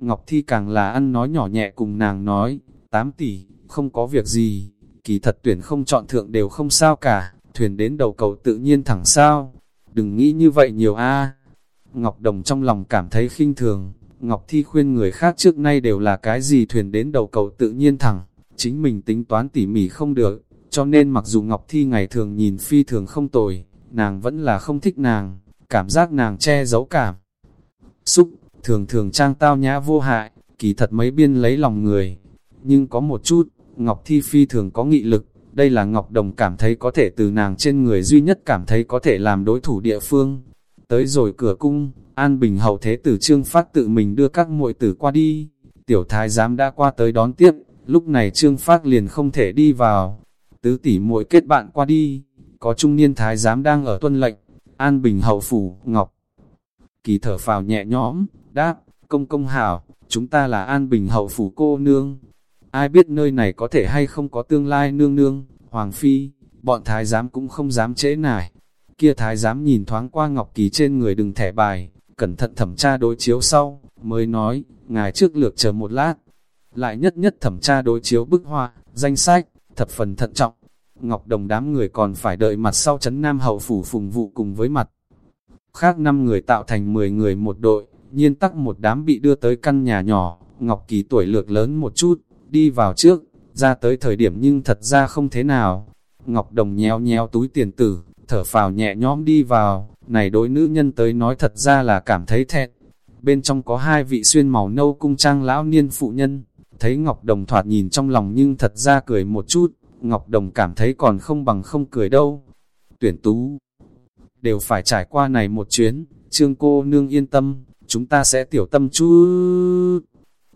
Ngọc Thi càng là ăn nói nhỏ nhẹ cùng nàng nói, 8 tỷ, không có việc gì, kỳ thật tuyển không chọn thượng đều không sao cả, thuyền đến đầu cầu tự nhiên thẳng sao, đừng nghĩ như vậy nhiều a. Ngọc Đồng trong lòng cảm thấy khinh thường, Ngọc Thi khuyên người khác trước nay đều là cái gì thuyền đến đầu cầu tự nhiên thẳng, chính mình tính toán tỉ mỉ không được, cho nên mặc dù Ngọc Thi ngày thường nhìn phi thường không tồi, nàng vẫn là không thích nàng, cảm giác nàng che giấu cảm. Xúc, thường thường trang tao nhã vô hại, kỳ thật mấy biên lấy lòng người. Nhưng có một chút, Ngọc Thi phi thường có nghị lực, đây là Ngọc Đồng cảm thấy có thể từ nàng trên người duy nhất cảm thấy có thể làm đối thủ địa phương. Tới rồi cửa cung, An Bình hậu thế tử Trương Phát tự mình đưa các muội tử qua đi. Tiểu thái giám đã qua tới đón tiếp, lúc này Trương Phát liền không thể đi vào. Tứ tỷ muội kết bạn qua đi, có trung niên thái giám đang ở tuân lệnh, An Bình hậu phủ, Ngọc. Kỳ thở phào nhẹ nhõm, đáp, công công hảo, chúng ta là An Bình hậu phủ cô nương. Ai biết nơi này có thể hay không có tương lai nương nương, Hoàng Phi, bọn thái giám cũng không dám trễ nải. Kia thái giám nhìn thoáng qua Ngọc Kỳ trên người đừng thẻ bài, cẩn thận thẩm tra đối chiếu sau, mới nói, ngài trước lược chờ một lát. Lại nhất nhất thẩm tra đối chiếu bức họa, danh sách, thập phần thận trọng. Ngọc Đồng đám người còn phải đợi mặt sau chấn Nam Hậu Phủ phùng vụ cùng với mặt. Khác năm người tạo thành 10 người một đội, nhiên tắc một đám bị đưa tới căn nhà nhỏ, Ngọc Kỳ tuổi lược lớn một chút, đi vào trước, ra tới thời điểm nhưng thật ra không thế nào. Ngọc Đồng nhéo nhéo túi tiền tử, thở phào nhẹ nhõm đi vào, này đối nữ nhân tới nói thật ra là cảm thấy thẹn. Bên trong có hai vị xuyên màu nâu cung trang lão niên phụ nhân, thấy Ngọc Đồng thoạt nhìn trong lòng nhưng thật ra cười một chút, Ngọc Đồng cảm thấy còn không bằng không cười đâu. Tuyển tú đều phải trải qua này một chuyến, trương cô nương yên tâm, chúng ta sẽ tiểu tâm chú.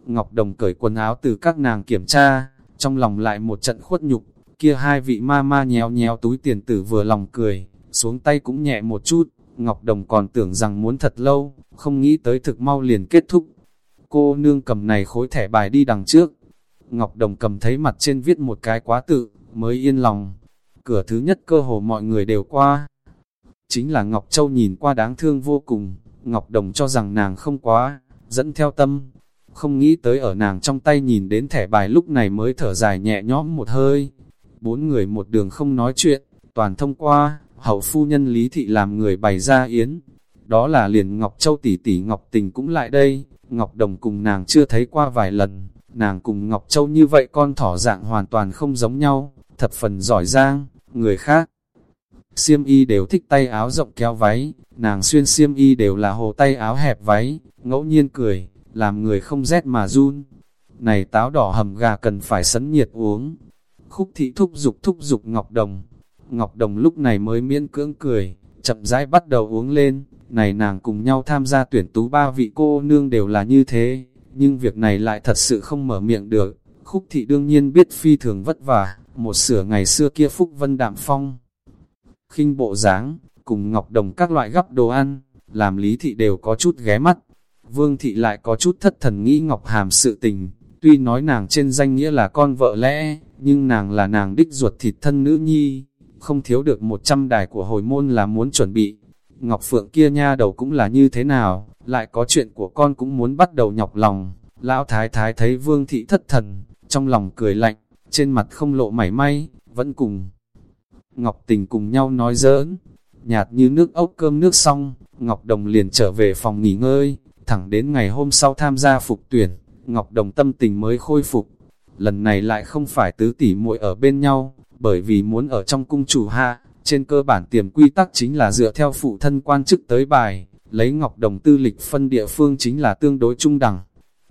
Ngọc Đồng cởi quần áo từ các nàng kiểm tra, trong lòng lại một trận khuất nhục, kia hai vị ma ma nhéo nhéo túi tiền tử vừa lòng cười, xuống tay cũng nhẹ một chút, Ngọc Đồng còn tưởng rằng muốn thật lâu, không nghĩ tới thực mau liền kết thúc. Cô nương cầm này khối thẻ bài đi đằng trước, Ngọc Đồng cầm thấy mặt trên viết một cái quá tự, mới yên lòng. Cửa thứ nhất cơ hồ mọi người đều qua. Chính là Ngọc Châu nhìn qua đáng thương vô cùng, Ngọc Đồng cho rằng nàng không quá, dẫn theo tâm. Không nghĩ tới ở nàng trong tay nhìn đến thẻ bài lúc này mới thở dài nhẹ nhõm một hơi. Bốn người một đường không nói chuyện, toàn thông qua, hậu phu nhân Lý Thị làm người bày ra yến. Đó là liền Ngọc Châu tỷ tỷ Ngọc Tình cũng lại đây, Ngọc Đồng cùng nàng chưa thấy qua vài lần, nàng cùng Ngọc Châu như vậy con thỏ dạng hoàn toàn không giống nhau, thập phần giỏi giang, người khác. Siêm y đều thích tay áo rộng kéo váy, nàng xuyên siêm y đều là hồ tay áo hẹp váy, ngẫu nhiên cười, làm người không rét mà run. Này táo đỏ hầm gà cần phải sấn nhiệt uống. Khúc thị thúc dục thúc dục Ngọc Đồng. Ngọc Đồng lúc này mới miễn cưỡng cười, chậm rãi bắt đầu uống lên. Này nàng cùng nhau tham gia tuyển tú ba vị cô nương đều là như thế, nhưng việc này lại thật sự không mở miệng được. Khúc thị đương nhiên biết phi thường vất vả, một sửa ngày xưa kia Phúc Vân Đạm Phong khinh bộ dáng cùng Ngọc Đồng các loại gắp đồ ăn, làm Lý Thị đều có chút ghé mắt. Vương Thị lại có chút thất thần nghĩ Ngọc Hàm sự tình, tuy nói nàng trên danh nghĩa là con vợ lẽ, nhưng nàng là nàng đích ruột thịt thân nữ nhi, không thiếu được một trăm đài của hồi môn là muốn chuẩn bị. Ngọc Phượng kia nha đầu cũng là như thế nào, lại có chuyện của con cũng muốn bắt đầu nhọc lòng. Lão Thái Thái thấy Vương Thị thất thần, trong lòng cười lạnh, trên mặt không lộ mảy may, vẫn cùng. Ngọc Tình cùng nhau nói giỡn, nhạt như nước ốc cơm nước xong, Ngọc Đồng liền trở về phòng nghỉ ngơi, thẳng đến ngày hôm sau tham gia phục tuyển, Ngọc Đồng tâm tình mới khôi phục. Lần này lại không phải tứ tỷ muội ở bên nhau, bởi vì muốn ở trong cung chủ hạ, trên cơ bản tiềm quy tắc chính là dựa theo phụ thân quan chức tới bài, lấy Ngọc Đồng tư lịch phân địa phương chính là tương đối trung đẳng.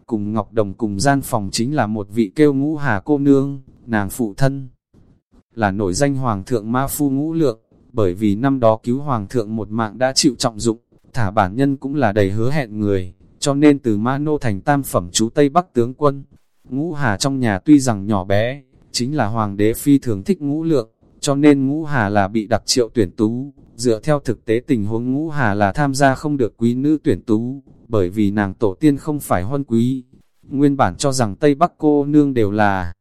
Cùng Ngọc Đồng cùng gian phòng chính là một vị kêu ngũ hà cô nương, nàng phụ thân. Là nổi danh Hoàng thượng Ma Phu Ngũ Lượng, bởi vì năm đó cứu Hoàng thượng một mạng đã chịu trọng dụng, thả bản nhân cũng là đầy hứa hẹn người, cho nên từ Ma Nô thành tam phẩm chú Tây Bắc tướng quân. Ngũ Hà trong nhà tuy rằng nhỏ bé, chính là Hoàng đế phi thường thích Ngũ Lượng, cho nên Ngũ Hà là bị đặc triệu tuyển tú, dựa theo thực tế tình huống Ngũ Hà là tham gia không được quý nữ tuyển tú, bởi vì nàng tổ tiên không phải huân quý. Nguyên bản cho rằng Tây Bắc cô nương đều là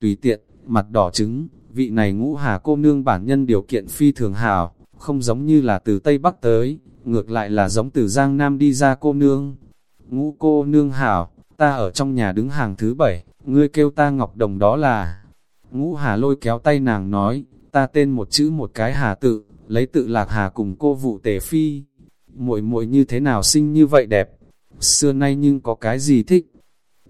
tùy tiện, mặt đỏ trứng, vị này ngũ hà cô nương bản nhân điều kiện phi thường hảo, không giống như là từ Tây Bắc tới, ngược lại là giống từ Giang Nam đi ra cô nương. ngũ cô nương hảo, ta ở trong nhà đứng hàng thứ bảy, ngươi kêu ta Ngọc Đồng đó là. Ngũ Hà lôi kéo tay nàng nói, ta tên một chữ một cái Hà tự, lấy tự lạc Hà cùng cô vụ tề phi. muội muội như thế nào xinh như vậy đẹp, xưa nay nhưng có cái gì thích.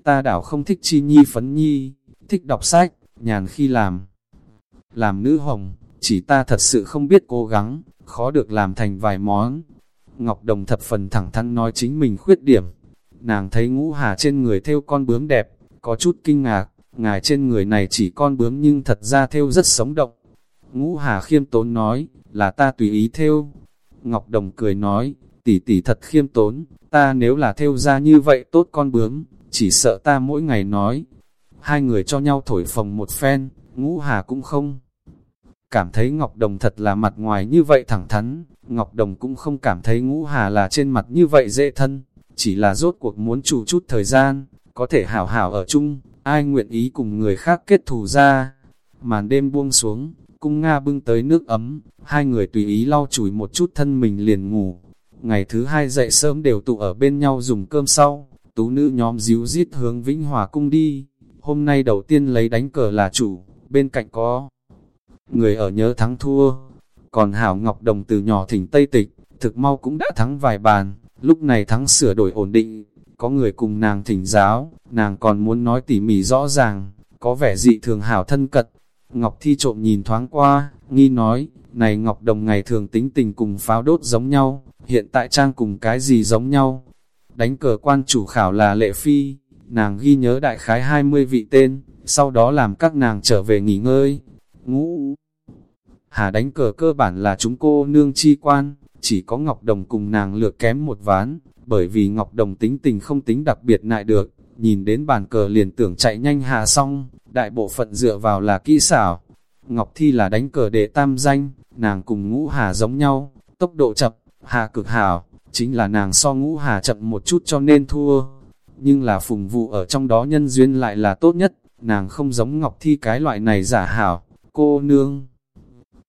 Ta đảo không thích chi nhi phấn nhi, thích đọc sách, nhàn khi làm. Làm nữ hồng, chỉ ta thật sự không biết cố gắng, khó được làm thành vài món. Ngọc Đồng thập phần thẳng thắn nói chính mình khuyết điểm. Nàng thấy ngũ hà trên người theo con bướm đẹp, có chút kinh ngạc, ngài trên người này chỉ con bướm nhưng thật ra theo rất sống động. Ngũ hà khiêm tốn nói, là ta tùy ý theo. Ngọc Đồng cười nói, tỷ tỷ thật khiêm tốn, ta nếu là theo ra như vậy tốt con bướm, chỉ sợ ta mỗi ngày nói. Hai người cho nhau thổi phồng một phen, ngũ hà cũng không. Cảm thấy Ngọc Đồng thật là mặt ngoài như vậy thẳng thắn, Ngọc Đồng cũng không cảm thấy ngũ hà là trên mặt như vậy dễ thân, chỉ là rốt cuộc muốn chủ chút thời gian, có thể hảo hảo ở chung, ai nguyện ý cùng người khác kết thù ra. Màn đêm buông xuống, cung Nga bưng tới nước ấm, hai người tùy ý lau chùi một chút thân mình liền ngủ. Ngày thứ hai dậy sớm đều tụ ở bên nhau dùng cơm sau, tú nữ nhóm díu dít hướng Vĩnh Hòa cung đi. Hôm nay đầu tiên lấy đánh cờ là chủ, bên cạnh có người ở nhớ thắng thua. Còn Hảo Ngọc Đồng từ nhỏ thỉnh Tây Tịch, thực mau cũng đã thắng vài bàn, lúc này thắng sửa đổi ổn định, có người cùng nàng thỉnh giáo, nàng còn muốn nói tỉ mỉ rõ ràng, có vẻ dị thường hảo thân cật. Ngọc Thi trộm nhìn thoáng qua, nghi nói, này Ngọc Đồng ngày thường tính tình cùng pháo đốt giống nhau, hiện tại trang cùng cái gì giống nhau. Đánh cờ quan chủ khảo là Lệ Phi, nàng ghi nhớ đại khái 20 vị tên, sau đó làm các nàng trở về nghỉ ngơi. Ngũ Hà đánh cờ cơ bản là chúng cô nương chi quan, chỉ có Ngọc Đồng cùng nàng lược kém một ván, bởi vì Ngọc Đồng tính tình không tính đặc biệt nại được, nhìn đến bàn cờ liền tưởng chạy nhanh hà xong, đại bộ phận dựa vào là kỹ xảo. Ngọc Thi là đánh cờ để tam danh, nàng cùng ngũ hà giống nhau, tốc độ chậm, hà cực hảo, chính là nàng so ngũ hà chậm một chút cho nên thua. Nhưng là phùng vụ ở trong đó nhân duyên lại là tốt nhất, nàng không giống Ngọc Thi cái loại này giả hảo, cô nương.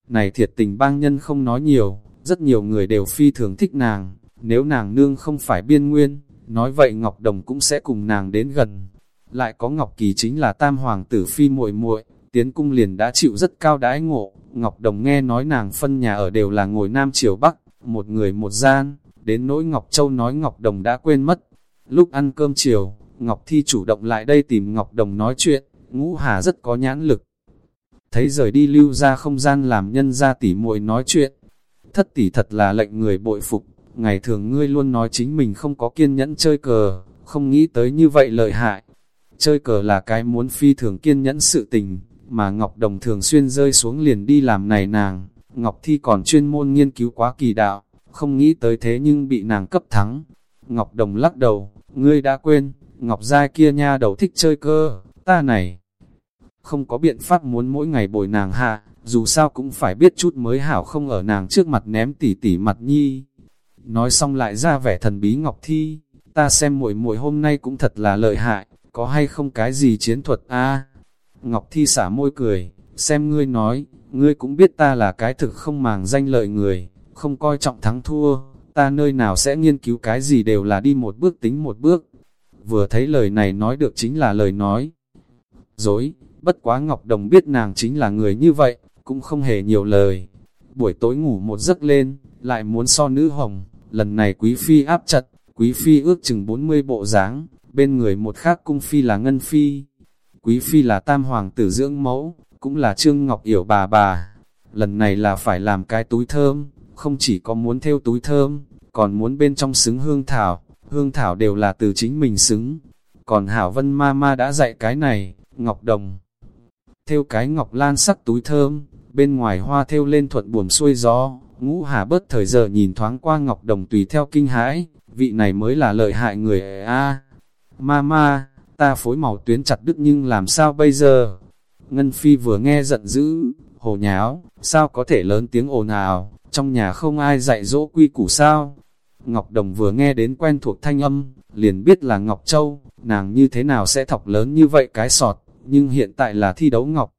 Này thiệt tình bang nhân không nói nhiều, rất nhiều người đều phi thường thích nàng, nếu nàng nương không phải biên nguyên, nói vậy Ngọc Đồng cũng sẽ cùng nàng đến gần. Lại có Ngọc Kỳ chính là tam hoàng tử phi muội muội tiến cung liền đã chịu rất cao đãi ngộ. Ngọc Đồng nghe nói nàng phân nhà ở đều là ngồi Nam Triều Bắc, một người một gian, đến nỗi Ngọc Châu nói Ngọc Đồng đã quên mất. Lúc ăn cơm chiều, Ngọc Thi chủ động lại đây tìm Ngọc Đồng nói chuyện, ngũ hà rất có nhãn lực. Thấy rời đi lưu ra không gian làm nhân ra tỉ muội nói chuyện, thất tỷ thật là lệnh người bội phục, ngày thường ngươi luôn nói chính mình không có kiên nhẫn chơi cờ, không nghĩ tới như vậy lợi hại. Chơi cờ là cái muốn phi thường kiên nhẫn sự tình, mà Ngọc Đồng thường xuyên rơi xuống liền đi làm này nàng. Ngọc Thi còn chuyên môn nghiên cứu quá kỳ đạo, không nghĩ tới thế nhưng bị nàng cấp thắng. Ngọc Đồng lắc đầu, ngươi đã quên, Ngọc Giai kia nha đầu thích chơi cơ, ta này. Không có biện pháp muốn mỗi ngày bồi nàng hạ, dù sao cũng phải biết chút mới hảo không ở nàng trước mặt ném tỉ tỉ mặt nhi. Nói xong lại ra vẻ thần bí Ngọc Thi, ta xem muội muội hôm nay cũng thật là lợi hại, có hay không cái gì chiến thuật a Ngọc Thi xả môi cười, xem ngươi nói, ngươi cũng biết ta là cái thực không màng danh lợi người, không coi trọng thắng thua, ta nơi nào sẽ nghiên cứu cái gì đều là đi một bước tính một bước. Vừa thấy lời này nói được chính là lời nói. Dối, bất quá Ngọc Đồng biết nàng chính là người như vậy, cũng không hề nhiều lời. Buổi tối ngủ một giấc lên, lại muốn so nữ hồng, lần này quý phi áp chặt, quý phi ước chừng 40 bộ dáng, bên người một khác cung phi là ngân phi. Quý phi là tam hoàng tử dưỡng mẫu, cũng là trương ngọc yểu bà bà. Lần này là phải làm cái túi thơm, không chỉ có muốn theo túi thơm, còn muốn bên trong xứng hương thảo, hương thảo đều là từ chính mình xứng. Còn Hảo Vân Ma Ma đã dạy cái này, Ngọc Đồng. Theo cái ngọc lan sắc túi thơm, bên ngoài hoa theo lên thuận buồm xuôi gió, Ngũ Hà bớt thời giờ nhìn thoáng qua Ngọc Đồng tùy theo kinh hãi, vị này mới là lợi hại người a. Mama, ta phối màu tuyến chặt đứt nhưng làm sao bây giờ? Ngân Phi vừa nghe giận dữ, hồ nháo, sao có thể lớn tiếng ồn ào, trong nhà không ai dạy dỗ quy củ sao? Ngọc Đồng vừa nghe đến quen thuộc thanh âm, liền biết là Ngọc Châu, nàng như thế nào sẽ thọc lớn như vậy cái sọt, nhưng hiện tại là thi đấu Ngọc.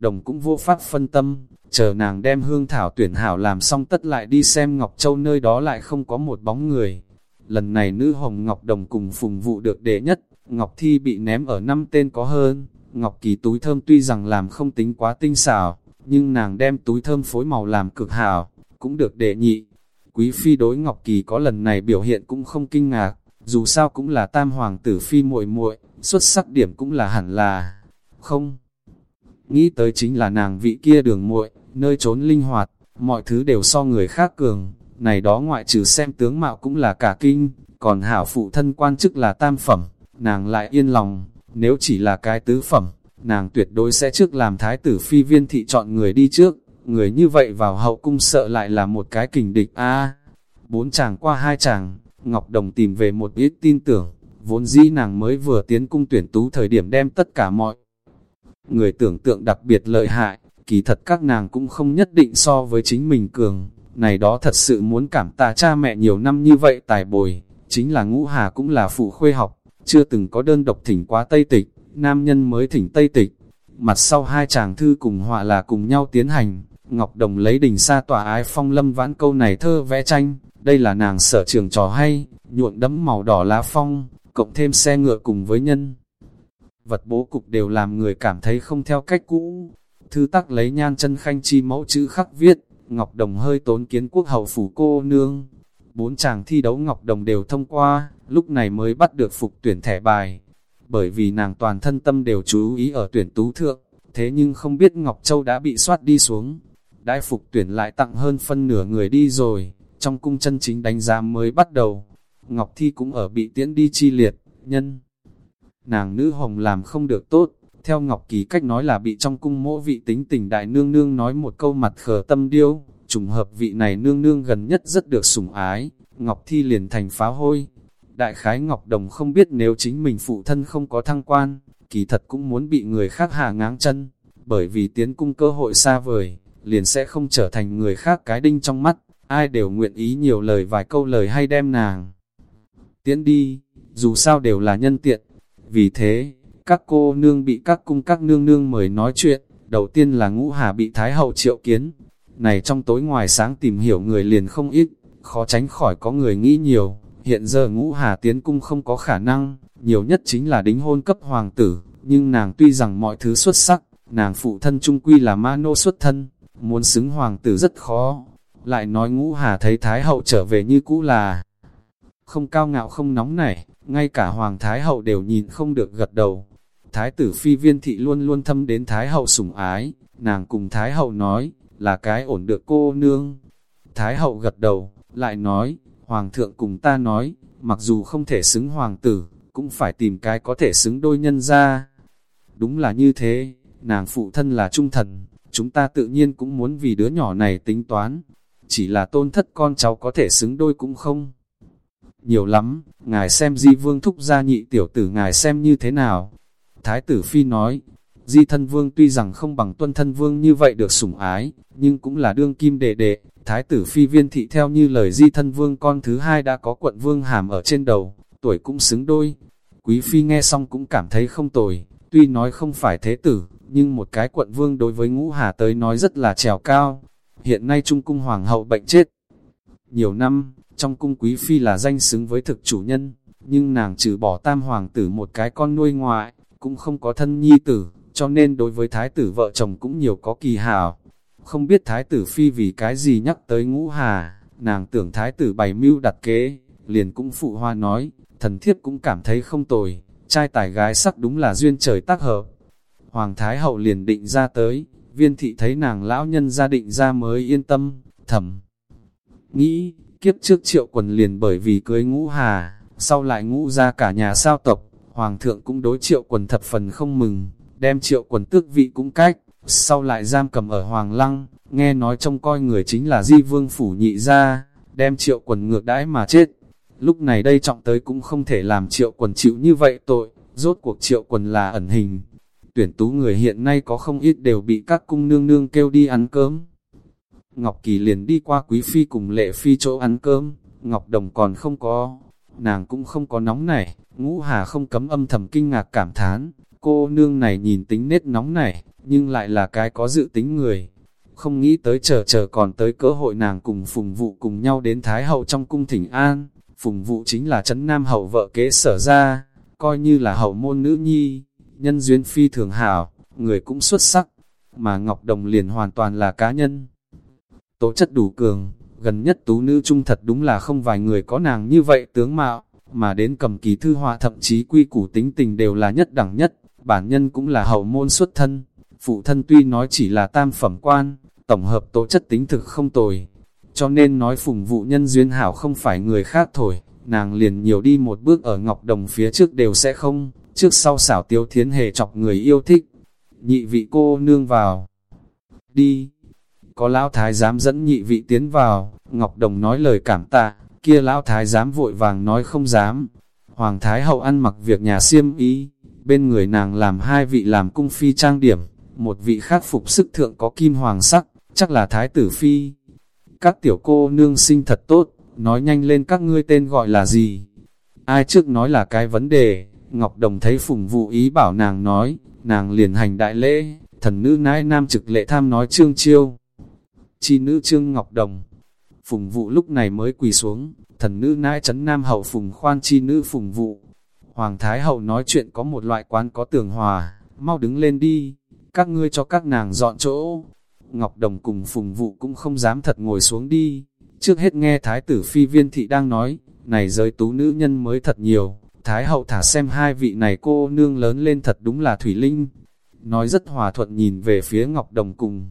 Đồng cũng vô pháp phân tâm, chờ nàng đem hương thảo tuyển hảo làm xong tất lại đi xem Ngọc Châu nơi đó lại không có một bóng người. Lần này nữ hồng Ngọc Đồng cùng phùng vụ được đệ nhất, Ngọc Thi bị ném ở năm tên có hơn. Ngọc Kỳ túi thơm tuy rằng làm không tính quá tinh xảo, nhưng nàng đem túi thơm phối màu làm cực hảo, cũng được đệ nhị. Quý phi đối Ngọc Kỳ có lần này biểu hiện cũng không kinh ngạc, dù sao cũng là tam hoàng tử phi muội muội, xuất sắc điểm cũng là hẳn là không. Nghĩ tới chính là nàng vị kia đường muội, nơi trốn linh hoạt, mọi thứ đều so người khác cường, này đó ngoại trừ xem tướng mạo cũng là cả kinh, còn hảo phụ thân quan chức là tam phẩm, nàng lại yên lòng, nếu chỉ là cái tứ phẩm, nàng tuyệt đối sẽ trước làm thái tử phi viên thị chọn người đi trước, người như vậy vào hậu cung sợ lại là một cái kình địch. A Bốn chàng qua hai chàng, Ngọc Đồng tìm về một ít tin tưởng, vốn dĩ nàng mới vừa tiến cung tuyển tú thời điểm đem tất cả mọi người tưởng tượng đặc biệt lợi hại, kỳ thật các nàng cũng không nhất định so với chính mình cường, này đó thật sự muốn cảm tạ cha mẹ nhiều năm như vậy tài bồi, chính là ngũ hà cũng là phụ khuê học, chưa từng có đơn độc thỉnh quá Tây Tịch, nam nhân mới thỉnh Tây Tịch. Mặt sau hai chàng thư cùng họa là cùng nhau tiến hành, Ngọc Đồng lấy đình xa tòa ái phong lâm vãn câu này thơ vẽ tranh, đây là nàng sở trường trò hay, nhuộn đấm màu đỏ lá phong, cộng thêm xe ngựa cùng với nhân. Vật bố cục đều làm người cảm thấy không theo cách cũ. Thư tắc lấy nhan chân khanh chi mẫu chữ khắc viết, Ngọc Đồng hơi tốn kiến quốc hậu phủ cô nương. Bốn chàng thi đấu Ngọc Đồng đều thông qua, lúc này mới bắt được phục tuyển thẻ bài. Bởi vì nàng toàn thân tâm đều chú ý ở tuyển tú thượng, thế nhưng không biết Ngọc Châu đã bị soát đi xuống. Đại phục tuyển lại tặng hơn phân nửa người đi rồi, trong cung chân chính đánh giá mới bắt đầu. Ngọc Thi cũng ở bị tiễn đi chi liệt, nhân. Nàng nữ hồng làm không được tốt, theo Ngọc Kỳ cách nói là bị trong cung mỗ vị tính tình đại nương nương nói một câu mặt khờ tâm điêu, trùng hợp vị này nương nương gần nhất rất được sủng ái, Ngọc Thi liền thành phá hôi. Đại khái Ngọc Đồng không biết nếu chính mình phụ thân không có thăng quan, kỳ thật cũng muốn bị người khác hạ ngáng chân, bởi vì tiến cung cơ hội xa vời, liền sẽ không trở thành người khác cái đinh trong mắt, ai đều nguyện ý nhiều lời vài câu lời hay đem nàng. Tiến đi, dù sao đều là nhân tiện, vì thế, các cô nương bị các cung các nương nương mời nói chuyện, đầu tiên là ngũ hà bị Thái Hậu triệu kiến. Này trong tối ngoài sáng tìm hiểu người liền không ít, khó tránh khỏi có người nghĩ nhiều, hiện giờ ngũ hà tiến cung không có khả năng, nhiều nhất chính là đính hôn cấp hoàng tử, nhưng nàng tuy rằng mọi thứ xuất sắc, nàng phụ thân trung quy là ma nô xuất thân, muốn xứng hoàng tử rất khó. Lại nói ngũ hà thấy Thái Hậu trở về như cũ là không cao ngạo không nóng nảy, ngay cả Hoàng Thái Hậu đều nhìn không được gật đầu. Thái tử phi viên thị luôn luôn thâm đến Thái Hậu sủng ái, nàng cùng Thái Hậu nói, là cái ổn được cô nương. Thái Hậu gật đầu, lại nói, Hoàng thượng cùng ta nói, mặc dù không thể xứng Hoàng tử, cũng phải tìm cái có thể xứng đôi nhân ra. Đúng là như thế, nàng phụ thân là trung thần, chúng ta tự nhiên cũng muốn vì đứa nhỏ này tính toán. Chỉ là tôn thất con cháu có thể xứng đôi cũng không nhiều lắm, ngài xem di vương thúc gia nhị tiểu tử ngài xem như thế nào. Thái tử Phi nói, di thân vương tuy rằng không bằng tuân thân vương như vậy được sủng ái, nhưng cũng là đương kim đệ đệ, thái tử Phi viên thị theo như lời di thân vương con thứ hai đã có quận vương hàm ở trên đầu, tuổi cũng xứng đôi. Quý Phi nghe xong cũng cảm thấy không tồi, tuy nói không phải thế tử, nhưng một cái quận vương đối với ngũ hà tới nói rất là trèo cao. Hiện nay Trung Cung Hoàng hậu bệnh chết. Nhiều năm, trong cung quý phi là danh xứng với thực chủ nhân, nhưng nàng trừ bỏ tam hoàng tử một cái con nuôi ngoại, cũng không có thân nhi tử, cho nên đối với thái tử vợ chồng cũng nhiều có kỳ hảo. Không biết thái tử phi vì cái gì nhắc tới ngũ hà, nàng tưởng thái tử bày mưu đặt kế, liền cũng phụ hoa nói, thần thiếp cũng cảm thấy không tồi, trai tài gái sắc đúng là duyên trời tác hợp. Hoàng thái hậu liền định ra tới, viên thị thấy nàng lão nhân gia định ra mới yên tâm, thầm. Nghĩ, Kiếp trước triệu quần liền bởi vì cưới ngũ hà, sau lại ngũ ra cả nhà sao tộc, hoàng thượng cũng đối triệu quần thập phần không mừng, đem triệu quần tước vị cũng cách, sau lại giam cầm ở hoàng lăng, nghe nói trông coi người chính là di vương phủ nhị ra, đem triệu quần ngược đãi mà chết. Lúc này đây trọng tới cũng không thể làm triệu quần chịu như vậy tội, rốt cuộc triệu quần là ẩn hình. Tuyển tú người hiện nay có không ít đều bị các cung nương nương kêu đi ăn cơm. Ngọc Kỳ liền đi qua Quý Phi cùng Lệ Phi chỗ ăn cơm, Ngọc Đồng còn không có, nàng cũng không có nóng này, ngũ hà không cấm âm thầm kinh ngạc cảm thán, cô nương này nhìn tính nết nóng này, nhưng lại là cái có dự tính người. Không nghĩ tới chờ chờ còn tới cơ hội nàng cùng phùng vụ cùng nhau đến Thái Hậu trong cung thỉnh an, Phùng vụ chính là Trấn nam hậu vợ kế sở ra, coi như là hậu môn nữ nhi, nhân duyên phi thường hảo, người cũng xuất sắc, mà Ngọc Đồng liền hoàn toàn là cá nhân. Tố chất đủ cường, gần nhất tú nữ trung thật đúng là không vài người có nàng như vậy tướng mạo, mà đến cầm ký thư họa thậm chí quy củ tính tình đều là nhất đẳng nhất, bản nhân cũng là hậu môn xuất thân, phụ thân tuy nói chỉ là tam phẩm quan, tổng hợp tố chất tính thực không tồi, cho nên nói phùng vụ nhân duyên hảo không phải người khác thổi, nàng liền nhiều đi một bước ở Ngọc Đồng phía trước đều sẽ không, trước sau xảo tiếu thiến hề chọc người yêu thích. Nhị vị cô nương vào. Đi. Có lão thái giám dẫn nhị vị tiến vào, Ngọc Đồng nói lời cảm tạ, kia lão thái giám vội vàng nói không dám. Hoàng thái hậu ăn mặc việc nhà siêm ý, bên người nàng làm hai vị làm cung phi trang điểm, một vị khác phục sức thượng có kim hoàng sắc, chắc là thái tử phi. Các tiểu cô nương sinh thật tốt, nói nhanh lên các ngươi tên gọi là gì. Ai trước nói là cái vấn đề, Ngọc Đồng thấy phùng vụ ý bảo nàng nói, nàng liền hành đại lễ, thần nữ nãi nam trực lệ tham nói trương chiêu. Chi nữ trương Ngọc Đồng, phùng vụ lúc này mới quỳ xuống, thần nữ nãi chấn nam hậu phùng khoan chi nữ phùng vụ. Hoàng Thái Hậu nói chuyện có một loại quán có tường hòa, mau đứng lên đi, các ngươi cho các nàng dọn chỗ. Ngọc Đồng cùng phùng vụ cũng không dám thật ngồi xuống đi, trước hết nghe Thái tử Phi Viên Thị đang nói, này giới tú nữ nhân mới thật nhiều, Thái hậu thả xem hai vị này cô nương lớn lên thật đúng là Thủy Linh. Nói rất hòa thuận nhìn về phía Ngọc Đồng cùng.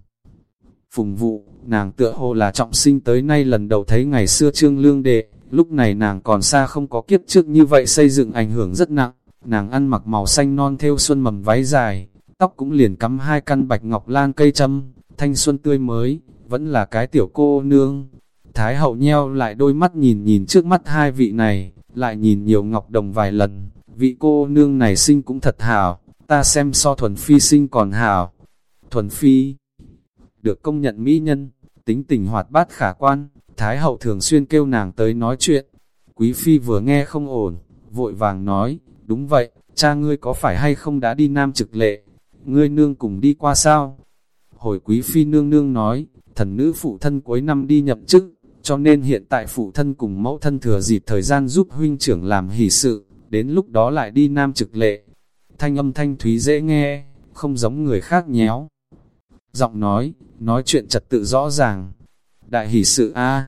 Phùng vụ, nàng tựa hồ là trọng sinh tới nay lần đầu thấy ngày xưa trương lương đệ, lúc này nàng còn xa không có kiếp trước như vậy xây dựng ảnh hưởng rất nặng. Nàng ăn mặc màu xanh non theo xuân mầm váy dài, tóc cũng liền cắm hai căn bạch ngọc lan cây châm, thanh xuân tươi mới, vẫn là cái tiểu cô nương. Thái hậu nheo lại đôi mắt nhìn nhìn trước mắt hai vị này, lại nhìn nhiều ngọc đồng vài lần, vị cô nương này sinh cũng thật hảo, ta xem so thuần phi sinh còn hảo. Thuần phi được công nhận mỹ nhân, tính tình hoạt bát khả quan, Thái hậu thường xuyên kêu nàng tới nói chuyện. Quý phi vừa nghe không ổn, vội vàng nói, đúng vậy, cha ngươi có phải hay không đã đi nam trực lệ, ngươi nương cùng đi qua sao? Hồi quý phi nương nương nói, thần nữ phụ thân cuối năm đi nhậm chức, cho nên hiện tại phụ thân cùng mẫu thân thừa dịp thời gian giúp huynh trưởng làm hỷ sự, đến lúc đó lại đi nam trực lệ. Thanh âm thanh thúy dễ nghe, không giống người khác nhéo. Giọng nói, nói chuyện trật tự rõ ràng. Đại hỷ sự A,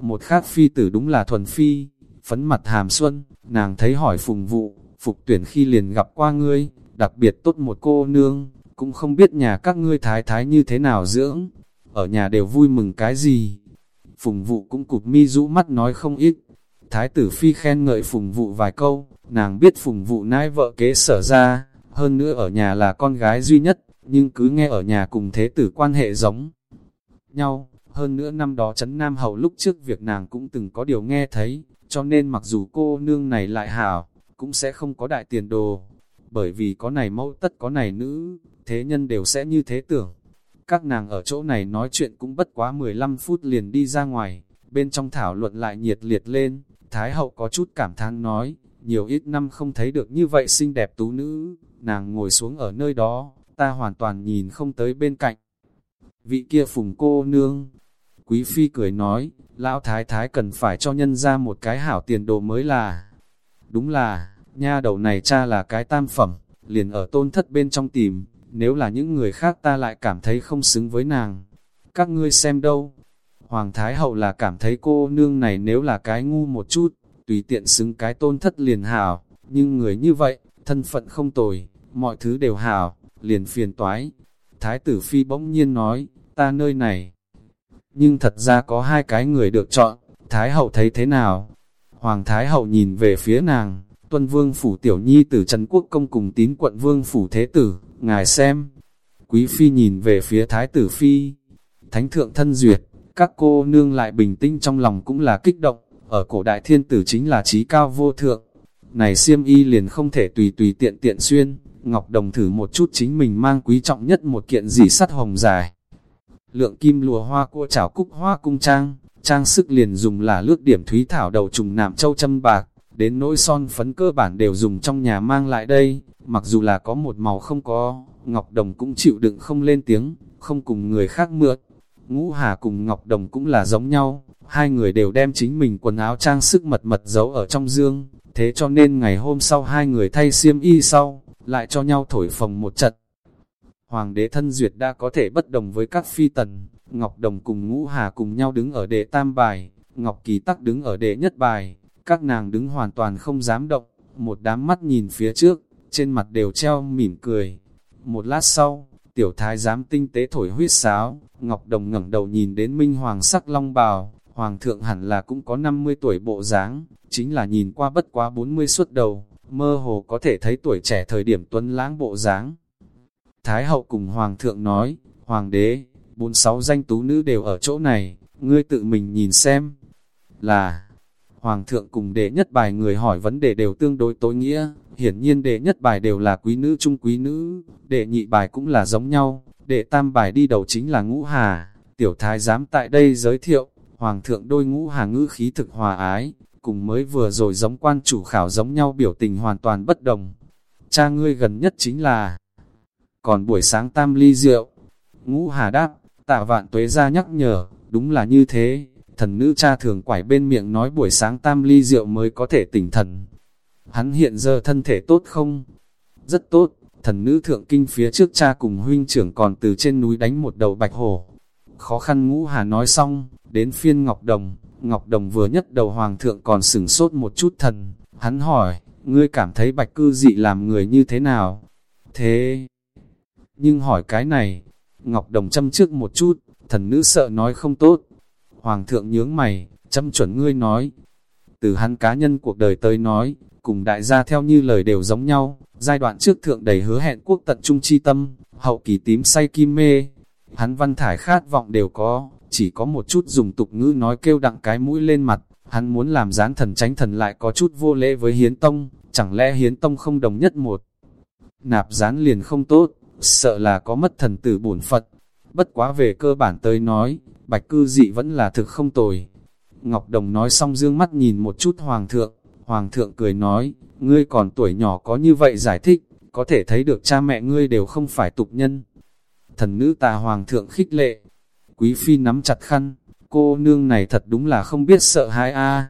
một khác phi tử đúng là thuần phi, phấn mặt hàm xuân, nàng thấy hỏi phùng vụ, phục tuyển khi liền gặp qua ngươi, đặc biệt tốt một cô nương, cũng không biết nhà các ngươi thái thái như thế nào dưỡng, ở nhà đều vui mừng cái gì, Phùng vụ cũng cụp mi rũ mắt nói không ít. Thái tử phi khen ngợi phùng vụ vài câu, nàng biết phùng vụ nai vợ kế sở ra, hơn nữa ở nhà là con gái duy nhất, nhưng cứ nghe ở nhà cùng thế tử quan hệ giống nhau. Hơn nữa năm đó chấn Nam Hậu lúc trước việc nàng cũng từng có điều nghe thấy, cho nên mặc dù cô nương này lại hảo, cũng sẽ không có đại tiền đồ. Bởi vì có này mẫu tất có này nữ, thế nhân đều sẽ như thế tưởng. Các nàng ở chỗ này nói chuyện cũng bất quá 15 phút liền đi ra ngoài, bên trong thảo luận lại nhiệt liệt lên, Thái hậu có chút cảm thán nói, nhiều ít năm không thấy được như vậy xinh đẹp tú nữ, nàng ngồi xuống ở nơi đó, ta hoàn toàn nhìn không tới bên cạnh. Vị kia phùng cô nương, quý phi cười nói, lão thái thái cần phải cho nhân ra một cái hảo tiền đồ mới là. Đúng là, nha đầu này cha là cái tam phẩm, liền ở tôn thất bên trong tìm, nếu là những người khác ta lại cảm thấy không xứng với nàng. Các ngươi xem đâu, Hoàng Thái Hậu là cảm thấy cô nương này nếu là cái ngu một chút, tùy tiện xứng cái tôn thất liền hảo, nhưng người như vậy, thân phận không tồi, mọi thứ đều hảo, liền phiền toái. Thái tử Phi bỗng nhiên nói, ta nơi này. Nhưng thật ra có hai cái người được chọn, Thái Hậu thấy thế nào? Hoàng Thái Hậu nhìn về phía nàng, tuân vương phủ tiểu nhi tử Trần Quốc Công cùng tín quận vương phủ thế tử, ngài xem. Quý phi nhìn về phía thái tử phi, thánh thượng thân duyệt, các cô nương lại bình tĩnh trong lòng cũng là kích động, ở cổ đại thiên tử chính là trí cao vô thượng. Này siêm y liền không thể tùy tùy tiện tiện xuyên, Ngọc Đồng thử một chút chính mình mang quý trọng nhất một kiện dỉ sắt hồng dài. Lượng kim lùa hoa cua chảo cúc hoa cung trang, trang sức liền dùng là lướt điểm thúy thảo đầu trùng nạm châu châm bạc, đến nỗi son phấn cơ bản đều dùng trong nhà mang lại đây, mặc dù là có một màu không có, Ngọc Đồng cũng chịu đựng không lên tiếng, không cùng người khác mượt. Ngũ Hà cùng Ngọc Đồng cũng là giống nhau, hai người đều đem chính mình quần áo trang sức mật mật giấu ở trong dương, thế cho nên ngày hôm sau hai người thay xiêm y sau, lại cho nhau thổi phồng một trận. Hoàng đế thân duyệt đã có thể bất đồng với các phi tần, Ngọc Đồng cùng Ngũ Hà cùng nhau đứng ở đệ tam bài, Ngọc Kỳ tắc đứng ở đệ nhất bài, các nàng đứng hoàn toàn không dám động, một đám mắt nhìn phía trước, trên mặt đều treo mỉm cười. Một lát sau, tiểu thái giám tinh tế thổi huyết sáo, Ngọc Đồng ngẩng đầu nhìn đến minh hoàng sắc long bào, hoàng thượng hẳn là cũng có 50 tuổi bộ dáng, chính là nhìn qua bất quá 40 suốt đầu, mơ hồ có thể thấy tuổi trẻ thời điểm tuấn lãng bộ dáng. Thái hậu cùng hoàng thượng nói, hoàng đế, bốn sáu danh tú nữ đều ở chỗ này, ngươi tự mình nhìn xem. Là, hoàng thượng cùng đệ nhất bài người hỏi vấn đề đều tương đối tối nghĩa, hiển nhiên đệ nhất bài đều là quý nữ trung quý nữ, đệ nhị bài cũng là giống nhau, đệ tam bài đi đầu chính là ngũ hà, tiểu thái giám tại đây giới thiệu, hoàng thượng đôi ngũ hà ngữ khí thực hòa ái, cùng mới vừa rồi giống quan chủ khảo giống nhau biểu tình hoàn toàn bất đồng. Cha ngươi gần nhất chính là, còn buổi sáng tam ly rượu, ngũ hà đáp, tạ vạn tuế ra nhắc nhở, đúng là như thế, thần nữ cha thường quải bên miệng nói buổi sáng tam ly rượu mới có thể tỉnh thần. Hắn hiện giờ thân thể tốt không? Rất tốt, thần nữ thượng kinh phía trước cha cùng huynh trưởng còn từ trên núi đánh một đầu bạch hổ. Khó khăn ngũ hà nói xong, đến phiên Ngọc Đồng, Ngọc Đồng vừa nhất đầu hoàng thượng còn sửng sốt một chút thần, hắn hỏi, ngươi cảm thấy bạch cư dị làm người như thế nào? Thế, nhưng hỏi cái này, Ngọc Đồng châm trước một chút, thần nữ sợ nói không tốt. Hoàng thượng nhướng mày, châm chuẩn ngươi nói. Từ hắn cá nhân cuộc đời tới nói, cùng đại gia theo như lời đều giống nhau, giai đoạn trước thượng đầy hứa hẹn quốc tận trung chi tâm, hậu kỳ tím say kim mê. Hắn văn thải khát vọng đều có, chỉ có một chút dùng tục ngữ nói kêu đặng cái mũi lên mặt, hắn muốn làm gián thần tránh thần lại có chút vô lễ với hiến tông, chẳng lẽ hiến tông không đồng nhất một. Nạp gián liền không tốt, sợ là có mất thần tử bổn Phật. Bất quá về cơ bản tới nói, bạch cư dị vẫn là thực không tồi. Ngọc Đồng nói xong dương mắt nhìn một chút Hoàng thượng, Hoàng thượng cười nói, ngươi còn tuổi nhỏ có như vậy giải thích, có thể thấy được cha mẹ ngươi đều không phải tục nhân. Thần nữ tà Hoàng thượng khích lệ, Quý Phi nắm chặt khăn, cô nương này thật đúng là không biết sợ hãi a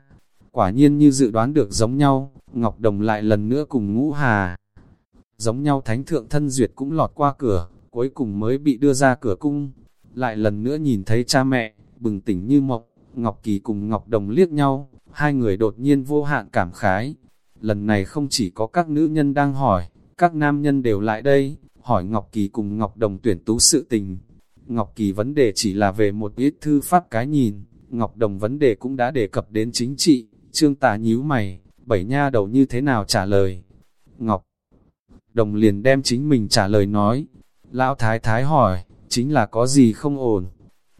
Quả nhiên như dự đoán được giống nhau, Ngọc Đồng lại lần nữa cùng ngũ hà. Giống nhau thánh thượng thân duyệt cũng lọt qua cửa, cuối cùng mới bị đưa ra cửa cung. Lại lần nữa nhìn thấy cha mẹ, bừng tỉnh như mộng, Ngọc Kỳ cùng Ngọc Đồng liếc nhau, hai người đột nhiên vô hạn cảm khái. Lần này không chỉ có các nữ nhân đang hỏi, các nam nhân đều lại đây, hỏi Ngọc Kỳ cùng Ngọc Đồng tuyển tú sự tình. Ngọc Kỳ vấn đề chỉ là về một ít thư pháp cái nhìn, Ngọc Đồng vấn đề cũng đã đề cập đến chính trị, trương tà nhíu mày, bảy nha đầu như thế nào trả lời. Ngọc Đồng liền đem chính mình trả lời nói, Lão Thái Thái hỏi, chính là có gì không ổn.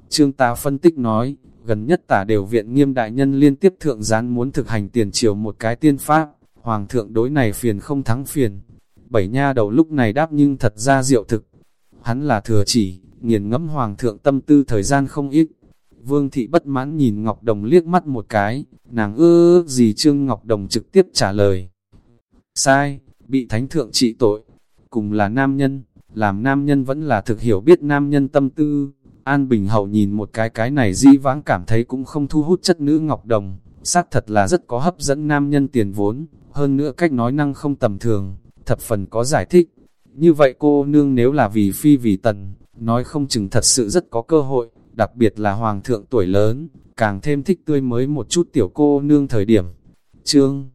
Trương tà phân tích nói, gần nhất tả đều viện nghiêm đại nhân liên tiếp thượng gián muốn thực hành tiền triều một cái tiên pháp, hoàng thượng đối này phiền không thắng phiền. Bảy nha đầu lúc này đáp nhưng thật ra diệu thực. Hắn là thừa chỉ, nghiền ngẫm hoàng thượng tâm tư thời gian không ít. Vương thị bất mãn nhìn Ngọc Đồng liếc mắt một cái, nàng ư gì Trương Ngọc Đồng trực tiếp trả lời. Sai, bị thánh thượng trị tội, cùng là nam nhân, làm nam nhân vẫn là thực hiểu biết nam nhân tâm tư. An Bình Hậu nhìn một cái cái này di vãng cảm thấy cũng không thu hút chất nữ Ngọc Đồng, xác thật là rất có hấp dẫn nam nhân tiền vốn, hơn nữa cách nói năng không tầm thường, thập phần có giải thích. Như vậy cô nương nếu là vì phi vì tần, nói không chừng thật sự rất có cơ hội, đặc biệt là hoàng thượng tuổi lớn, càng thêm thích tươi mới một chút tiểu cô nương thời điểm. Trương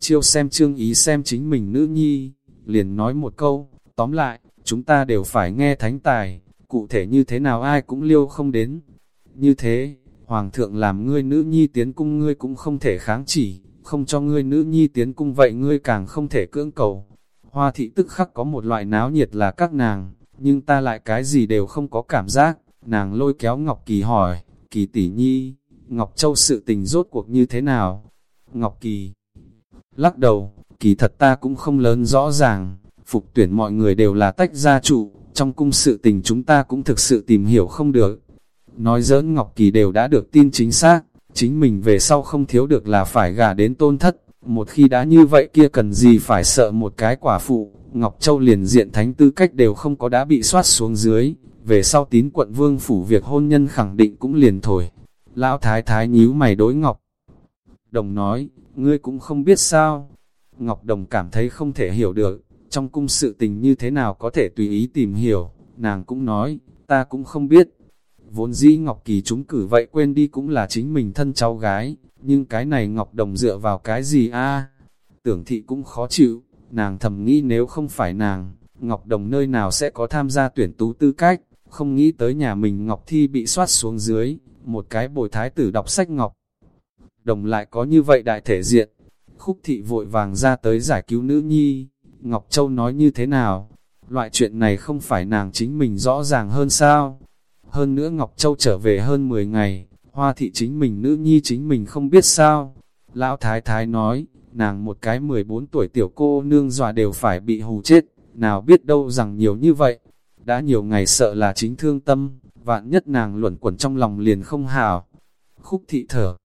Chiêu xem trương ý xem chính mình nữ nhi, liền nói một câu, tóm lại, chúng ta đều phải nghe thánh tài, cụ thể như thế nào ai cũng liêu không đến. Như thế, hoàng thượng làm ngươi nữ nhi tiến cung ngươi cũng không thể kháng chỉ, không cho ngươi nữ nhi tiến cung vậy ngươi càng không thể cưỡng cầu. Hoa thị tức khắc có một loại náo nhiệt là các nàng, nhưng ta lại cái gì đều không có cảm giác, nàng lôi kéo Ngọc Kỳ hỏi, Kỳ tỷ nhi, Ngọc Châu sự tình rốt cuộc như thế nào? Ngọc Kỳ lắc đầu, kỳ thật ta cũng không lớn rõ ràng, phục tuyển mọi người đều là tách gia trụ, trong cung sự tình chúng ta cũng thực sự tìm hiểu không được. Nói giỡn Ngọc Kỳ đều đã được tin chính xác, chính mình về sau không thiếu được là phải gả đến tôn thất, một khi đã như vậy kia cần gì phải sợ một cái quả phụ, Ngọc Châu liền diện thánh tư cách đều không có đã bị soát xuống dưới, về sau tín quận vương phủ việc hôn nhân khẳng định cũng liền thổi. Lão thái thái nhíu mày đối Ngọc. Đồng nói, ngươi cũng không biết sao. Ngọc Đồng cảm thấy không thể hiểu được, trong cung sự tình như thế nào có thể tùy ý tìm hiểu, nàng cũng nói, ta cũng không biết. Vốn dĩ Ngọc Kỳ chúng cử vậy quên đi cũng là chính mình thân cháu gái, nhưng cái này Ngọc Đồng dựa vào cái gì a? Tưởng thị cũng khó chịu, nàng thầm nghĩ nếu không phải nàng, Ngọc Đồng nơi nào sẽ có tham gia tuyển tú tư cách, không nghĩ tới nhà mình Ngọc Thi bị soát xuống dưới, một cái bồi thái tử đọc sách Ngọc. Đồng lại có như vậy đại thể diện, khúc thị vội vàng ra tới giải cứu nữ nhi, Ngọc Châu nói như thế nào, loại chuyện này không phải nàng chính mình rõ ràng hơn sao. Hơn nữa Ngọc Châu trở về hơn 10 ngày, hoa thị chính mình nữ nhi chính mình không biết sao. Lão Thái Thái nói, nàng một cái 14 tuổi tiểu cô nương dọa đều phải bị hù chết, nào biết đâu rằng nhiều như vậy. Đã nhiều ngày sợ là chính thương tâm, vạn nhất nàng luẩn quẩn trong lòng liền không hảo. Khúc thị thở,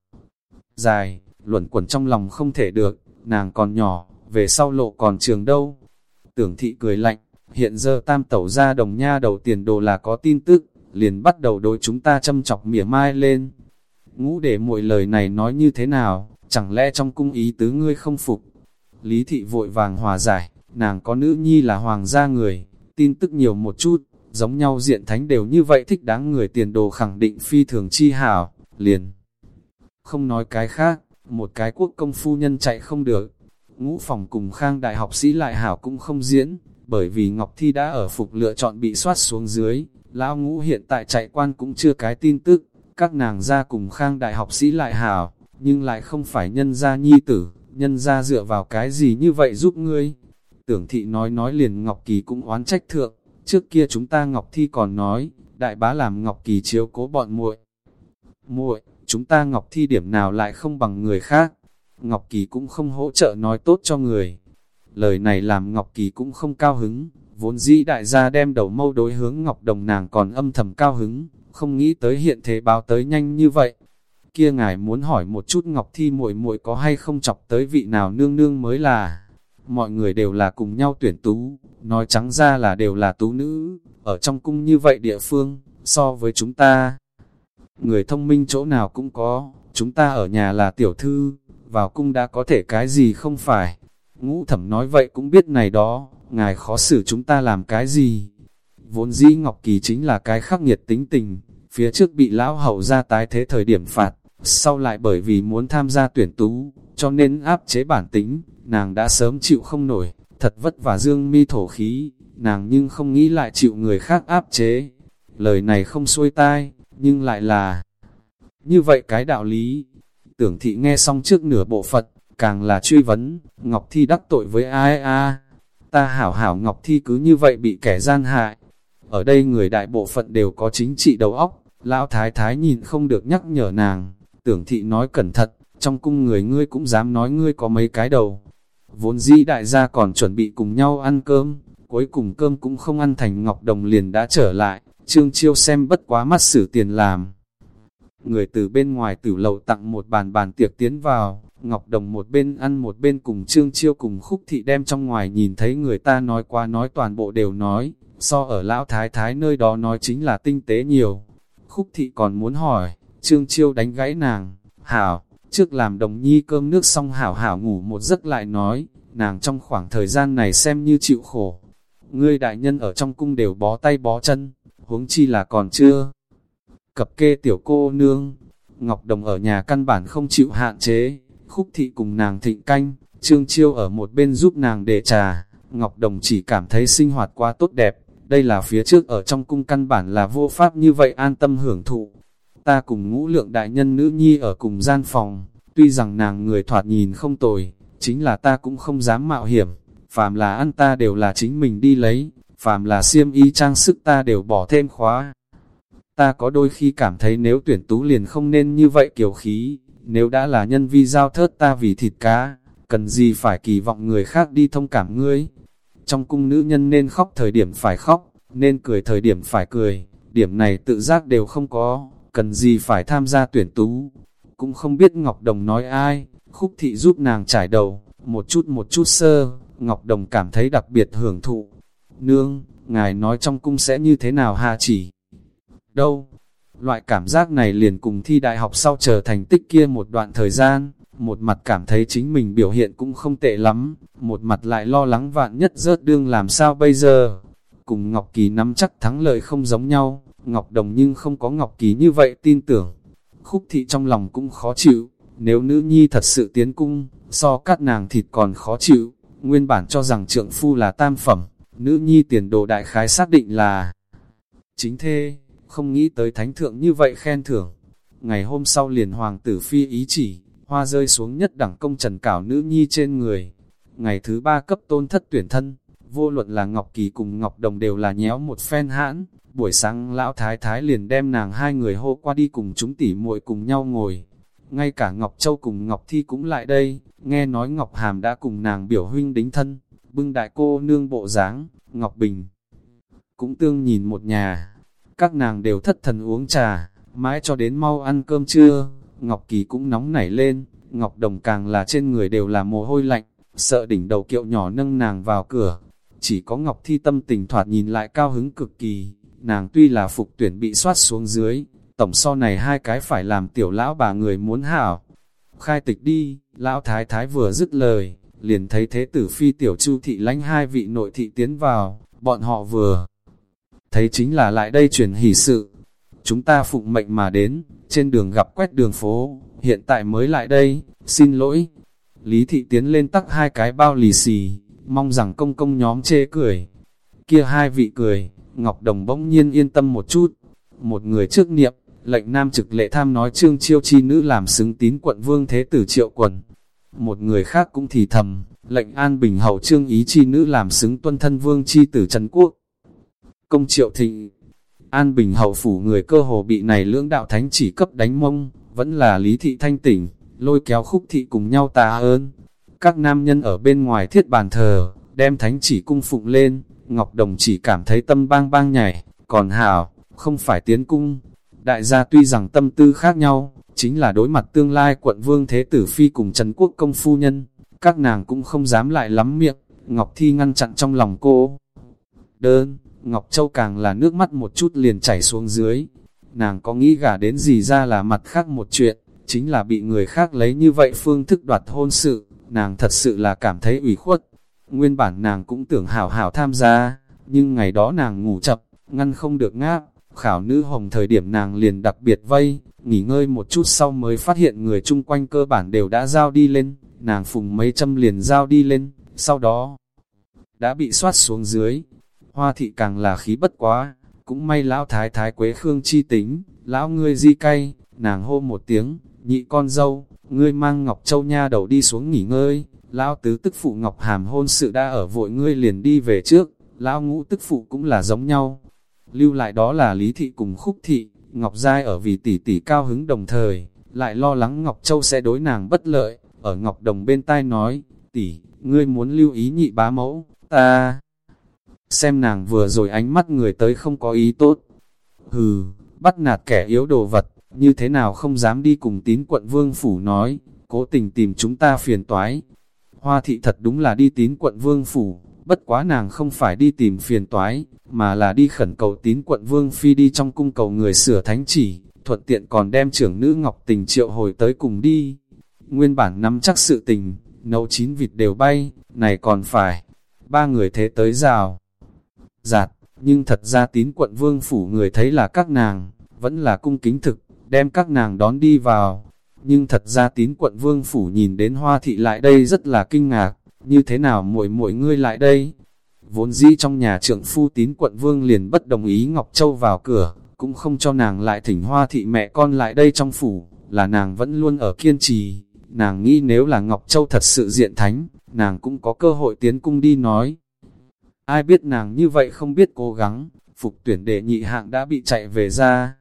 dài, luẩn quẩn trong lòng không thể được, nàng còn nhỏ, về sau lộ còn trường đâu. Tưởng thị cười lạnh, hiện giờ tam tẩu ra đồng nha đầu tiền đồ là có tin tức, liền bắt đầu đối chúng ta châm chọc mỉa mai lên. Ngũ để muội lời này nói như thế nào, chẳng lẽ trong cung ý tứ ngươi không phục? Lý thị vội vàng hòa giải, nàng có nữ nhi là hoàng gia người, tin tức nhiều một chút, giống nhau diện thánh đều như vậy thích đáng người tiền đồ khẳng định phi thường chi hảo, liền. Không nói cái khác, một cái quốc công phu nhân chạy không được, ngũ phòng cùng khang đại học sĩ lại hảo cũng không diễn, bởi vì Ngọc Thi đã ở phục lựa chọn bị soát xuống dưới, lão ngũ hiện tại chạy quan cũng chưa cái tin tức, các nàng ra cùng khang đại học sĩ lại hảo, nhưng lại không phải nhân gia nhi tử, nhân gia dựa vào cái gì như vậy giúp ngươi. Tưởng thị nói nói liền Ngọc Kỳ cũng oán trách thượng, trước kia chúng ta Ngọc Thi còn nói, đại bá làm Ngọc Kỳ chiếu cố bọn muội. Muội, chúng ta Ngọc Thi điểm nào lại không bằng người khác. Ngọc Kỳ cũng không hỗ trợ nói tốt cho người. Lời này làm Ngọc Kỳ cũng không cao hứng, vốn dĩ đại gia đem đầu mâu đối hướng Ngọc Đồng nàng còn âm thầm cao hứng, không nghĩ tới hiện thế báo tới nhanh như vậy. Kia ngài muốn hỏi một chút Ngọc Thi muội muội có hay không chọc tới vị nào nương nương mới là. Mọi người đều là cùng nhau tuyển tú, nói trắng ra là đều là tú nữ, ở trong cung như vậy địa phương, so với chúng ta. Người thông minh chỗ nào cũng có, chúng ta ở nhà là tiểu thư, vào cung đã có thể cái gì không phải. Ngũ thẩm nói vậy cũng biết này đó, ngài khó xử chúng ta làm cái gì. Vốn dĩ Ngọc Kỳ chính là cái khắc nghiệt tính tình, phía trước bị lão hậu ra tái thế thời điểm phạt, sau lại bởi vì muốn tham gia tuyển tú, cho nên áp chế bản tính, nàng đã sớm chịu không nổi, thật vất vả dương mi thổ khí, nàng nhưng không nghĩ lại chịu người khác áp chế. Lời này không xuôi tai, nhưng lại là như vậy cái đạo lý. Tưởng thị nghe xong trước nửa bộ phận, càng là truy vấn, Ngọc Thi đắc tội với ai a Ta hảo hảo Ngọc Thi cứ như vậy bị kẻ gian hại. Ở đây người đại bộ phận đều có chính trị đầu óc, lão thái thái nhìn không được nhắc nhở nàng, tưởng thị nói cẩn thận, trong cung người ngươi cũng dám nói ngươi có mấy cái đầu. Vốn dĩ đại gia còn chuẩn bị cùng nhau ăn cơm, cuối cùng cơm cũng không ăn thành Ngọc Đồng liền đã trở lại, Trương Chiêu xem bất quá mắt xử tiền làm. Người từ bên ngoài tử lầu tặng một bàn bàn tiệc tiến vào, Ngọc Đồng một bên ăn một bên cùng Trương Chiêu cùng khúc thị đem trong ngoài nhìn thấy người ta nói qua nói toàn bộ đều nói, so ở lão thái thái nơi đó nói chính là tinh tế nhiều. Khúc thị còn muốn hỏi, Trương Chiêu đánh gãy nàng, hảo, trước làm đồng nhi cơm nước xong hảo hảo ngủ một giấc lại nói, nàng trong khoảng thời gian này xem như chịu khổ. Ngươi đại nhân ở trong cung đều bó tay bó chân, huống chi là còn chưa. Cập kê tiểu cô nương, Ngọc Đồng ở nhà căn bản không chịu hạn chế, khúc thị cùng nàng thịnh canh, Trương Chiêu ở một bên giúp nàng để trà, Ngọc Đồng chỉ cảm thấy sinh hoạt quá tốt đẹp, đây là phía trước ở trong cung căn bản là vô pháp như vậy an tâm hưởng thụ. Ta cùng ngũ lượng đại nhân nữ nhi ở cùng gian phòng, tuy rằng nàng người thoạt nhìn không tồi, chính là ta cũng không dám mạo hiểm, phàm là ăn ta đều là chính mình đi lấy, phàm là xiêm y trang sức ta đều bỏ thêm khóa. Ta có đôi khi cảm thấy nếu tuyển tú liền không nên như vậy kiểu khí, nếu đã là nhân vi giao thớt ta vì thịt cá, cần gì phải kỳ vọng người khác đi thông cảm ngươi. Trong cung nữ nhân nên khóc thời điểm phải khóc, nên cười thời điểm phải cười, điểm này tự giác đều không có, cần gì phải tham gia tuyển tú. Cũng không biết Ngọc Đồng nói ai, khúc thị giúp nàng trải đầu, một chút một chút sơ, Ngọc Đồng cảm thấy đặc biệt hưởng thụ. nương, ngài nói trong cung sẽ như thế nào hà chỉ? Đâu? Loại cảm giác này liền cùng thi đại học sau chờ thành tích kia một đoạn thời gian, một mặt cảm thấy chính mình biểu hiện cũng không tệ lắm, một mặt lại lo lắng vạn nhất rớt đương làm sao bây giờ. Cùng Ngọc Kỳ nắm chắc thắng lợi không giống nhau, Ngọc Đồng nhưng không có Ngọc Kỳ như vậy tin tưởng. Khúc thị trong lòng cũng khó chịu, nếu nữ nhi thật sự tiến cung, so cắt nàng thịt còn khó chịu, nguyên bản cho rằng trượng phu là tam phẩm, nữ nhi tiền đồ đại khái xác định là chính thê, không nghĩ tới thánh thượng như vậy khen thưởng. Ngày hôm sau liền hoàng tử phi ý chỉ, hoa rơi xuống nhất đẳng công trần cảo nữ nhi trên người. Ngày thứ ba cấp tôn thất tuyển thân, vô luận là Ngọc Kỳ cùng Ngọc Đồng đều là nhéo một phen hãn. Buổi sáng lão thái thái liền đem nàng hai người hô qua đi cùng chúng tỉ muội cùng nhau ngồi. Ngay cả Ngọc Châu cùng Ngọc Thi cũng lại đây, nghe nói Ngọc Hàm đã cùng nàng biểu huynh đính thân, bưng đại cô nương bộ dáng Ngọc Bình. Cũng tương nhìn một nhà, các nàng đều thất thần uống trà, mãi cho đến mau ăn cơm trưa, Ngọc Kỳ cũng nóng nảy lên, Ngọc Đồng càng là trên người đều là mồ hôi lạnh, sợ đỉnh đầu kiệu nhỏ nâng nàng vào cửa. Chỉ có Ngọc Thi tâm tình thoạt nhìn lại cao hứng cực kỳ, nàng tuy là phục tuyển bị soát xuống dưới, tổng so này hai cái phải làm tiểu lão bà người muốn hảo. Khai tịch đi, lão thái thái vừa dứt lời, liền thấy thế tử phi tiểu chu thị lánh hai vị nội thị tiến vào, bọn họ vừa thấy chính là lại đây chuyển hỷ sự. Chúng ta phụng mệnh mà đến, trên đường gặp quét đường phố, hiện tại mới lại đây, xin lỗi. Lý thị tiến lên tắc hai cái bao lì xì, mong rằng công công nhóm chê cười. Kia hai vị cười, Ngọc Đồng bỗng nhiên yên tâm một chút. Một người trước niệm, lệnh nam trực lệ tham nói trương chiêu chi nữ làm xứng tín quận vương thế tử triệu quần. Một người khác cũng thì thầm, lệnh an bình hậu trương ý chi nữ làm xứng tuân thân vương chi tử Trần Quốc. Công triệu thịnh, an bình hậu phủ người cơ hồ bị này lưỡng đạo thánh chỉ cấp đánh mông, vẫn là lý thị thanh tỉnh, lôi kéo khúc thị cùng nhau tà ơn. Các nam nhân ở bên ngoài thiết bàn thờ, đem thánh chỉ cung phụng lên, Ngọc Đồng chỉ cảm thấy tâm bang bang nhảy, còn hảo, không phải tiến cung, Đại gia tuy rằng tâm tư khác nhau, chính là đối mặt tương lai quận vương thế tử phi cùng Trần Quốc công phu nhân, các nàng cũng không dám lại lắm miệng, Ngọc Thi ngăn chặn trong lòng cô. Đơn, Ngọc Châu càng là nước mắt một chút liền chảy xuống dưới, nàng có nghĩ gả đến gì ra là mặt khác một chuyện, chính là bị người khác lấy như vậy phương thức đoạt hôn sự, nàng thật sự là cảm thấy ủy khuất. Nguyên bản nàng cũng tưởng hảo hảo tham gia, nhưng ngày đó nàng ngủ chập, ngăn không được ngáp, Khảo nữ hồng thời điểm nàng liền đặc biệt vây, nghỉ ngơi một chút sau mới phát hiện người chung quanh cơ bản đều đã giao đi lên, nàng phùng mấy châm liền giao đi lên, sau đó đã bị soát xuống dưới. Hoa thị càng là khí bất quá, cũng may lão thái thái quế khương chi tính, lão ngươi di cay, nàng hô một tiếng, nhị con dâu, ngươi mang Ngọc Châu Nha đầu đi xuống nghỉ ngơi, lão tứ tức phụ Ngọc Hàm hôn sự đã ở vội ngươi liền đi về trước, lão ngũ tức phụ cũng là giống nhau, lưu lại đó là Lý Thị cùng Khúc Thị, Ngọc Giai ở vì tỷ tỷ cao hứng đồng thời, lại lo lắng Ngọc Châu sẽ đối nàng bất lợi, ở Ngọc Đồng bên tai nói, tỷ, ngươi muốn lưu ý nhị bá mẫu, ta... Xem nàng vừa rồi ánh mắt người tới không có ý tốt. Hừ, bắt nạt kẻ yếu đồ vật, như thế nào không dám đi cùng tín quận vương phủ nói, cố tình tìm chúng ta phiền toái. Hoa thị thật đúng là đi tín quận vương phủ, bất quá nàng không phải đi tìm phiền toái, mà là đi khẩn cầu tín quận Vương Phi đi trong cung cầu người sửa thánh chỉ, thuận tiện còn đem trưởng nữ Ngọc Tình triệu hồi tới cùng đi. Nguyên bản nắm chắc sự tình, nấu chín vịt đều bay, này còn phải, ba người thế tới rào. Giạt, nhưng thật ra tín quận Vương Phủ người thấy là các nàng, vẫn là cung kính thực, đem các nàng đón đi vào. Nhưng thật ra tín quận Vương Phủ nhìn đến hoa thị lại đây rất là kinh ngạc, như thế nào muội muội ngươi lại đây? Vốn dĩ trong nhà trưởng phu tín quận vương liền bất đồng ý Ngọc Châu vào cửa, cũng không cho nàng lại thỉnh hoa thị mẹ con lại đây trong phủ, là nàng vẫn luôn ở kiên trì. Nàng nghĩ nếu là Ngọc Châu thật sự diện thánh, nàng cũng có cơ hội tiến cung đi nói. Ai biết nàng như vậy không biết cố gắng, phục tuyển đệ nhị hạng đã bị chạy về ra.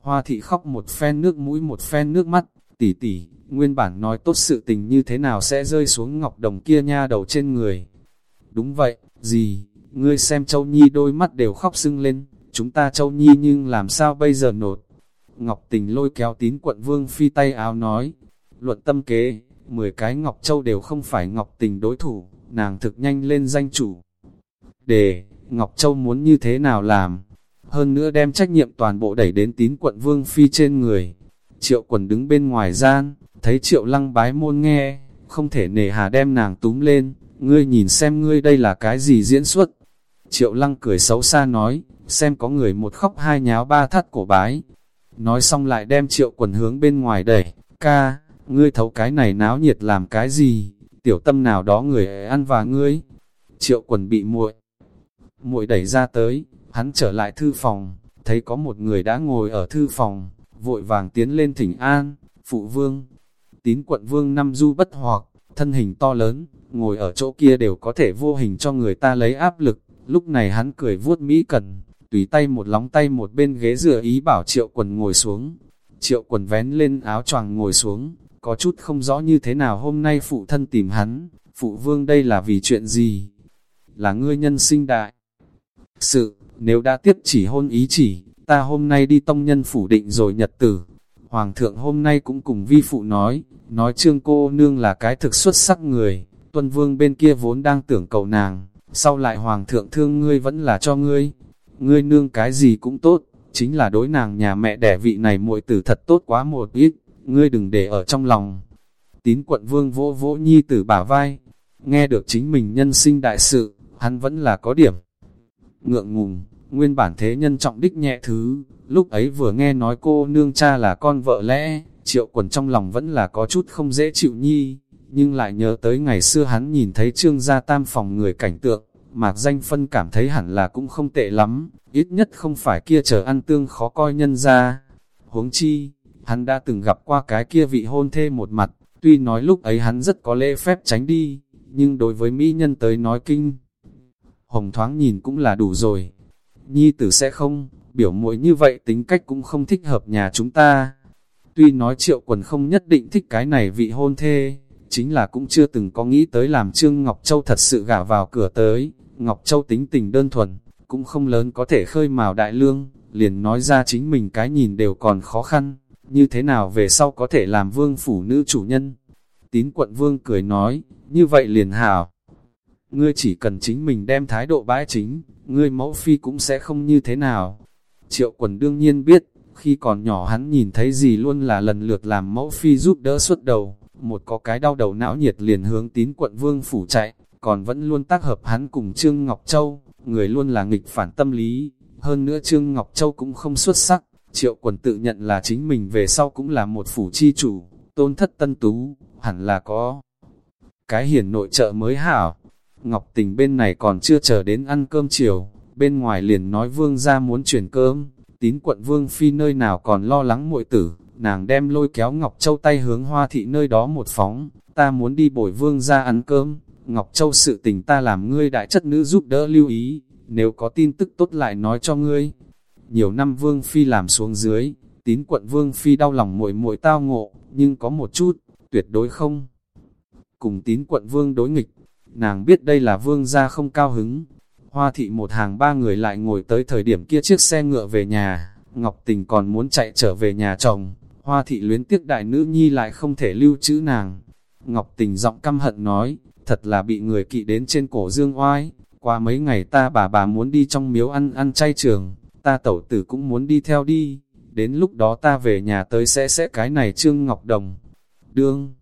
Hoa thị khóc một phen nước mũi một phen nước mắt, tỉ tỉ, nguyên bản nói tốt sự tình như thế nào sẽ rơi xuống ngọc đồng kia nha đầu trên người. Đúng vậy, gì, ngươi xem Châu Nhi đôi mắt đều khóc sưng lên, chúng ta Châu Nhi nhưng làm sao bây giờ nột. Ngọc tình lôi kéo tín quận vương phi tay áo nói, luận tâm kế, 10 cái Ngọc Châu đều không phải Ngọc tình đối thủ, nàng thực nhanh lên danh chủ. Để, Ngọc Châu muốn như thế nào làm? Hơn nữa đem trách nhiệm toàn bộ đẩy đến tín quận Vương Phi trên người. Triệu quần đứng bên ngoài gian, thấy triệu lăng bái môn nghe, không thể nề hà đem nàng túm lên, ngươi nhìn xem ngươi đây là cái gì diễn xuất. Triệu lăng cười xấu xa nói, xem có người một khóc hai nháo ba thắt cổ bái. Nói xong lại đem triệu quần hướng bên ngoài đẩy, ca, ngươi thấu cái này náo nhiệt làm cái gì, tiểu tâm nào đó người ăn và ngươi. Triệu quần bị muội muội đẩy ra tới, hắn trở lại thư phòng, thấy có một người đã ngồi ở thư phòng, vội vàng tiến lên thỉnh an, phụ vương. Tín quận vương năm du bất hoặc, thân hình to lớn, ngồi ở chỗ kia đều có thể vô hình cho người ta lấy áp lực. Lúc này hắn cười vuốt mỹ cần, tùy tay một lóng tay một bên ghế dựa ý bảo triệu quần ngồi xuống. Triệu quần vén lên áo choàng ngồi xuống, có chút không rõ như thế nào hôm nay phụ thân tìm hắn, phụ vương đây là vì chuyện gì? Là ngươi nhân sinh đại. Sự, nếu đã tiếp chỉ hôn ý chỉ, ta hôm nay đi tông nhân phủ định rồi nhật tử. Hoàng thượng hôm nay cũng cùng vi phụ nói, nói trương cô nương là cái thực xuất sắc người, tuân vương bên kia vốn đang tưởng cầu nàng, sau lại hoàng thượng thương ngươi vẫn là cho ngươi. Ngươi nương cái gì cũng tốt, chính là đối nàng nhà mẹ đẻ vị này muội tử thật tốt quá một ít, ngươi đừng để ở trong lòng. Tín quận vương vỗ vỗ nhi tử bả vai, nghe được chính mình nhân sinh đại sự, hắn vẫn là có điểm. Ngượng ngùng, nguyên bản thế nhân trọng đích nhẹ thứ, lúc ấy vừa nghe nói cô nương cha là con vợ lẽ, triệu quần trong lòng vẫn là có chút không dễ chịu nhi, nhưng lại nhớ tới ngày xưa hắn nhìn thấy trương gia tam phòng người cảnh tượng, mạc danh phân cảm thấy hẳn là cũng không tệ lắm, ít nhất không phải kia chờ ăn tương khó coi nhân ra. Huống chi, hắn đã từng gặp qua cái kia vị hôn thê một mặt, tuy nói lúc ấy hắn rất có lễ phép tránh đi, nhưng đối với mỹ nhân tới nói kinh. Hồng thoáng nhìn cũng là đủ rồi. Nhi tử sẽ không, biểu muội như vậy tính cách cũng không thích hợp nhà chúng ta. Tuy nói triệu quần không nhất định thích cái này vị hôn thê, chính là cũng chưa từng có nghĩ tới làm Trương Ngọc Châu thật sự gả vào cửa tới. Ngọc Châu tính tình đơn thuần, cũng không lớn có thể khơi mào đại lương, liền nói ra chính mình cái nhìn đều còn khó khăn, như thế nào về sau có thể làm vương phủ nữ chủ nhân. Tín quận vương cười nói, như vậy liền hảo. Ngươi chỉ cần chính mình đem thái độ bãi chính, ngươi mẫu phi cũng sẽ không như thế nào. Triệu quần đương nhiên biết, khi còn nhỏ hắn nhìn thấy gì luôn là lần lượt làm mẫu phi giúp đỡ suốt đầu, một có cái đau đầu não nhiệt liền hướng tín quận vương phủ chạy, còn vẫn luôn tác hợp hắn cùng Trương Ngọc Châu, người luôn là nghịch phản tâm lý, hơn nữa Trương Ngọc Châu cũng không xuất sắc, triệu quần tự nhận là chính mình về sau cũng là một phủ chi chủ, tôn thất tân tú, hẳn là có cái hiển nội trợ mới hảo. Ngọc tình bên này còn chưa chờ đến ăn cơm chiều, bên ngoài liền nói vương ra muốn chuyển cơm, tín quận vương phi nơi nào còn lo lắng muội tử, nàng đem lôi kéo Ngọc Châu tay hướng hoa thị nơi đó một phóng, ta muốn đi bồi vương ra ăn cơm, Ngọc Châu sự tình ta làm ngươi đại chất nữ giúp đỡ lưu ý, nếu có tin tức tốt lại nói cho ngươi. Nhiều năm vương phi làm xuống dưới, tín quận vương phi đau lòng muội muội tao ngộ, nhưng có một chút, tuyệt đối không. Cùng tín quận vương đối nghịch, nàng biết đây là vương gia không cao hứng. Hoa thị một hàng ba người lại ngồi tới thời điểm kia chiếc xe ngựa về nhà, Ngọc Tình còn muốn chạy trở về nhà chồng, hoa thị luyến tiếc đại nữ nhi lại không thể lưu trữ nàng. Ngọc Tình giọng căm hận nói, thật là bị người kỵ đến trên cổ dương oai, qua mấy ngày ta bà bà muốn đi trong miếu ăn ăn chay trường, ta tẩu tử cũng muốn đi theo đi, đến lúc đó ta về nhà tới sẽ sẽ cái này Trương Ngọc Đồng. Đương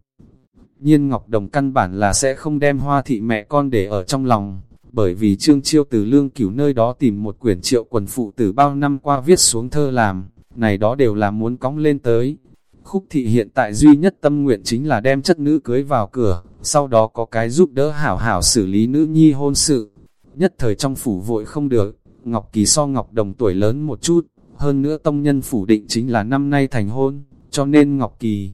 nhiên Ngọc Đồng căn bản là sẽ không đem hoa thị mẹ con để ở trong lòng, bởi vì Trương Chiêu từ lương cửu nơi đó tìm một quyển triệu quần phụ từ bao năm qua viết xuống thơ làm, này đó đều là muốn cóng lên tới. Khúc thị hiện tại duy nhất tâm nguyện chính là đem chất nữ cưới vào cửa, sau đó có cái giúp đỡ hảo hảo xử lý nữ nhi hôn sự. Nhất thời trong phủ vội không được, Ngọc Kỳ so Ngọc Đồng tuổi lớn một chút, hơn nữa tông nhân phủ định chính là năm nay thành hôn, cho nên Ngọc Kỳ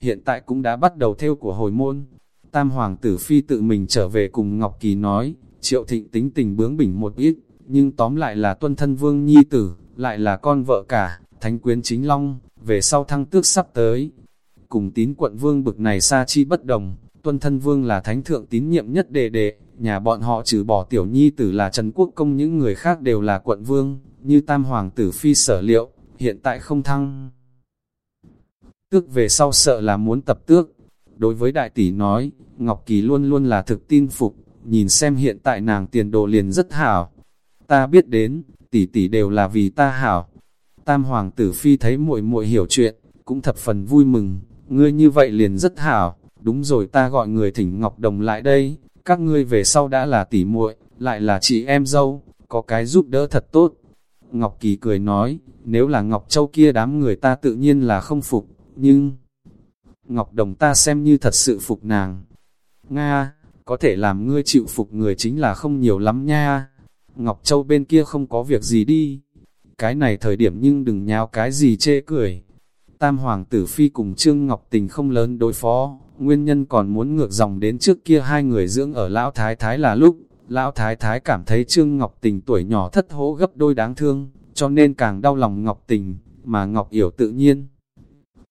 hiện tại cũng đã bắt đầu theo của hồi môn. Tam Hoàng tử Phi tự mình trở về cùng Ngọc Kỳ nói, triệu thịnh tính tình bướng bỉnh một ít, nhưng tóm lại là tuân thân vương nhi tử, lại là con vợ cả, thánh quyến chính long, về sau thăng tước sắp tới. Cùng tín quận vương bực này xa chi bất đồng, tuân thân vương là thánh thượng tín nhiệm nhất đề đệ, nhà bọn họ trừ bỏ tiểu nhi tử là Trần Quốc Công những người khác đều là quận vương, như tam hoàng tử phi sở liệu, hiện tại không thăng. Tước về sau sợ là muốn tập tước. Đối với đại tỷ nói, Ngọc Kỳ luôn luôn là thực tin phục, nhìn xem hiện tại nàng tiền đồ liền rất hảo, ta biết đến, tỷ tỷ đều là vì ta hảo. Tam hoàng tử phi thấy muội muội hiểu chuyện, cũng thập phần vui mừng, ngươi như vậy liền rất hảo, đúng rồi ta gọi người thỉnh Ngọc Đồng lại đây, các ngươi về sau đã là tỷ muội, lại là chị em dâu, có cái giúp đỡ thật tốt. Ngọc Kỳ cười nói, nếu là Ngọc Châu kia đám người ta tự nhiên là không phục, nhưng... Ngọc Đồng ta xem như thật sự phục nàng. Nga, có thể làm ngươi chịu phục người chính là không nhiều lắm nha. Ngọc Châu bên kia không có việc gì đi. Cái này thời điểm nhưng đừng nháo cái gì chê cười. Tam Hoàng tử Phi cùng Trương Ngọc Tình không lớn đối phó, nguyên nhân còn muốn ngược dòng đến trước kia hai người dưỡng ở Lão Thái Thái là lúc, Lão Thái Thái cảm thấy Trương Ngọc Tình tuổi nhỏ thất hố gấp đôi đáng thương, cho nên càng đau lòng Ngọc Tình, mà Ngọc Yểu tự nhiên.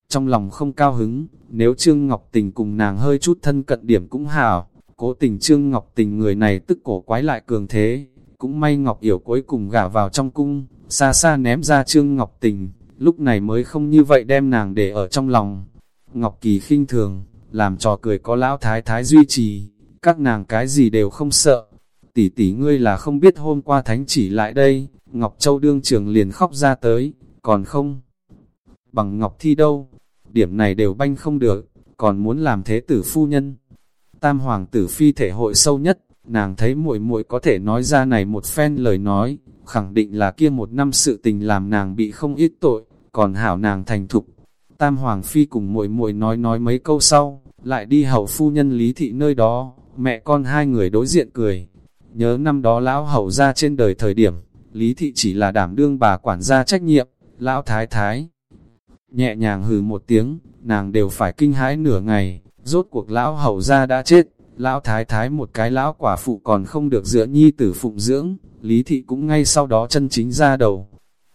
Trong lòng không cao hứng, nếu Trương Ngọc Tình cùng nàng hơi chút thân cận điểm cũng hảo, cố tình Trương Ngọc Tình người này tức cổ quái lại cường thế, cũng may Ngọc Yểu cuối cùng gả vào trong cung, xa xa ném ra Trương Ngọc Tình, lúc này mới không như vậy đem nàng để ở trong lòng. Ngọc Kỳ khinh thường, làm trò cười có lão thái thái duy trì, các nàng cái gì đều không sợ. Tỷ tỷ ngươi là không biết hôm qua thánh chỉ lại đây, Ngọc Châu đương trường liền khóc ra tới, còn không bằng Ngọc Thi đâu, điểm này đều banh không được, còn muốn làm thế tử phu nhân. Tam hoàng tử phi thể hội sâu nhất, nàng thấy muội muội có thể nói ra này một phen lời nói, khẳng định là kia một năm sự tình làm nàng bị không ít tội, còn hảo nàng thành thục. Tam hoàng phi cùng muội muội nói nói mấy câu sau, lại đi hậu phu nhân lý thị nơi đó, mẹ con hai người đối diện cười. Nhớ năm đó lão hậu ra trên đời thời điểm, lý thị chỉ là đảm đương bà quản gia trách nhiệm, lão thái thái. Nhẹ nhàng hừ một tiếng, nàng đều phải kinh hãi nửa ngày, rốt cuộc lão hậu ra đã chết, lão thái thái một cái lão quả phụ còn không được dựa nhi tử phụng dưỡng, lý thị cũng ngay sau đó chân chính ra đầu.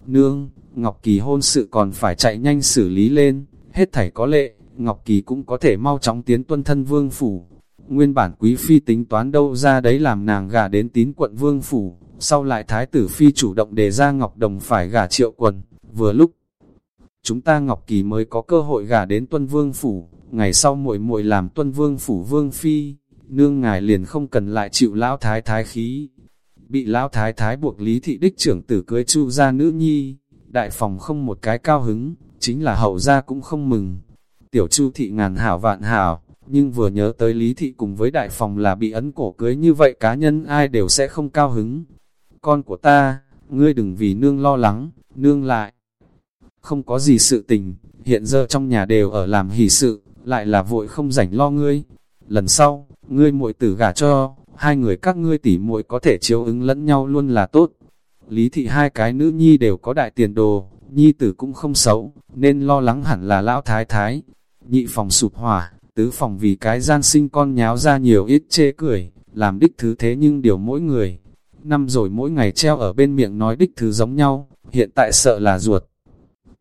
Nương, Ngọc Kỳ hôn sự còn phải chạy nhanh xử lý lên, hết thảy có lệ, Ngọc Kỳ cũng có thể mau chóng tiến tuân thân vương phủ. Nguyên bản quý phi tính toán đâu ra đấy làm nàng gả đến tín quận vương phủ, sau lại thái tử phi chủ động đề ra Ngọc Đồng phải gả triệu quần, vừa lúc. Chúng ta Ngọc Kỳ mới có cơ hội gả đến tuân vương phủ, ngày sau muội muội làm tuân vương phủ vương phi, nương ngài liền không cần lại chịu lão thái thái khí. Bị lão thái thái buộc lý thị đích trưởng tử cưới chu ra nữ nhi, đại phòng không một cái cao hứng, chính là hậu gia cũng không mừng. Tiểu chu thị ngàn hảo vạn hảo, nhưng vừa nhớ tới lý thị cùng với đại phòng là bị ấn cổ cưới như vậy cá nhân ai đều sẽ không cao hứng. Con của ta, ngươi đừng vì nương lo lắng, nương lại. Không có gì sự tình, hiện giờ trong nhà đều ở làm hỷ sự, lại là vội không rảnh lo ngươi. Lần sau, ngươi muội tử gả cho, hai người các ngươi tỉ muội có thể chiếu ứng lẫn nhau luôn là tốt. Lý thị hai cái nữ nhi đều có đại tiền đồ, nhi tử cũng không xấu, nên lo lắng hẳn là lão thái thái. Nhị phòng sụp hỏa, tứ phòng vì cái gian sinh con nháo ra nhiều ít chê cười, làm đích thứ thế nhưng điều mỗi người. Năm rồi mỗi ngày treo ở bên miệng nói đích thứ giống nhau, hiện tại sợ là ruột.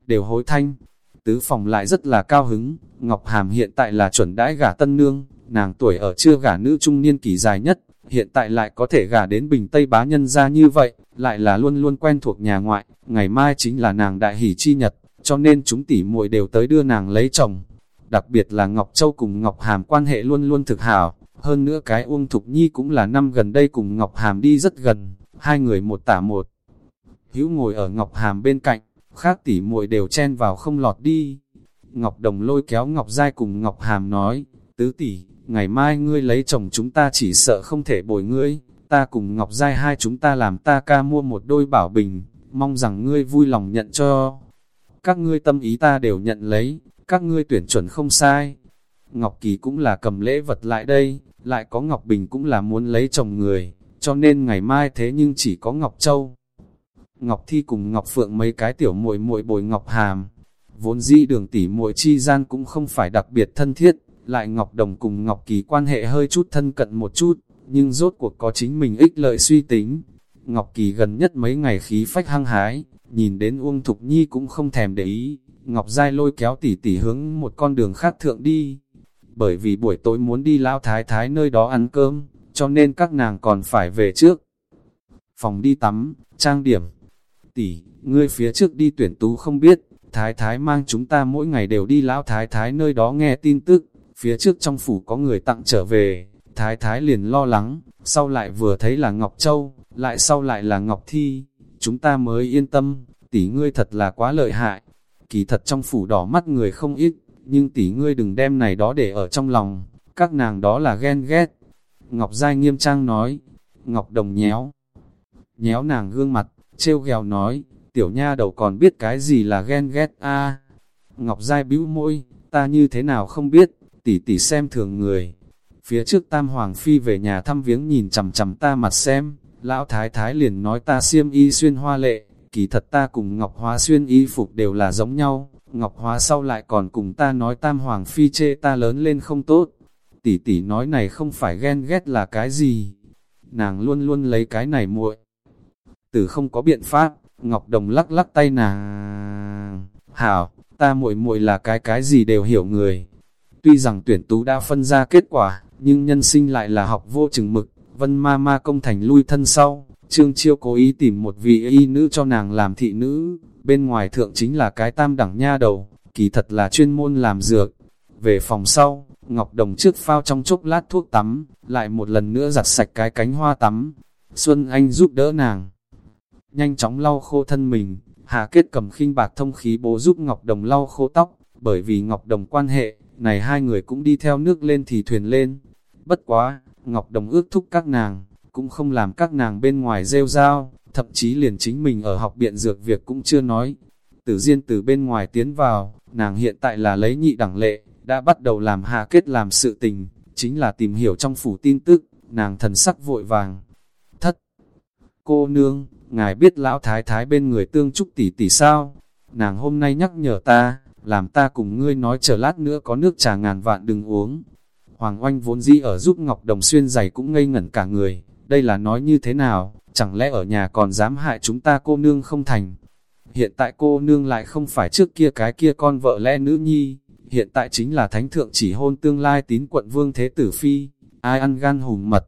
Đều hối thanh, tứ phòng lại rất là cao hứng, Ngọc Hàm hiện tại là chuẩn đãi gả tân nương, nàng tuổi ở chưa gả nữ trung niên kỳ dài nhất, hiện tại lại có thể gả đến bình Tây bá nhân ra như vậy, lại là luôn luôn quen thuộc nhà ngoại, ngày mai chính là nàng đại hỷ chi nhật, cho nên chúng tỷ muội đều tới đưa nàng lấy chồng. Đặc biệt là Ngọc Châu cùng Ngọc Hàm quan hệ luôn luôn thực hảo, hơn nữa cái Uông Thục Nhi cũng là năm gần đây cùng Ngọc Hàm đi rất gần, hai người một tả một. Hữu ngồi ở Ngọc Hàm bên cạnh, khác tỷ muội đều chen vào không lọt đi. Ngọc Đồng lôi kéo Ngọc Giai cùng Ngọc Hàm nói, tứ tỷ, ngày mai ngươi lấy chồng chúng ta chỉ sợ không thể bồi ngươi, ta cùng Ngọc Giai hai chúng ta làm ta ca mua một đôi bảo bình, mong rằng ngươi vui lòng nhận cho. Các ngươi tâm ý ta đều nhận lấy, các ngươi tuyển chuẩn không sai. Ngọc Kỳ cũng là cầm lễ vật lại đây, lại có Ngọc Bình cũng là muốn lấy chồng người, cho nên ngày mai thế nhưng chỉ có Ngọc Châu. Ngọc Thi cùng Ngọc Phượng mấy cái tiểu muội muội bồi Ngọc Hàm, vốn dĩ đường tỷ muội chi gian cũng không phải đặc biệt thân thiết, lại Ngọc Đồng cùng Ngọc Kỳ quan hệ hơi chút thân cận một chút, nhưng rốt cuộc có chính mình ích lợi suy tính. Ngọc Kỳ gần nhất mấy ngày khí phách hăng hái, nhìn đến Uông Thục Nhi cũng không thèm để ý, Ngọc Giai lôi kéo tỷ tỷ hướng một con đường khác thượng đi. Bởi vì buổi tối muốn đi lão thái thái nơi đó ăn cơm, cho nên các nàng còn phải về trước. Phòng đi tắm, trang điểm. Tỷ, ngươi phía trước đi tuyển tú không biết, thái thái mang chúng ta mỗi ngày đều đi lão thái thái nơi đó nghe tin tức, phía trước trong phủ có người tặng trở về, thái thái liền lo lắng, sau lại vừa thấy là Ngọc Châu, lại sau lại là Ngọc Thi, chúng ta mới yên tâm, tỷ ngươi thật là quá lợi hại. Kỳ thật trong phủ đỏ mắt người không ít, nhưng tỷ ngươi đừng đem này đó để ở trong lòng, các nàng đó là ghen ghét. Ngọc Giai nghiêm trang nói, Ngọc Đồng nhéo, nhéo nàng gương mặt, trêu ghẹo nói, tiểu nha đầu còn biết cái gì là ghen ghét a Ngọc Giai bĩu môi, ta như thế nào không biết, tỷ tỷ xem thường người. Phía trước Tam Hoàng Phi về nhà thăm viếng nhìn chầm chầm ta mặt xem, lão thái thái liền nói ta xiêm y xuyên hoa lệ, kỳ thật ta cùng Ngọc Hóa xuyên y phục đều là giống nhau, Ngọc Hóa sau lại còn cùng ta nói Tam Hoàng Phi chê ta lớn lên không tốt. Tỷ tỷ nói này không phải ghen ghét là cái gì, nàng luôn luôn lấy cái này muội. Từ không có biện pháp, Ngọc Đồng lắc lắc tay nàng. Hảo, ta muội muội là cái cái gì đều hiểu người. Tuy rằng tuyển tú đã phân ra kết quả, nhưng nhân sinh lại là học vô chừng mực. Vân ma ma công thành lui thân sau, Trương Chiêu cố ý tìm một vị y nữ cho nàng làm thị nữ, bên ngoài thượng chính là cái tam đẳng nha đầu, kỳ thật là chuyên môn làm dược. Về phòng sau, Ngọc Đồng trước phao trong chốc lát thuốc tắm, lại một lần nữa giặt sạch cái cánh hoa tắm. Xuân Anh giúp đỡ nàng. Nhanh chóng lau khô thân mình, Hà Kết cầm khinh bạc thông khí bố giúp Ngọc Đồng lau khô tóc, bởi vì Ngọc Đồng quan hệ, này hai người cũng đi theo nước lên thì thuyền lên. Bất quá, Ngọc Đồng ước thúc các nàng, cũng không làm các nàng bên ngoài rêu rao, thậm chí liền chính mình ở học biện dược việc cũng chưa nói. Tử Diên từ bên ngoài tiến vào, nàng hiện tại là lấy nhị đẳng lệ, đã bắt đầu làm Hà kết làm sự tình, chính là tìm hiểu trong phủ tin tức, nàng thần sắc vội vàng. Thất! Cô nương, ngài biết lão thái thái bên người tương trúc tỷ tỷ sao? Nàng hôm nay nhắc nhở ta, làm ta cùng ngươi nói chờ lát nữa có nước trà ngàn vạn đừng uống. Hoàng oanh vốn dĩ ở giúp Ngọc Đồng Xuyên giày cũng ngây ngẩn cả người, đây là nói như thế nào, chẳng lẽ ở nhà còn dám hại chúng ta cô nương không thành? Hiện tại cô nương lại không phải trước kia cái kia con vợ lẽ nữ nhi, hiện tại chính là thánh thượng chỉ hôn tương lai tín quận vương thế tử phi, ai ăn gan hùng mật.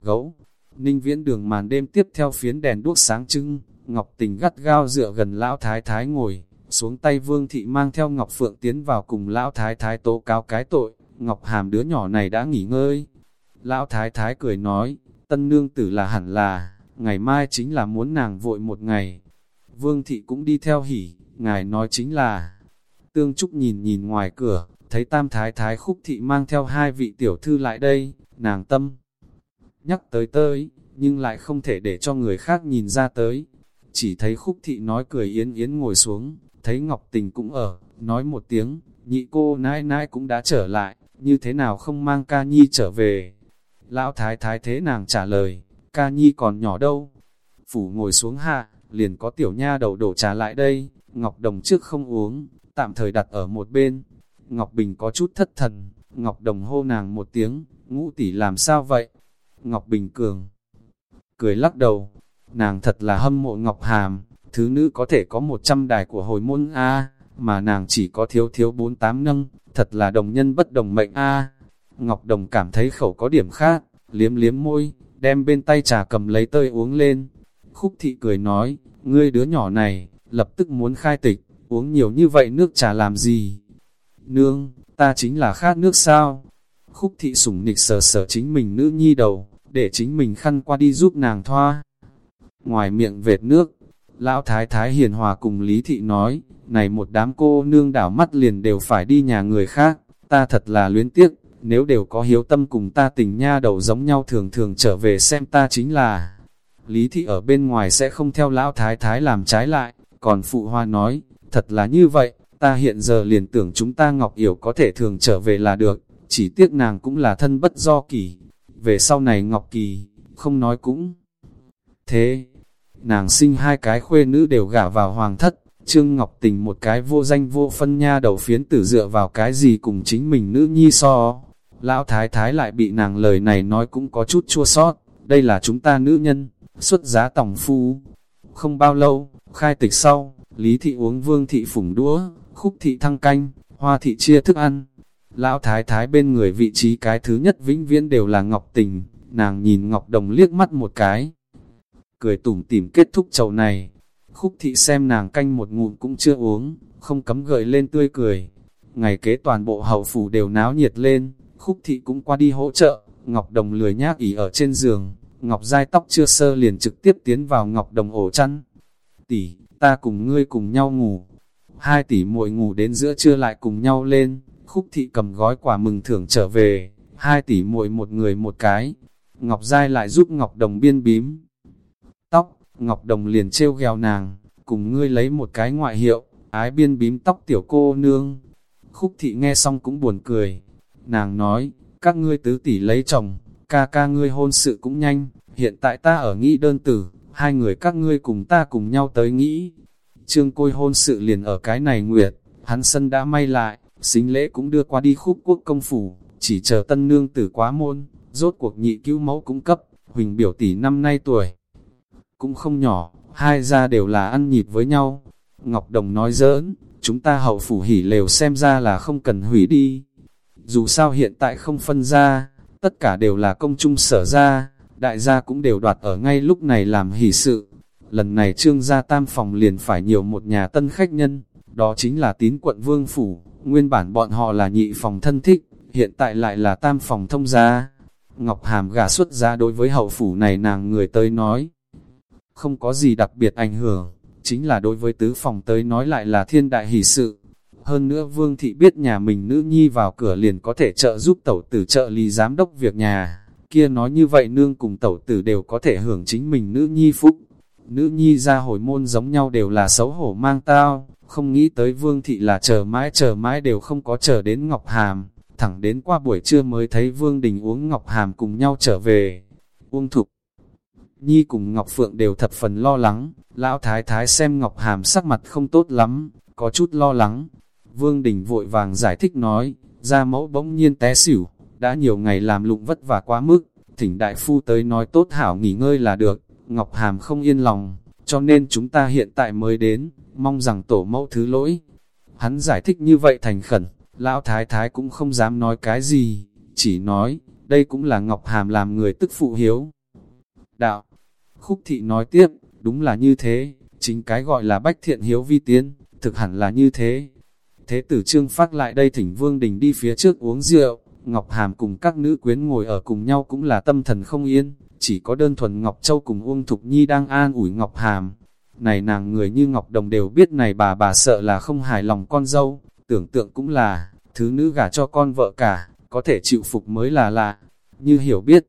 Gấu, ninh viễn đường màn đêm tiếp theo phiến đèn đuốc sáng trưng, Ngọc Tình gắt gao dựa gần lão thái thái ngồi, xuống tay vương thị mang theo Ngọc Phượng tiến vào cùng lão thái thái tố cáo cái tội, Ngọc Hàm đứa nhỏ này đã nghỉ ngơi. Lão thái thái cười nói, tân nương tử là hẳn là, ngày mai chính là muốn nàng vội một ngày. Vương thị cũng đi theo hỉ, ngài nói chính là, Tương Trúc nhìn nhìn ngoài cửa, thấy tam thái thái khúc thị mang theo hai vị tiểu thư lại đây, nàng tâm. Nhắc tới tới, nhưng lại không thể để cho người khác nhìn ra tới. Chỉ thấy khúc thị nói cười yến yến ngồi xuống, thấy Ngọc Tình cũng ở, nói một tiếng, nhị cô nãi nãi cũng đã trở lại, như thế nào không mang ca nhi trở về. Lão thái thái thế nàng trả lời, ca nhi còn nhỏ đâu. Phủ ngồi xuống hạ, liền có tiểu nha đầu đổ trà lại đây, Ngọc Đồng trước không uống, tạm thời đặt ở một bên. Ngọc Bình có chút thất thần, Ngọc Đồng hô nàng một tiếng, ngũ tỷ làm sao vậy? Ngọc Bình cường, cười lắc đầu, nàng thật là hâm mộ Ngọc Hàm, thứ nữ có thể có một trăm đài của hồi môn A, mà nàng chỉ có thiếu thiếu bốn tám nâng, thật là đồng nhân bất đồng mệnh A. Ngọc Đồng cảm thấy khẩu có điểm khác, liếm liếm môi, đem bên tay trà cầm lấy tơi uống lên. Khúc thị cười nói, ngươi đứa nhỏ này, lập tức muốn khai tịch, uống nhiều như vậy nước trà làm gì? Nương, ta chính là khát nước sao? Khúc thị sủng nịch sờ sờ chính mình nữ nhi đầu, để chính mình khăn qua đi giúp nàng thoa. Ngoài miệng vệt nước, lão thái thái hiền hòa cùng Lý thị nói, này một đám cô nương đảo mắt liền đều phải đi nhà người khác, ta thật là luyến tiếc, nếu đều có hiếu tâm cùng ta tình nha đầu giống nhau thường thường trở về xem ta chính là. Lý thị ở bên ngoài sẽ không theo lão thái thái làm trái lại, còn phụ hoa nói, thật là như vậy, ta hiện giờ liền tưởng chúng ta Ngọc Yểu có thể thường trở về là được, chỉ tiếc nàng cũng là thân bất do kỳ. Về sau này Ngọc Kỳ, không nói cũng thế. Nàng sinh hai cái khuê nữ đều gả vào hoàng thất, Trương Ngọc Tình một cái vô danh vô phân nha đầu phiến tử dựa vào cái gì cùng chính mình nữ nhi so. Lão thái thái lại bị nàng lời này nói cũng có chút chua sót, đây là chúng ta nữ nhân, xuất giá tổng phu. Không bao lâu, khai tịch sau, Lý thị uống vương thị phủng đũa, khúc thị thăng canh, hoa thị chia thức ăn. Lão thái thái bên người vị trí cái thứ nhất vĩnh viễn đều là Ngọc Tình, nàng nhìn Ngọc Đồng liếc mắt một cái. Cười tủm tỉm kết thúc chầu này, khúc thị xem nàng canh một ngụm cũng chưa uống, không cấm gợi lên tươi cười. Ngày kế toàn bộ hậu phủ đều náo nhiệt lên, khúc thị cũng qua đi hỗ trợ, Ngọc Đồng lười nhác ỉ ở trên giường, Ngọc Giai tóc chưa sơ liền trực tiếp tiến vào Ngọc Đồng ổ chăn. Tỷ, ta cùng ngươi cùng nhau ngủ. Hai tỷ muội ngủ đến giữa trưa lại cùng nhau lên, khúc thị cầm gói quà mừng thưởng trở về, hai tỷ muội một người một cái. Ngọc Giai lại giúp Ngọc Đồng biên bím. Tóc, Ngọc Đồng liền trêu gheo nàng, cùng ngươi lấy một cái ngoại hiệu, ái biên bím tóc tiểu cô nương. Khúc thị nghe xong cũng buồn cười. Nàng nói, các ngươi tứ tỷ lấy chồng, ca ca ngươi hôn sự cũng nhanh, hiện tại ta ở nghĩ đơn tử, hai người các ngươi cùng ta cùng nhau tới nghĩ. Trương côi hôn sự liền ở cái này nguyệt, hắn sân đã may lại, xính lễ cũng đưa qua đi khúc quốc công phủ, chỉ chờ tân nương tử quá môn, rốt cuộc nhị cứu mẫu cũng cấp, huỳnh biểu tỷ năm nay tuổi. Cũng không nhỏ, hai gia đều là ăn nhịp với nhau. Ngọc Đồng nói giỡn, chúng ta hậu phủ hỉ lều xem ra là không cần hủy đi. Dù sao hiện tại không phân ra, tất cả đều là công chung sở ra, đại gia cũng đều đoạt ở ngay lúc này làm hỷ sự. Lần này trương gia tam phòng liền phải nhiều một nhà tân khách nhân, đó chính là tín quận vương phủ, nguyên bản bọn họ là nhị phòng thân thích, hiện tại lại là tam phòng thông gia. Ngọc Hàm gà xuất ra đối với hậu phủ này nàng người tới nói. Không có gì đặc biệt ảnh hưởng, chính là đối với tứ phòng tới nói lại là thiên đại hỷ sự. Hơn nữa Vương Thị biết nhà mình nữ nhi vào cửa liền có thể trợ giúp tẩu tử trợ lý giám đốc việc nhà. Kia nói như vậy nương cùng tẩu tử đều có thể hưởng chính mình nữ nhi phúc. Nữ nhi ra hồi môn giống nhau đều là xấu hổ mang tao, không nghĩ tới Vương Thị là chờ mãi chờ mãi đều không có chờ đến Ngọc Hàm. Thẳng đến qua buổi trưa mới thấy Vương Đình uống Ngọc Hàm cùng nhau trở về. Uông Thục Nhi cùng Ngọc Phượng đều thập phần lo lắng, lão thái thái xem Ngọc Hàm sắc mặt không tốt lắm, có chút lo lắng, Vương Đình vội vàng giải thích nói, ra mẫu bỗng nhiên té xỉu, đã nhiều ngày làm lụng vất vả quá mức, thỉnh đại phu tới nói tốt hảo nghỉ ngơi là được, Ngọc Hàm không yên lòng, cho nên chúng ta hiện tại mới đến, mong rằng tổ mẫu thứ lỗi. Hắn giải thích như vậy thành khẩn, lão thái thái cũng không dám nói cái gì, chỉ nói, đây cũng là Ngọc Hàm làm người tức phụ hiếu. Đạo, khúc thị nói tiếp, đúng là như thế, chính cái gọi là bách thiện hiếu vi tiến, thực hẳn là như thế, Thế tử trương phát lại đây thỉnh Vương Đình đi phía trước uống rượu, Ngọc Hàm cùng các nữ quyến ngồi ở cùng nhau cũng là tâm thần không yên, chỉ có đơn thuần Ngọc Châu cùng Uông Thục Nhi đang an ủi Ngọc Hàm. Này nàng người như Ngọc Đồng đều biết này bà bà sợ là không hài lòng con dâu, tưởng tượng cũng là, thứ nữ gả cho con vợ cả, có thể chịu phục mới là lạ, như hiểu biết.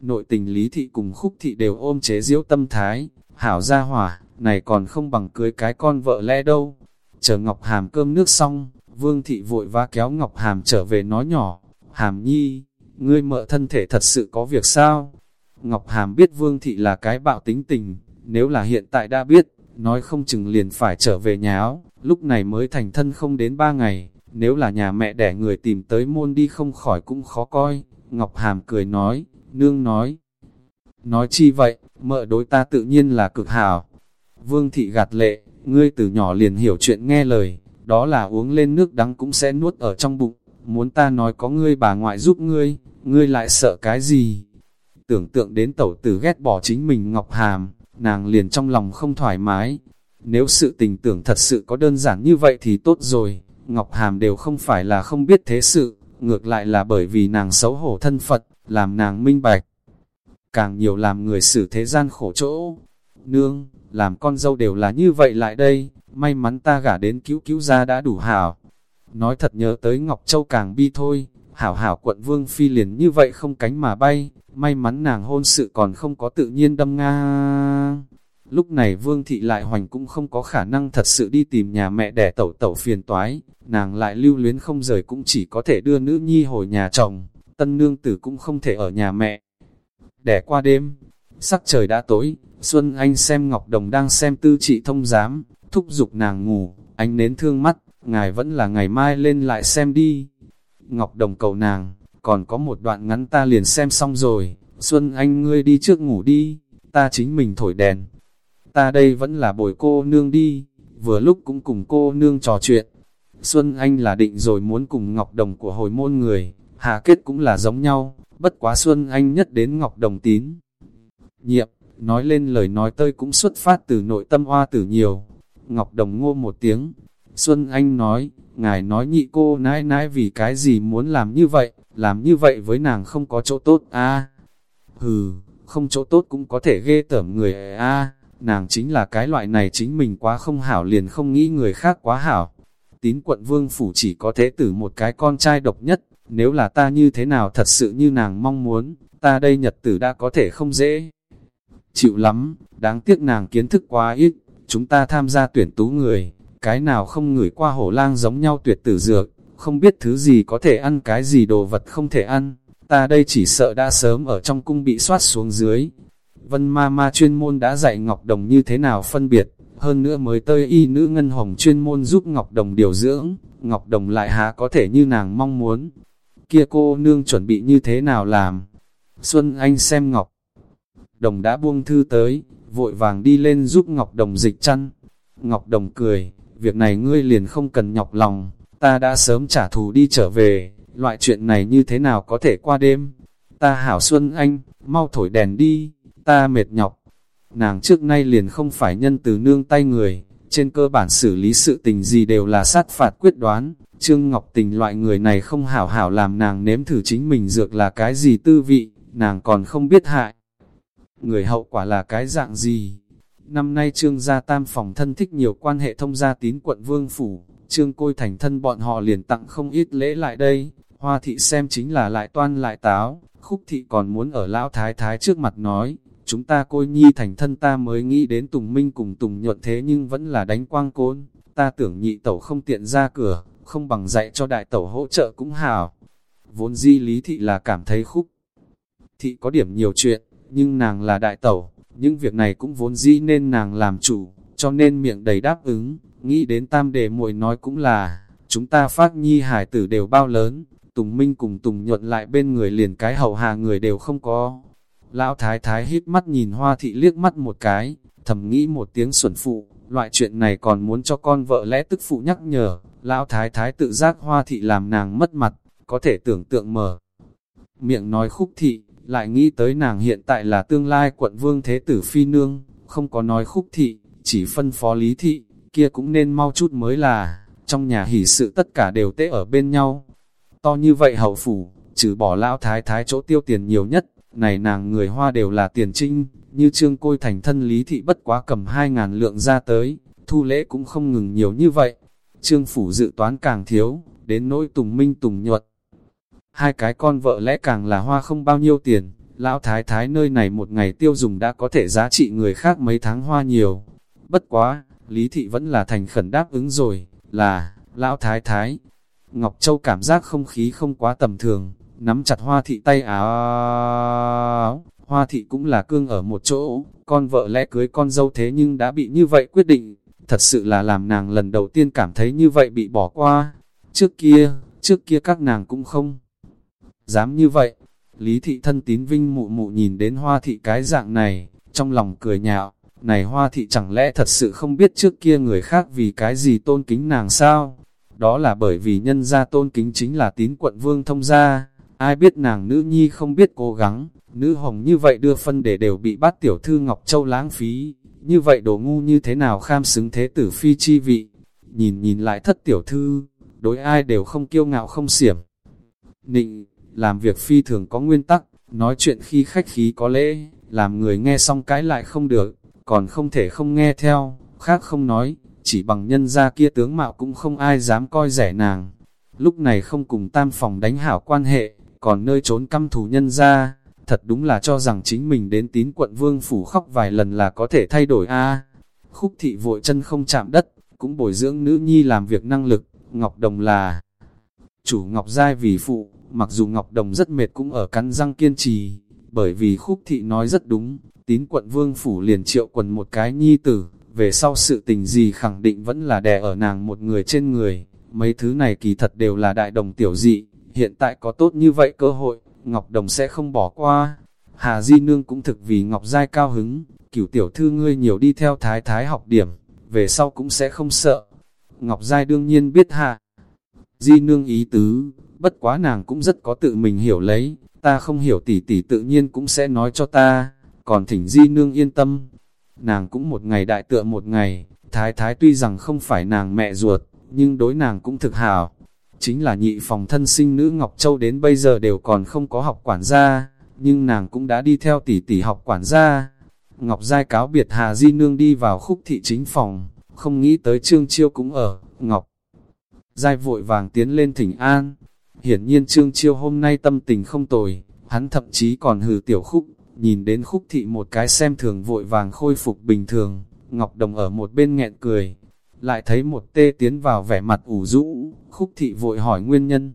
Nội tình lý thị cùng khúc thị đều ôm chế diễu tâm thái, hảo gia hỏa, này còn không bằng cưới cái con vợ lẽ đâu. Chờ Ngọc Hàm cơm nước xong, Vương Thị vội vã kéo Ngọc Hàm trở về nói nhỏ, Hàm Nhi, ngươi mợ thân thể thật sự có việc sao? Ngọc Hàm biết Vương Thị là cái bạo tính tình, nếu là hiện tại đã biết, nói không chừng liền phải trở về nhà áo, lúc này mới thành thân không đến ba ngày, nếu là nhà mẹ đẻ người tìm tới môn đi không khỏi cũng khó coi. Ngọc Hàm cười nói, nương nói, nói chi vậy, mợ đối ta tự nhiên là cực hảo. Vương Thị gạt lệ, ngươi từ nhỏ liền hiểu chuyện nghe lời, đó là uống lên nước đắng cũng sẽ nuốt ở trong bụng, muốn ta nói có ngươi bà ngoại giúp ngươi, ngươi lại sợ cái gì? Tưởng tượng đến tẩu tử ghét bỏ chính mình Ngọc Hàm, nàng liền trong lòng không thoải mái. Nếu sự tình tưởng thật sự có đơn giản như vậy thì tốt rồi, Ngọc Hàm đều không phải là không biết thế sự, ngược lại là bởi vì nàng xấu hổ thân Phật, làm nàng minh bạch. Càng nhiều làm người xử thế gian khổ chỗ. Nương, làm con dâu đều là như vậy lại đây, may mắn ta gả đến cứu cứu gia đã đủ hảo. Nói thật nhớ tới Ngọc Châu càng bi thôi, hảo hảo quận vương phi liền như vậy không cánh mà bay, may mắn nàng hôn sự còn không có tự nhiên đâm nga. Lúc này vương thị lại hoành cũng không có khả năng thật sự đi tìm nhà mẹ đẻ tẩu tẩu phiền toái, nàng lại lưu luyến không rời cũng chỉ có thể đưa nữ nhi hồi nhà chồng, tân nương tử cũng không thể ở nhà mẹ. Đẻ qua đêm, sắc trời đã tối, Xuân Anh xem Ngọc Đồng đang xem tư trị thông giám, thúc giục nàng ngủ, anh nến thương mắt, ngài vẫn là ngày mai lên lại xem đi. Ngọc Đồng cầu nàng, còn có một đoạn ngắn ta liền xem xong rồi, Xuân Anh ngươi đi trước ngủ đi, ta chính mình thổi đèn. Ta đây vẫn là bồi cô nương đi, vừa lúc cũng cùng cô nương trò chuyện. Xuân Anh là định rồi muốn cùng Ngọc Đồng của hồi môn người, hạ kết cũng là giống nhau, bất quá Xuân Anh nhất đến Ngọc Đồng tín. Nhiệm, nói lên lời nói tơi cũng xuất phát từ nội tâm hoa tử nhiều. Ngọc Đồng ngô một tiếng, Xuân Anh nói, ngài nói nhị cô nãi nãi vì cái gì muốn làm như vậy, làm như vậy với nàng không có chỗ tốt a Hừ, không chỗ tốt cũng có thể ghê tởm người a nàng chính là cái loại này chính mình quá không hảo liền không nghĩ người khác quá hảo. Tín quận vương phủ chỉ có thế tử một cái con trai độc nhất, nếu là ta như thế nào thật sự như nàng mong muốn, ta đây nhật tử đã có thể không dễ. Chịu lắm, đáng tiếc nàng kiến thức quá ít, chúng ta tham gia tuyển tú người, cái nào không ngửi qua hổ lang giống nhau tuyệt tử dược, không biết thứ gì có thể ăn cái gì đồ vật không thể ăn, ta đây chỉ sợ đã sớm ở trong cung bị soát xuống dưới. Vân ma ma chuyên môn đã dạy Ngọc Đồng như thế nào phân biệt, hơn nữa mới tơi y nữ ngân hồng chuyên môn giúp Ngọc Đồng điều dưỡng, Ngọc Đồng lại há có thể như nàng mong muốn. Kia cô nương chuẩn bị như thế nào làm? Xuân Anh xem Ngọc Đồng đã buông thư tới, vội vàng đi lên giúp Ngọc Đồng dịch chăn. Ngọc Đồng cười, việc này ngươi liền không cần nhọc lòng, ta đã sớm trả thù đi trở về, loại chuyện này như thế nào có thể qua đêm. Ta hảo Xuân Anh, mau thổi đèn đi, ta mệt nhọc. Nàng trước nay liền không phải nhân từ nương tay người, trên cơ bản xử lý sự tình gì đều là sát phạt quyết đoán. Trương Ngọc Tình loại người này không hảo hảo làm nàng nếm thử chính mình dược là cái gì tư vị, nàng còn không biết hại. Người hậu quả là cái dạng gì? Năm nay Trương gia tam phòng thân thích nhiều quan hệ thông gia tín quận Vương Phủ, Trương Côi thành thân bọn họ liền tặng không ít lễ lại đây, hoa thị xem chính là lại toan lại táo, khúc thị còn muốn ở lão thái thái trước mặt nói, chúng ta côi nhi thành thân ta mới nghĩ đến Tùng Minh cùng Tùng nhuận thế nhưng vẫn là đánh quang côn, ta tưởng nhị tẩu không tiện ra cửa, không bằng dạy cho đại tẩu hỗ trợ cũng hảo. Vốn di lý thị là cảm thấy khúc thị có điểm nhiều chuyện, nhưng nàng là đại tẩu, những việc này cũng vốn dĩ nên nàng làm chủ, cho nên miệng đầy đáp ứng, nghĩ đến tam đề muội nói cũng là, chúng ta phát nhi hải tử đều bao lớn, Tùng Minh cùng Tùng nhuận lại bên người liền cái hậu hà người đều không có. Lão thái thái hít mắt nhìn hoa thị liếc mắt một cái, thầm nghĩ một tiếng xuẩn phụ, loại chuyện này còn muốn cho con vợ lẽ tức phụ nhắc nhở, lão thái thái tự giác hoa thị làm nàng mất mặt, có thể tưởng tượng mở. Miệng nói khúc thị, lại nghĩ tới nàng hiện tại là tương lai quận vương thế tử phi nương, không có nói khúc thị, chỉ phân phó lý thị, kia cũng nên mau chút mới là, trong nhà hỷ sự tất cả đều tễ ở bên nhau. To như vậy hậu phủ, trừ bỏ lão thái thái chỗ tiêu tiền nhiều nhất, này nàng người hoa đều là tiền trinh, như trương côi thành thân lý thị bất quá cầm hai ngàn lượng ra tới, thu lễ cũng không ngừng nhiều như vậy. Trương phủ dự toán càng thiếu, đến nỗi tùng minh tùng nhuận, hai cái con vợ lẽ càng là hoa không bao nhiêu tiền, lão thái thái nơi này một ngày tiêu dùng đã có thể giá trị người khác mấy tháng hoa nhiều. Bất quá, Lý Thị vẫn là thành khẩn đáp ứng rồi, là, lão thái thái. Ngọc Châu cảm giác không khí không quá tầm thường, nắm chặt hoa thị tay áo, hoa thị cũng là cương ở một chỗ, con vợ lẽ cưới con dâu thế nhưng đã bị như vậy quyết định, thật sự là làm nàng lần đầu tiên cảm thấy như vậy bị bỏ qua. Trước kia, trước kia các nàng cũng không dám như vậy. Lý thị thân tín vinh mụ mụ nhìn đến hoa thị cái dạng này, trong lòng cười nhạo, này hoa thị chẳng lẽ thật sự không biết trước kia người khác vì cái gì tôn kính nàng sao? Đó là bởi vì nhân gia tôn kính chính là tín quận vương thông gia, ai biết nàng nữ nhi không biết cố gắng, nữ hồng như vậy đưa phân để đều bị bắt tiểu thư Ngọc Châu lãng phí, như vậy đồ ngu như thế nào kham xứng thế tử phi chi vị, nhìn nhìn lại thất tiểu thư, đối ai đều không kiêu ngạo không xiểm. Nịnh, làm việc phi thường có nguyên tắc, nói chuyện khi khách khí có lễ, làm người nghe xong cái lại không được, còn không thể không nghe theo, khác không nói, chỉ bằng nhân gia kia tướng mạo cũng không ai dám coi rẻ nàng. Lúc này không cùng tam phòng đánh hảo quan hệ, còn nơi trốn căm thù nhân gia thật đúng là cho rằng chính mình đến tín quận vương phủ khóc vài lần là có thể thay đổi a à, Khúc thị vội chân không chạm đất, cũng bồi dưỡng nữ nhi làm việc năng lực, Ngọc Đồng là chủ Ngọc Giai vì phụ, Mặc dù Ngọc Đồng rất mệt cũng ở cắn răng kiên trì, bởi vì khúc thị nói rất đúng, tín quận vương phủ liền triệu quần một cái nhi tử, về sau sự tình gì khẳng định vẫn là đè ở nàng một người trên người, mấy thứ này kỳ thật đều là đại đồng tiểu dị, hiện tại có tốt như vậy cơ hội, Ngọc Đồng sẽ không bỏ qua. Hà Di Nương cũng thực vì Ngọc Giai cao hứng, cửu tiểu thư ngươi nhiều đi theo thái thái học điểm, về sau cũng sẽ không sợ. Ngọc Giai đương nhiên biết hạ. Di Nương ý tứ, bất quá nàng cũng rất có tự mình hiểu lấy, ta không hiểu tỷ tỷ tự nhiên cũng sẽ nói cho ta, còn thỉnh di nương yên tâm. Nàng cũng một ngày đại tựa một ngày, thái thái tuy rằng không phải nàng mẹ ruột, nhưng đối nàng cũng thực hảo. chính là nhị phòng thân sinh nữ Ngọc Châu đến bây giờ đều còn không có học quản gia, nhưng nàng cũng đã đi theo tỷ tỷ học quản gia. Ngọc Giai cáo biệt Hà Di Nương đi vào khúc thị chính phòng, không nghĩ tới Trương Chiêu cũng ở, Ngọc. Giai vội vàng tiến lên thỉnh an. Hiển nhiên Trương Chiêu hôm nay tâm tình không tồi, hắn thậm chí còn hừ tiểu khúc, nhìn đến khúc thị một cái xem thường vội vàng khôi phục bình thường, Ngọc Đồng ở một bên nghẹn cười, lại thấy một tê tiến vào vẻ mặt ủ rũ, khúc thị vội hỏi nguyên nhân.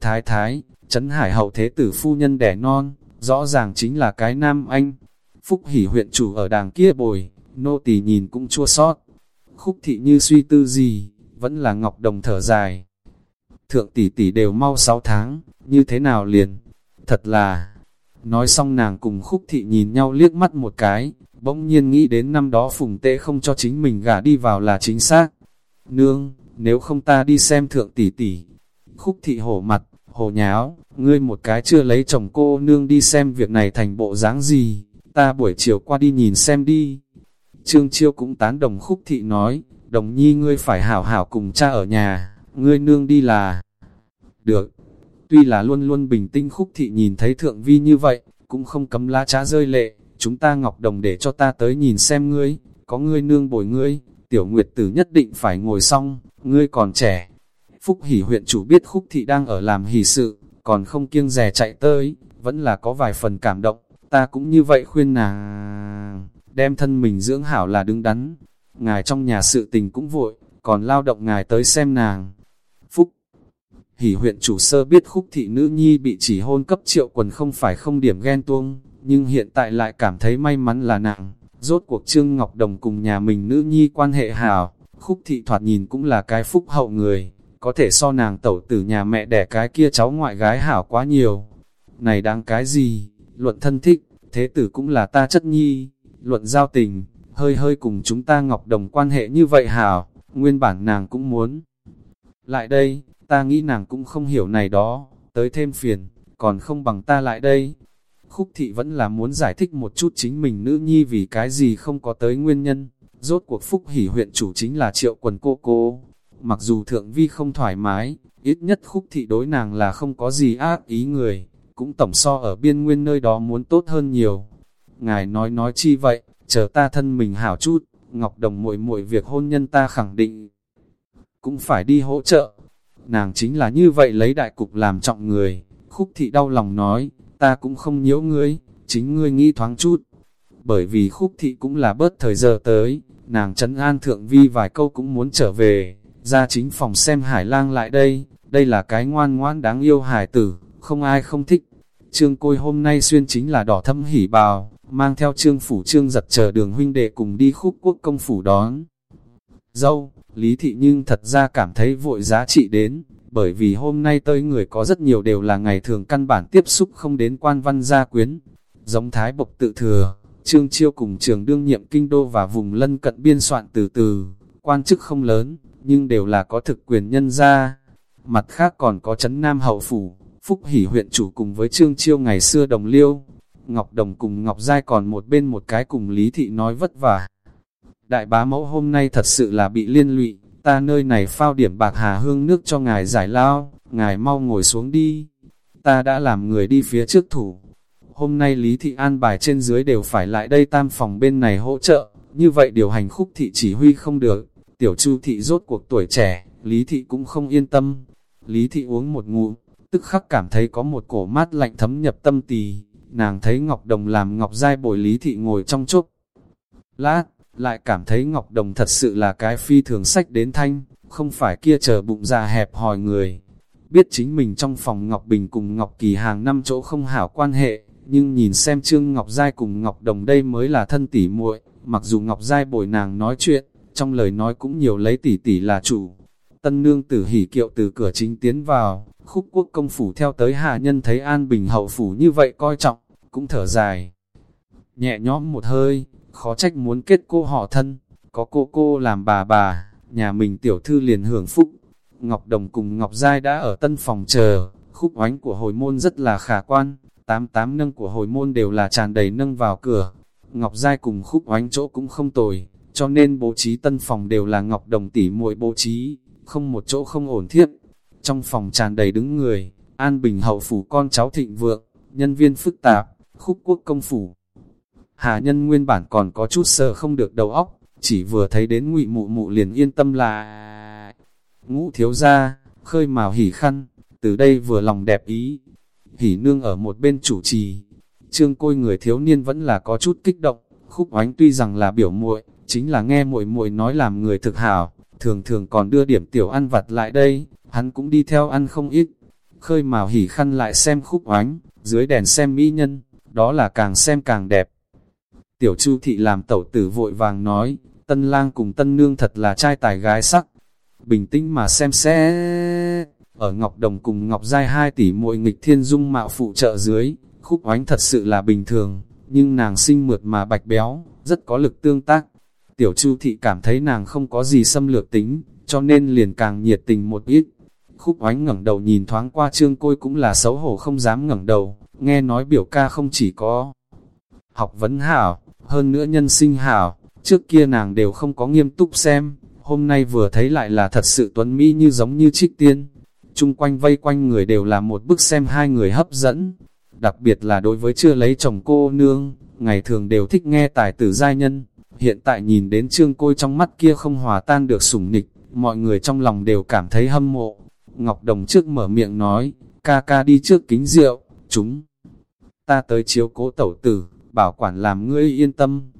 Thái thái, Trấn Hải hậu thế tử phu nhân đẻ non, rõ ràng chính là cái nam anh. Phúc hỉ huyện chủ ở đàng kia bồi, nô tỳ nhìn cũng chua sót. Khúc thị như suy tư gì, vẫn là Ngọc Đồng thở dài. Thượng tỷ tỷ đều mau 6 tháng, như thế nào liền? Thật là... Nói xong nàng cùng khúc thị nhìn nhau liếc mắt một cái, bỗng nhiên nghĩ đến năm đó phùng tệ không cho chính mình gả đi vào là chính xác. Nương, nếu không ta đi xem thượng tỷ tỷ. Khúc thị hổ mặt, hồ nháo, ngươi một cái chưa lấy chồng cô nương đi xem việc này thành bộ dáng gì, ta buổi chiều qua đi nhìn xem đi. Trương Chiêu cũng tán đồng khúc thị nói, đồng nhi ngươi phải hảo hảo cùng cha ở nhà, ngươi nương đi là... Được, tuy là luôn luôn bình tĩnh khúc thị nhìn thấy thượng vi như vậy, cũng không cấm lá trá rơi lệ, chúng ta ngọc đồng để cho ta tới nhìn xem ngươi, có ngươi nương bồi ngươi, tiểu nguyệt tử nhất định phải ngồi xong, ngươi còn trẻ. Phúc hỉ huyện chủ biết khúc thị đang ở làm hỷ sự, còn không kiêng rè chạy tới, vẫn là có vài phần cảm động, ta cũng như vậy khuyên nàng, đem thân mình dưỡng hảo là đứng đắn, ngài trong nhà sự tình cũng vội, còn lao động ngài tới xem nàng hỉ huyện chủ sơ biết khúc thị nữ nhi bị chỉ hôn cấp triệu quần không phải không điểm ghen tuông, nhưng hiện tại lại cảm thấy may mắn là nặng. Rốt cuộc Trương Ngọc Đồng cùng nhà mình nữ nhi quan hệ hào khúc thị thoạt nhìn cũng là cái phúc hậu người, có thể so nàng tẩu tử nhà mẹ đẻ cái kia cháu ngoại gái hảo quá nhiều. Này đáng cái gì, luận thân thích, thế tử cũng là ta chất nhi, luận giao tình, hơi hơi cùng chúng ta Ngọc Đồng quan hệ như vậy hảo, nguyên bản nàng cũng muốn. Lại đây, ta nghĩ nàng cũng không hiểu này đó, tới thêm phiền, còn không bằng ta lại đây. Khúc thị vẫn là muốn giải thích một chút chính mình nữ nhi vì cái gì không có tới nguyên nhân. Rốt cuộc phúc hỉ huyện chủ chính là triệu quần cô cô. Mặc dù thượng vi không thoải mái, ít nhất khúc thị đối nàng là không có gì ác ý người, cũng tổng so ở biên nguyên nơi đó muốn tốt hơn nhiều. Ngài nói nói chi vậy, chờ ta thân mình hảo chút, Ngọc Đồng muội muội việc hôn nhân ta khẳng định cũng phải đi hỗ trợ. Nàng chính là như vậy lấy đại cục làm trọng người, khúc thị đau lòng nói, ta cũng không nhiễu ngươi, chính ngươi nghĩ thoáng chút. Bởi vì khúc thị cũng là bớt thời giờ tới, nàng trấn an thượng vi vài câu cũng muốn trở về, ra chính phòng xem hải lang lại đây, đây là cái ngoan ngoan đáng yêu hải tử, không ai không thích. Trương Côi hôm nay xuyên chính là đỏ thâm hỉ bào, mang theo trương phủ trương giật chờ đường huynh đệ cùng đi khúc quốc công phủ đón. Dâu, Lý Thị nhưng thật ra cảm thấy vội giá trị đến, bởi vì hôm nay tới người có rất nhiều đều là ngày thường căn bản tiếp xúc không đến quan văn gia quyến. Giống Thái Bộc tự thừa, Trương Chiêu cùng trường đương nhiệm kinh đô và vùng lân cận biên soạn từ từ, quan chức không lớn, nhưng đều là có thực quyền nhân gia. Mặt khác còn có Trấn Nam Hậu Phủ, Phúc Hỷ huyện chủ cùng với Trương Chiêu ngày xưa đồng liêu. Ngọc Đồng cùng Ngọc Giai còn một bên một cái cùng Lý Thị nói vất vả. Đại bá mẫu hôm nay thật sự là bị liên lụy, ta nơi này phao điểm bạc hà hương nước cho ngài giải lao, ngài mau ngồi xuống đi. Ta đã làm người đi phía trước thủ. Hôm nay Lý Thị an bài trên dưới đều phải lại đây tam phòng bên này hỗ trợ, như vậy điều hành khúc thị chỉ huy không được. Tiểu Chu Thị rốt cuộc tuổi trẻ, Lý Thị cũng không yên tâm. Lý Thị uống một ngụm, tức khắc cảm thấy có một cổ mát lạnh thấm nhập tâm tỳ. Nàng thấy Ngọc Đồng làm Ngọc Giai bồi Lý Thị ngồi trong chốc. Lát, lại cảm thấy Ngọc Đồng thật sự là cái phi thường sách đến thanh, không phải kia chờ bụng già hẹp hòi người. Biết chính mình trong phòng Ngọc Bình cùng Ngọc Kỳ hàng năm chỗ không hảo quan hệ, nhưng nhìn xem Trương Ngọc Giai cùng Ngọc Đồng đây mới là thân tỷ muội mặc dù Ngọc Giai bồi nàng nói chuyện, trong lời nói cũng nhiều lấy tỷ tỷ là chủ. Tân nương tử hỉ kiệu từ cửa chính tiến vào, khúc quốc công phủ theo tới hạ nhân thấy an bình hậu phủ như vậy coi trọng, cũng thở dài. Nhẹ nhõm một hơi, khó trách muốn kết cô họ thân, có cô cô làm bà bà, nhà mình tiểu thư liền hưởng phúc. Ngọc Đồng cùng Ngọc Giai đã ở tân phòng chờ, khúc oánh của hồi môn rất là khả quan, tám tám nâng của hồi môn đều là tràn đầy nâng vào cửa. Ngọc Giai cùng khúc oánh chỗ cũng không tồi, cho nên bố trí tân phòng đều là Ngọc Đồng tỉ muội bố trí, không một chỗ không ổn thiết. trong phòng tràn đầy đứng người, an bình hậu phủ con cháu thịnh vượng, nhân viên phức tạp, khúc quốc công phủ. Hà nhân nguyên bản còn có chút sợ không được đầu óc, chỉ vừa thấy đến ngụy mụ mụ liền yên tâm là ngũ thiếu gia, khơi mào hỉ khăn, từ đây vừa lòng đẹp ý. Hỉ nương ở một bên chủ trì, trương côi người thiếu niên vẫn là có chút kích động, khúc oánh tuy rằng là biểu muội chính là nghe muội muội nói làm người thực hảo, thường thường còn đưa điểm tiểu ăn vặt lại đây, hắn cũng đi theo ăn không ít. Khơi mào hỉ khăn lại xem khúc oánh, dưới đèn xem mỹ nhân, đó là càng xem càng đẹp. Tiểu Chu thị làm tẩu tử vội vàng nói, tân lang cùng tân nương thật là trai tài gái sắc. Bình tĩnh mà xem sẽ... Ở Ngọc Đồng cùng Ngọc Giai hai tỷ muội nghịch thiên dung mạo phụ trợ dưới, khúc oánh thật sự là bình thường, nhưng nàng sinh mượt mà bạch béo, rất có lực tương tác. Tiểu Chu thị cảm thấy nàng không có gì xâm lược tính, cho nên liền càng nhiệt tình một ít. Khúc oánh ngẩng đầu nhìn thoáng qua trương côi cũng là xấu hổ không dám ngẩng đầu, nghe nói biểu ca không chỉ có học vấn hảo, hơn nữa nhân sinh hảo, trước kia nàng đều không có nghiêm túc xem, hôm nay vừa thấy lại là thật sự tuấn mỹ như giống như trích tiên. Trung quanh vây quanh người đều là một bức xem hai người hấp dẫn, đặc biệt là đối với chưa lấy chồng cô nương, ngày thường đều thích nghe tài tử giai nhân, hiện tại nhìn đến trương côi trong mắt kia không hòa tan được sủng nịch, mọi người trong lòng đều cảm thấy hâm mộ. Ngọc Đồng trước mở miệng nói, ca ca đi trước kính rượu, chúng ta tới chiếu cố tẩu tử, bảo quản làm ngươi yên tâm.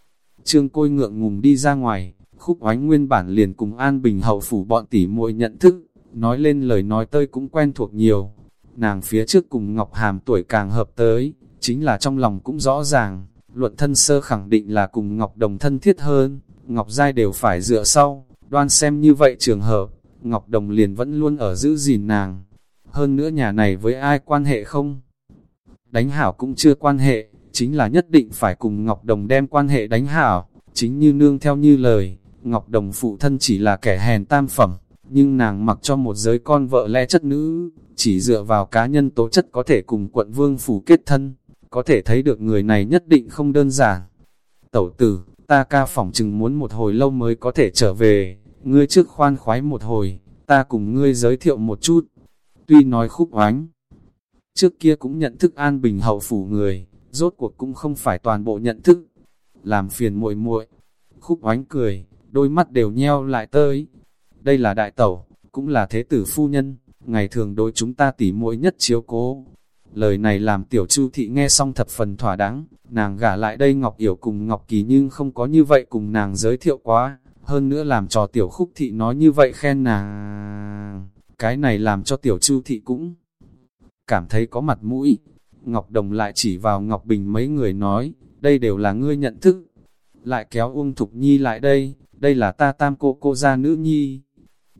Trương Côi ngượng ngùng đi ra ngoài, khúc oánh nguyên bản liền cùng An Bình hậu phủ bọn tỷ muội nhận thức, nói lên lời nói tơi cũng quen thuộc nhiều. Nàng phía trước cùng Ngọc Hàm tuổi càng hợp tới, chính là trong lòng cũng rõ ràng, luận thân sơ khẳng định là cùng Ngọc Đồng thân thiết hơn, Ngọc Giai đều phải dựa sau, đoan xem như vậy trường hợp, Ngọc Đồng liền vẫn luôn ở giữ gìn nàng. Hơn nữa nhà này với ai quan hệ không? Đánh hảo cũng chưa quan hệ, chính là nhất định phải cùng Ngọc Đồng đem quan hệ đánh hảo, chính như nương theo như lời, Ngọc Đồng phụ thân chỉ là kẻ hèn tam phẩm, nhưng nàng mặc cho một giới con vợ lẽ chất nữ, chỉ dựa vào cá nhân tố chất có thể cùng quận vương phủ kết thân, có thể thấy được người này nhất định không đơn giản. Tẩu tử, ta ca phỏng chừng muốn một hồi lâu mới có thể trở về, ngươi trước khoan khoái một hồi, ta cùng ngươi giới thiệu một chút. Tuy nói khúc oánh, trước kia cũng nhận thức an bình hậu phủ người, rốt cuộc cũng không phải toàn bộ nhận thức. Làm phiền muội muội khúc oánh cười, đôi mắt đều nheo lại tới. Đây là đại tẩu, cũng là thế tử phu nhân, ngày thường đối chúng ta tỉ muội nhất chiếu cố. Lời này làm tiểu chu thị nghe xong thập phần thỏa đáng, nàng gả lại đây Ngọc Yểu cùng Ngọc Kỳ nhưng không có như vậy cùng nàng giới thiệu quá, hơn nữa làm cho tiểu khúc thị nói như vậy khen nàng. Cái này làm cho tiểu chu thị cũng cảm thấy có mặt mũi, Ngọc Đồng lại chỉ vào Ngọc Bình mấy người nói, đây đều là ngươi nhận thức. Lại kéo Uông Thục Nhi lại đây, đây là ta tam cô cô gia nữ nhi.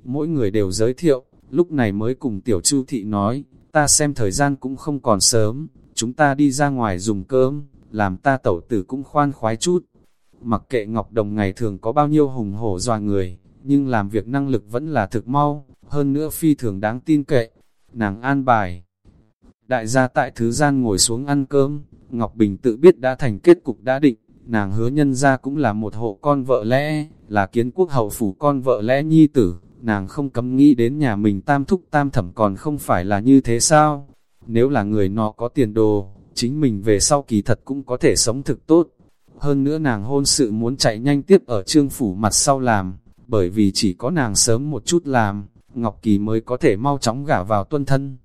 Mỗi người đều giới thiệu, lúc này mới cùng Tiểu Chu Thị nói, ta xem thời gian cũng không còn sớm, chúng ta đi ra ngoài dùng cơm, làm ta tẩu tử cũng khoan khoái chút. Mặc kệ Ngọc Đồng ngày thường có bao nhiêu hùng hổ doa người, nhưng làm việc năng lực vẫn là thực mau, hơn nữa phi thường đáng tin cậy. Nàng an bài Đại gia tại thứ gian ngồi xuống ăn cơm, Ngọc Bình tự biết đã thành kết cục đã định, nàng hứa nhân ra cũng là một hộ con vợ lẽ, là kiến quốc hậu phủ con vợ lẽ nhi tử, nàng không cấm nghĩ đến nhà mình tam thúc tam thẩm còn không phải là như thế sao? Nếu là người nó có tiền đồ, chính mình về sau kỳ thật cũng có thể sống thực tốt. Hơn nữa nàng hôn sự muốn chạy nhanh tiếp ở trương phủ mặt sau làm, bởi vì chỉ có nàng sớm một chút làm, Ngọc Kỳ mới có thể mau chóng gả vào tuân thân.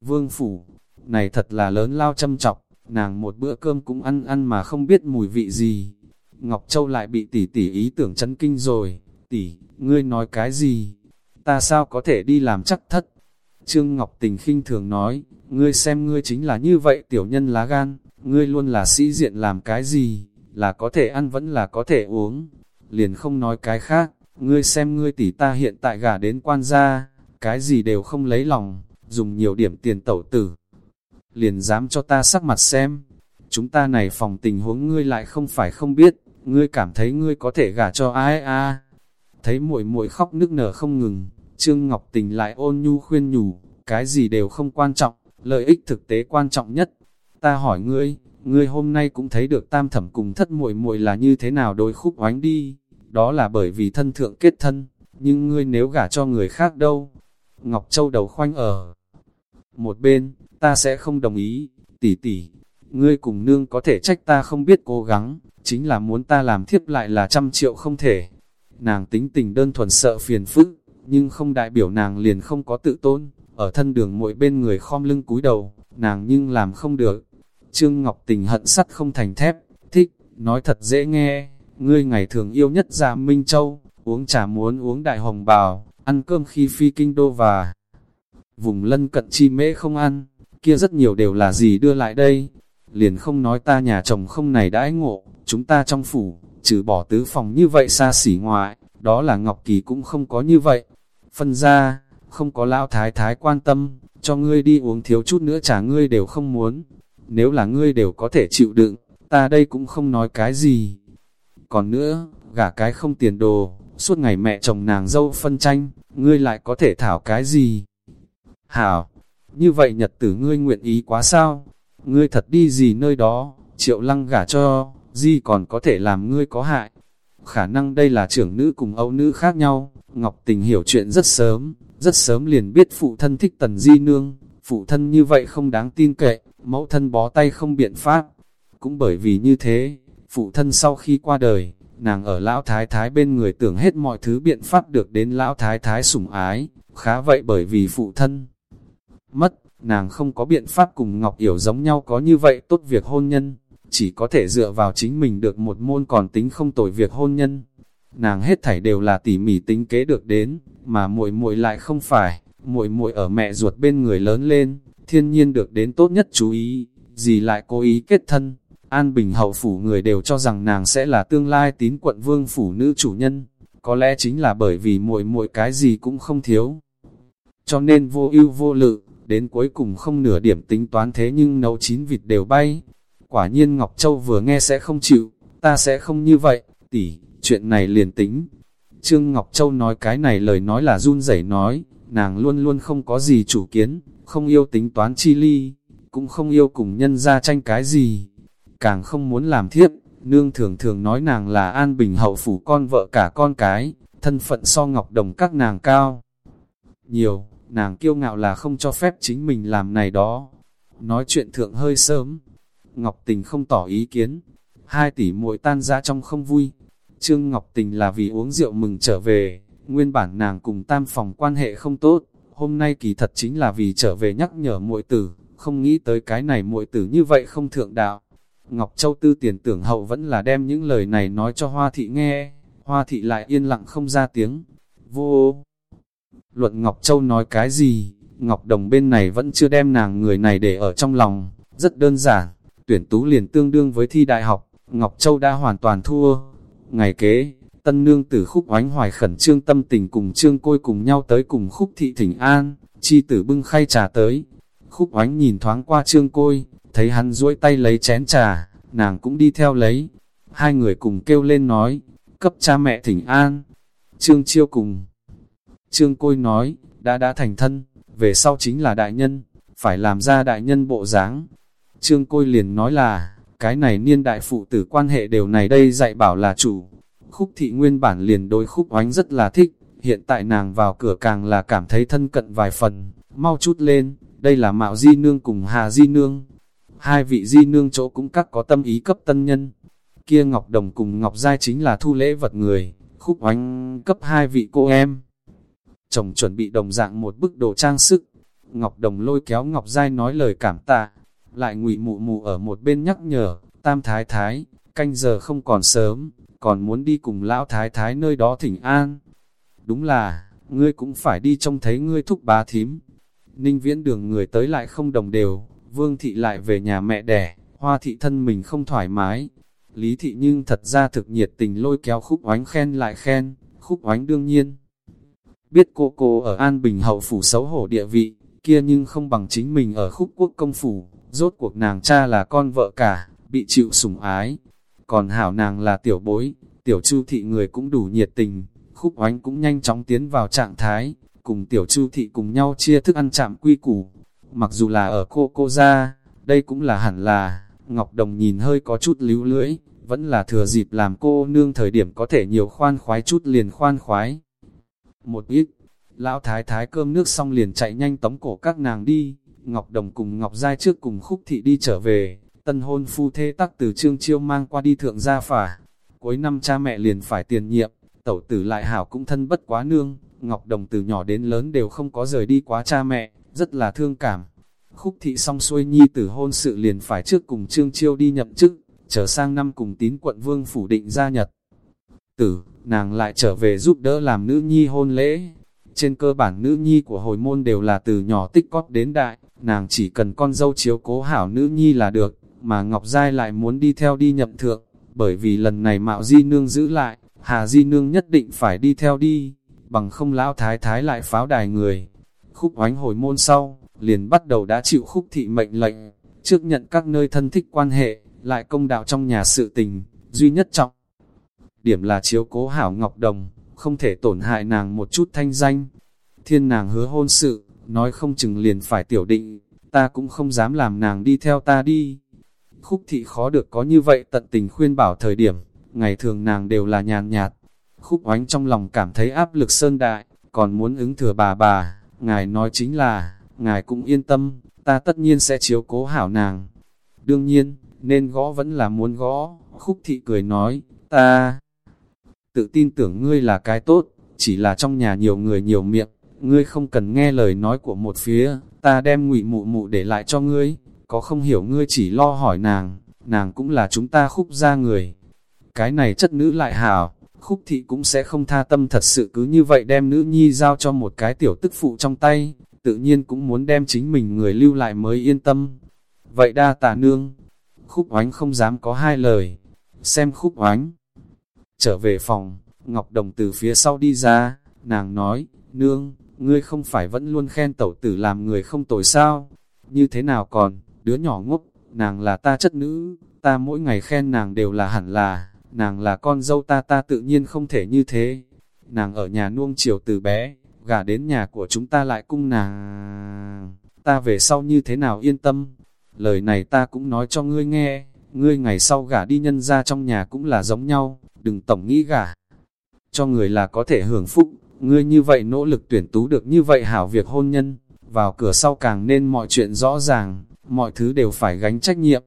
Vương phủ, này thật là lớn lao châm trọng, nàng một bữa cơm cũng ăn ăn mà không biết mùi vị gì. Ngọc Châu lại bị tỷ tỷ ý tưởng chấn kinh rồi, tỷ, ngươi nói cái gì? Ta sao có thể đi làm chắc thất? Trương Ngọc Tình khinh thường nói, ngươi xem ngươi chính là như vậy tiểu nhân lá gan, ngươi luôn là sĩ diện làm cái gì, là có thể ăn vẫn là có thể uống, liền không nói cái khác, ngươi xem ngươi tỷ ta hiện tại gả đến quan gia, cái gì đều không lấy lòng, dùng nhiều điểm tiền tẩu tử. Liền dám cho ta sắc mặt xem, chúng ta này phòng tình huống ngươi lại không phải không biết, ngươi cảm thấy ngươi có thể gả cho ai a Thấy muội muội khóc nức nở không ngừng, Trương Ngọc Tình lại ôn nhu khuyên nhủ, cái gì đều không quan trọng, lợi ích thực tế quan trọng nhất. Ta hỏi ngươi, ngươi hôm nay cũng thấy được tam thẩm cùng thất muội muội là như thế nào đôi khúc oánh đi, đó là bởi vì thân thượng kết thân, nhưng ngươi nếu gả cho người khác đâu, Ngọc Châu đầu khoanh ở một bên, ta sẽ không đồng ý, tỷ tỷ, ngươi cùng nương có thể trách ta không biết cố gắng, chính là muốn ta làm thiếp lại là trăm triệu không thể. Nàng tính tình đơn thuần sợ phiền phức, nhưng không đại biểu nàng liền không có tự tôn, ở thân đường mỗi bên người khom lưng cúi đầu, nàng nhưng làm không được. Trương Ngọc Tình hận sắt không thành thép, thích, nói thật dễ nghe, ngươi ngày thường yêu nhất dạ Minh Châu, uống trà muốn uống đại hồng bào, ăn cơm khi phi kinh đô và vùng lân cận chi mễ không ăn, kia rất nhiều đều là gì đưa lại đây. Liền không nói ta nhà chồng không này đãi ngộ, chúng ta trong phủ, trừ bỏ tứ phòng như vậy xa xỉ ngoại, đó là Ngọc Kỳ cũng không có như vậy. Phân ra, không có lão thái thái quan tâm, cho ngươi đi uống thiếu chút nữa trả ngươi đều không muốn. Nếu là ngươi đều có thể chịu đựng, ta đây cũng không nói cái gì. Còn nữa, gả cái không tiền đồ, suốt ngày mẹ chồng nàng dâu phân tranh, ngươi lại có thể thảo cái gì? Hảo, như vậy nhật tử ngươi nguyện ý quá sao? Ngươi thật đi gì nơi đó, triệu lăng gả cho, gì còn có thể làm ngươi có hại? Khả năng đây là trưởng nữ cùng âu nữ khác nhau, Ngọc Tình hiểu chuyện rất sớm, rất sớm liền biết phụ thân thích tần di nương, phụ thân như vậy không đáng tin cậy, mẫu thân bó tay không biện pháp. Cũng bởi vì như thế, phụ thân sau khi qua đời, nàng ở lão thái thái bên người tưởng hết mọi thứ biện pháp được đến lão thái thái sủng ái, khá vậy bởi vì phụ thân mất, nàng không có biện pháp cùng Ngọc Yểu giống nhau có như vậy tốt việc hôn nhân, chỉ có thể dựa vào chính mình được một môn còn tính không tội việc hôn nhân. Nàng hết thảy đều là tỉ mỉ tính kế được đến, mà muội muội lại không phải, muội muội ở mẹ ruột bên người lớn lên, thiên nhiên được đến tốt nhất chú ý, gì lại cố ý kết thân. An Bình hậu phủ người đều cho rằng nàng sẽ là tương lai tín quận vương phủ nữ chủ nhân, có lẽ chính là bởi vì muội muội cái gì cũng không thiếu. Cho nên vô ưu vô lự, đến cuối cùng không nửa điểm tính toán thế nhưng nấu chín vịt đều bay. Quả nhiên Ngọc Châu vừa nghe sẽ không chịu, ta sẽ không như vậy, tỷ, chuyện này liền tính. Trương Ngọc Châu nói cái này lời nói là run rẩy nói, nàng luôn luôn không có gì chủ kiến, không yêu tính toán chi ly, cũng không yêu cùng nhân ra tranh cái gì, càng không muốn làm thiếp. Nương thường thường nói nàng là an bình hậu phủ con vợ cả con cái, thân phận so Ngọc Đồng các nàng cao. Nhiều, nàng kiêu ngạo là không cho phép chính mình làm này đó. Nói chuyện thượng hơi sớm, Ngọc Tình không tỏ ý kiến, hai tỷ muội tan ra trong không vui. Trương Ngọc Tình là vì uống rượu mừng trở về, nguyên bản nàng cùng tam phòng quan hệ không tốt, hôm nay kỳ thật chính là vì trở về nhắc nhở muội tử, không nghĩ tới cái này muội tử như vậy không thượng đạo. Ngọc Châu Tư tiền tưởng hậu vẫn là đem những lời này nói cho Hoa Thị nghe, Hoa Thị lại yên lặng không ra tiếng. Vô! Luận Ngọc Châu nói cái gì, Ngọc Đồng bên này vẫn chưa đem nàng người này để ở trong lòng, rất đơn giản, tuyển tú liền tương đương với thi đại học, Ngọc Châu đã hoàn toàn thua. Ngày kế, tân nương tử khúc oánh hoài khẩn trương tâm tình cùng trương côi cùng nhau tới cùng khúc thị thỉnh an, chi tử bưng khay trà tới. Khúc oánh nhìn thoáng qua trương côi, thấy hắn duỗi tay lấy chén trà, nàng cũng đi theo lấy. Hai người cùng kêu lên nói, cấp cha mẹ thỉnh an. Trương chiêu cùng Trương Côi nói, đã đã thành thân, về sau chính là đại nhân, phải làm ra đại nhân bộ dáng. Trương Côi liền nói là, cái này niên đại phụ tử quan hệ đều này đây dạy bảo là chủ. Khúc thị nguyên bản liền đối khúc oánh rất là thích, hiện tại nàng vào cửa càng là cảm thấy thân cận vài phần, mau chút lên, đây là Mạo Di Nương cùng Hà Di Nương. Hai vị Di Nương chỗ cũng các có tâm ý cấp tân nhân. Kia Ngọc Đồng cùng Ngọc Giai chính là thu lễ vật người, khúc oánh cấp hai vị cô em chồng chuẩn bị đồng dạng một bức đồ trang sức. Ngọc Đồng lôi kéo Ngọc Giai nói lời cảm tạ, lại ngụy mụ mụ ở một bên nhắc nhở, tam thái thái, canh giờ không còn sớm, còn muốn đi cùng lão thái thái nơi đó thỉnh an. Đúng là, ngươi cũng phải đi trông thấy ngươi thúc bá thím. Ninh viễn đường người tới lại không đồng đều, vương thị lại về nhà mẹ đẻ, hoa thị thân mình không thoải mái. Lý thị nhưng thật ra thực nhiệt tình lôi kéo khúc oánh khen lại khen, khúc oánh đương nhiên biết cô cô ở An Bình hậu phủ xấu hổ địa vị, kia nhưng không bằng chính mình ở khúc quốc công phủ, rốt cuộc nàng cha là con vợ cả, bị chịu sủng ái. Còn hảo nàng là tiểu bối, tiểu chu thị người cũng đủ nhiệt tình, khúc oánh cũng nhanh chóng tiến vào trạng thái, cùng tiểu chu thị cùng nhau chia thức ăn chạm quy củ. Mặc dù là ở cô cô ra, đây cũng là hẳn là, Ngọc Đồng nhìn hơi có chút líu lưỡi, vẫn là thừa dịp làm cô nương thời điểm có thể nhiều khoan khoái chút liền khoan khoái một ít. Lão thái thái cơm nước xong liền chạy nhanh tống cổ các nàng đi, Ngọc Đồng cùng Ngọc Giai trước cùng khúc thị đi trở về, tân hôn phu thê tắc từ trương chiêu mang qua đi thượng gia phả. Cuối năm cha mẹ liền phải tiền nhiệm, tẩu tử lại hảo cũng thân bất quá nương, Ngọc Đồng từ nhỏ đến lớn đều không có rời đi quá cha mẹ, rất là thương cảm. Khúc thị xong xuôi nhi tử hôn sự liền phải trước cùng trương chiêu đi nhậm chức, trở sang năm cùng tín quận vương phủ định gia nhật. Tử, nàng lại trở về giúp đỡ làm nữ nhi hôn lễ. Trên cơ bản nữ nhi của hồi môn đều là từ nhỏ tích cóp đến đại, nàng chỉ cần con dâu chiếu cố hảo nữ nhi là được, mà Ngọc Giai lại muốn đi theo đi nhậm thượng, bởi vì lần này Mạo Di Nương giữ lại, Hà Di Nương nhất định phải đi theo đi, bằng không lão thái thái lại pháo đài người. Khúc oánh hồi môn sau, liền bắt đầu đã chịu khúc thị mệnh lệnh, trước nhận các nơi thân thích quan hệ, lại công đạo trong nhà sự tình, duy nhất trọng. Điểm là chiếu cố hảo Ngọc Đồng, không thể tổn hại nàng một chút thanh danh. Thiên nàng hứa hôn sự, nói không chừng liền phải tiểu định, ta cũng không dám làm nàng đi theo ta đi. Khúc thị khó được có như vậy tận tình khuyên bảo thời điểm, ngày thường nàng đều là nhàn nhạt. Khúc oánh trong lòng cảm thấy áp lực sơn đại, còn muốn ứng thừa bà bà, ngài nói chính là, ngài cũng yên tâm, ta tất nhiên sẽ chiếu cố hảo nàng. Đương nhiên, nên gõ vẫn là muốn gõ, khúc thị cười nói, ta tự tin tưởng ngươi là cái tốt, chỉ là trong nhà nhiều người nhiều miệng, ngươi không cần nghe lời nói của một phía, ta đem ngụy mụ mụ để lại cho ngươi, có không hiểu ngươi chỉ lo hỏi nàng, nàng cũng là chúng ta khúc ra người. Cái này chất nữ lại hảo, khúc thị cũng sẽ không tha tâm thật sự cứ như vậy đem nữ nhi giao cho một cái tiểu tức phụ trong tay, tự nhiên cũng muốn đem chính mình người lưu lại mới yên tâm. Vậy đa tà nương, khúc oánh không dám có hai lời, xem khúc oánh. Trở về phòng, Ngọc Đồng từ phía sau đi ra, nàng nói, nương, ngươi không phải vẫn luôn khen tẩu tử làm người không tồi sao, như thế nào còn, đứa nhỏ ngốc, nàng là ta chất nữ, ta mỗi ngày khen nàng đều là hẳn là, nàng là con dâu ta ta tự nhiên không thể như thế. Nàng ở nhà nuông chiều từ bé, gả đến nhà của chúng ta lại cung nàng. Ta về sau như thế nào yên tâm, lời này ta cũng nói cho ngươi nghe, ngươi ngày sau gả đi nhân ra trong nhà cũng là giống nhau, đừng tổng nghĩ gả. Cho người là có thể hưởng phúc, ngươi như vậy nỗ lực tuyển tú được như vậy hảo việc hôn nhân, vào cửa sau càng nên mọi chuyện rõ ràng, mọi thứ đều phải gánh trách nhiệm.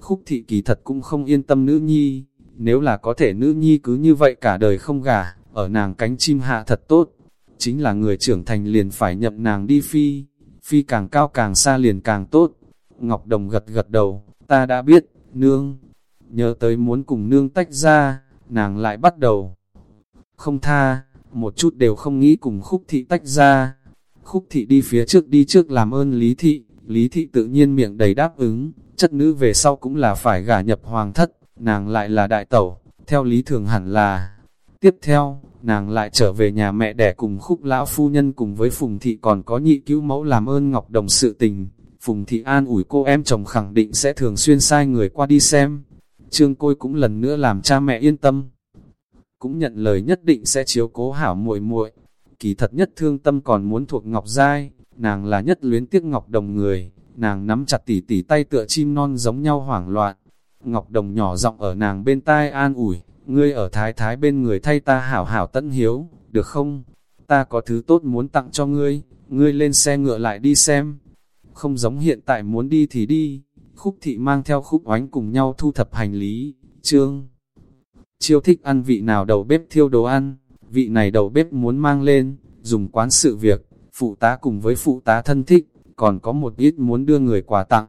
Khúc thị kỳ thật cũng không yên tâm nữ nhi, nếu là có thể nữ nhi cứ như vậy cả đời không gả, ở nàng cánh chim hạ thật tốt. Chính là người trưởng thành liền phải nhậm nàng đi phi, phi càng cao càng xa liền càng tốt. Ngọc Đồng gật gật đầu, ta đã biết, nương. Nhớ tới muốn cùng nương tách ra, nàng lại bắt đầu. Không tha, một chút đều không nghĩ cùng khúc thị tách ra. Khúc thị đi phía trước đi trước làm ơn lý thị, lý thị tự nhiên miệng đầy đáp ứng, chất nữ về sau cũng là phải gả nhập hoàng thất, nàng lại là đại tẩu, theo lý thường hẳn là. Tiếp theo, nàng lại trở về nhà mẹ đẻ cùng khúc lão phu nhân cùng với Phùng Thị còn có nhị cứu mẫu làm ơn Ngọc Đồng sự tình. Phùng Thị an ủi cô em chồng khẳng định sẽ thường xuyên sai người qua đi xem. Trương Côi cũng lần nữa làm cha mẹ yên tâm. Cũng nhận lời nhất định sẽ chiếu cố hảo muội muội Kỳ thật nhất thương tâm còn muốn thuộc Ngọc Giai, nàng là nhất luyến tiếc Ngọc Đồng người, nàng nắm chặt tỉ tỉ tay tựa chim non giống nhau hoảng loạn, Ngọc Đồng nhỏ giọng ở nàng bên tai an ủi, ngươi ở thái thái bên người thay ta hảo hảo tận hiếu, được không? Ta có thứ tốt muốn tặng cho ngươi, ngươi lên xe ngựa lại đi xem. Không giống hiện tại muốn đi thì đi, khúc thị mang theo khúc oánh cùng nhau thu thập hành lý, trương. Chiêu thích ăn vị nào đầu bếp thiêu đồ ăn, vị này đầu bếp muốn mang lên, dùng quán sự việc, phụ tá cùng với phụ tá thân thích, còn có một ít muốn đưa người quà tặng.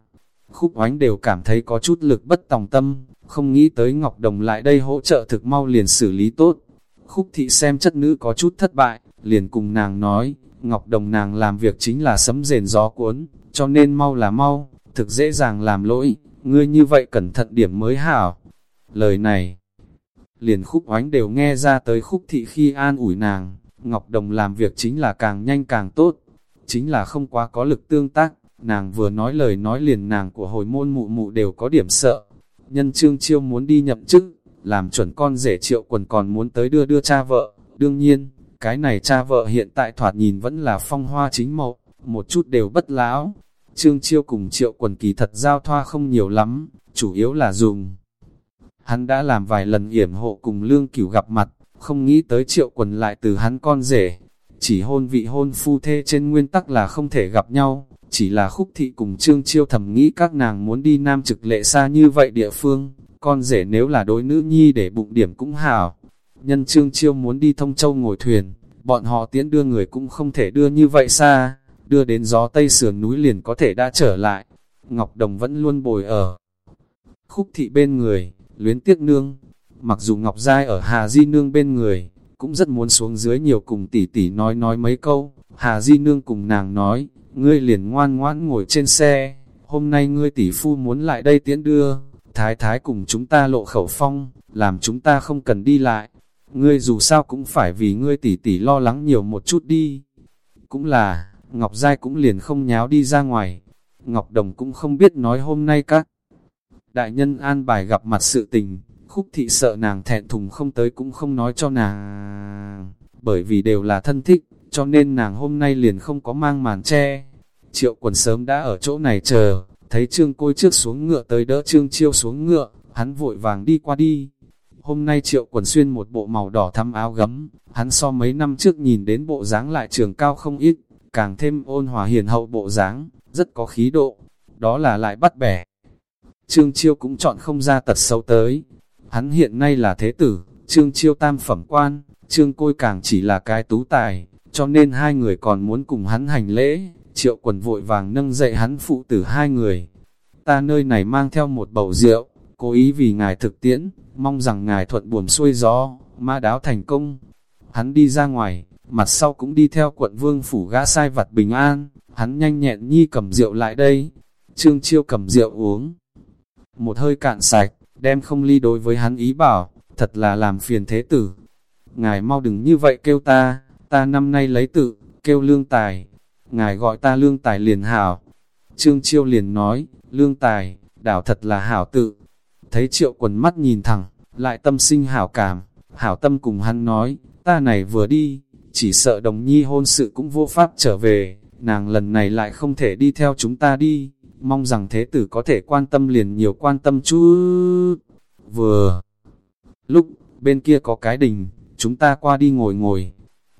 Khúc oánh đều cảm thấy có chút lực bất tòng tâm, không nghĩ tới Ngọc Đồng lại đây hỗ trợ thực mau liền xử lý tốt. Khúc thị xem chất nữ có chút thất bại, liền cùng nàng nói, Ngọc Đồng nàng làm việc chính là sấm rền gió cuốn, cho nên mau là mau, thực dễ dàng làm lỗi, ngươi như vậy cẩn thận điểm mới hảo. Lời này, liền khúc oánh đều nghe ra tới khúc thị khi an ủi nàng, Ngọc Đồng làm việc chính là càng nhanh càng tốt, chính là không quá có lực tương tác, Nàng vừa nói lời nói liền nàng của hồi môn mụ mụ đều có điểm sợ. Nhân trương chiêu muốn đi nhậm chức, làm chuẩn con rể triệu quần còn muốn tới đưa đưa cha vợ. Đương nhiên, cái này cha vợ hiện tại thoạt nhìn vẫn là phong hoa chính mộ, một chút đều bất lão. Trương chiêu cùng triệu quần kỳ thật giao thoa không nhiều lắm, chủ yếu là dùng. Hắn đã làm vài lần yểm hộ cùng lương cửu gặp mặt, không nghĩ tới triệu quần lại từ hắn con rể. chỉ hôn vị hôn phu thê trên nguyên tắc là không thể gặp nhau, chỉ là khúc thị cùng trương chiêu thầm nghĩ các nàng muốn đi nam trực lệ xa như vậy địa phương, con rể nếu là đối nữ nhi để bụng điểm cũng hảo. Nhân trương chiêu muốn đi thông châu ngồi thuyền, bọn họ tiễn đưa người cũng không thể đưa như vậy xa, đưa đến gió tây sườn núi liền có thể đã trở lại. Ngọc Đồng vẫn luôn bồi ở khúc thị bên người, luyến tiếc nương. Mặc dù Ngọc Giai ở Hà Di Nương bên người, cũng rất muốn xuống dưới nhiều cùng tỷ tỷ nói nói mấy câu. Hà Di Nương cùng nàng nói, ngươi liền ngoan ngoãn ngồi trên xe, hôm nay ngươi tỷ phu muốn lại đây tiễn đưa, thái thái cùng chúng ta lộ khẩu phong, làm chúng ta không cần đi lại. Ngươi dù sao cũng phải vì ngươi tỷ tỷ lo lắng nhiều một chút đi. Cũng là, Ngọc Giai cũng liền không nháo đi ra ngoài. Ngọc Đồng cũng không biết nói hôm nay các đại nhân an bài gặp mặt sự tình, khúc thị sợ nàng thẹn thùng không tới cũng không nói cho nàng, bởi vì đều là thân thích, cho nên nàng hôm nay liền không có mang màn che. Triệu quần sớm đã ở chỗ này chờ, thấy trương côi trước xuống ngựa tới đỡ trương chiêu xuống ngựa, hắn vội vàng đi qua đi. Hôm nay triệu quần xuyên một bộ màu đỏ thắm áo gấm, hắn so mấy năm trước nhìn đến bộ dáng lại trường cao không ít, càng thêm ôn hòa hiền hậu bộ dáng, rất có khí độ, đó là lại bắt bẻ. Trương Chiêu cũng chọn không ra tật xấu tới. Hắn hiện nay là thế tử, Trương Chiêu tam phẩm quan, Trương Côi càng chỉ là cái tú tài, cho nên hai người còn muốn cùng hắn hành lễ. Triệu quần vội vàng nâng dậy hắn phụ tử hai người. Ta nơi này mang theo một bầu rượu, cố ý vì ngài thực tiễn, mong rằng ngài thuận buồm xuôi gió, ma đáo thành công. Hắn đi ra ngoài, mặt sau cũng đi theo quận vương phủ gã sai vặt bình an, hắn nhanh nhẹn nhi cầm rượu lại đây. Trương Chiêu cầm rượu uống, một hơi cạn sạch, đem không ly đối với hắn ý bảo, thật là làm phiền thế tử. Ngài mau đừng như vậy kêu ta, ta năm nay lấy tự, kêu lương tài. Ngài gọi ta lương tài liền hảo. Trương Chiêu liền nói, lương tài, đảo thật là hảo tự. Thấy triệu quần mắt nhìn thẳng, lại tâm sinh hảo cảm, hảo tâm cùng hắn nói, ta này vừa đi, chỉ sợ đồng nhi hôn sự cũng vô pháp trở về, nàng lần này lại không thể đi theo chúng ta đi mong rằng thế tử có thể quan tâm liền nhiều quan tâm chú. Vừa lúc, bên kia có cái đình, chúng ta qua đi ngồi ngồi.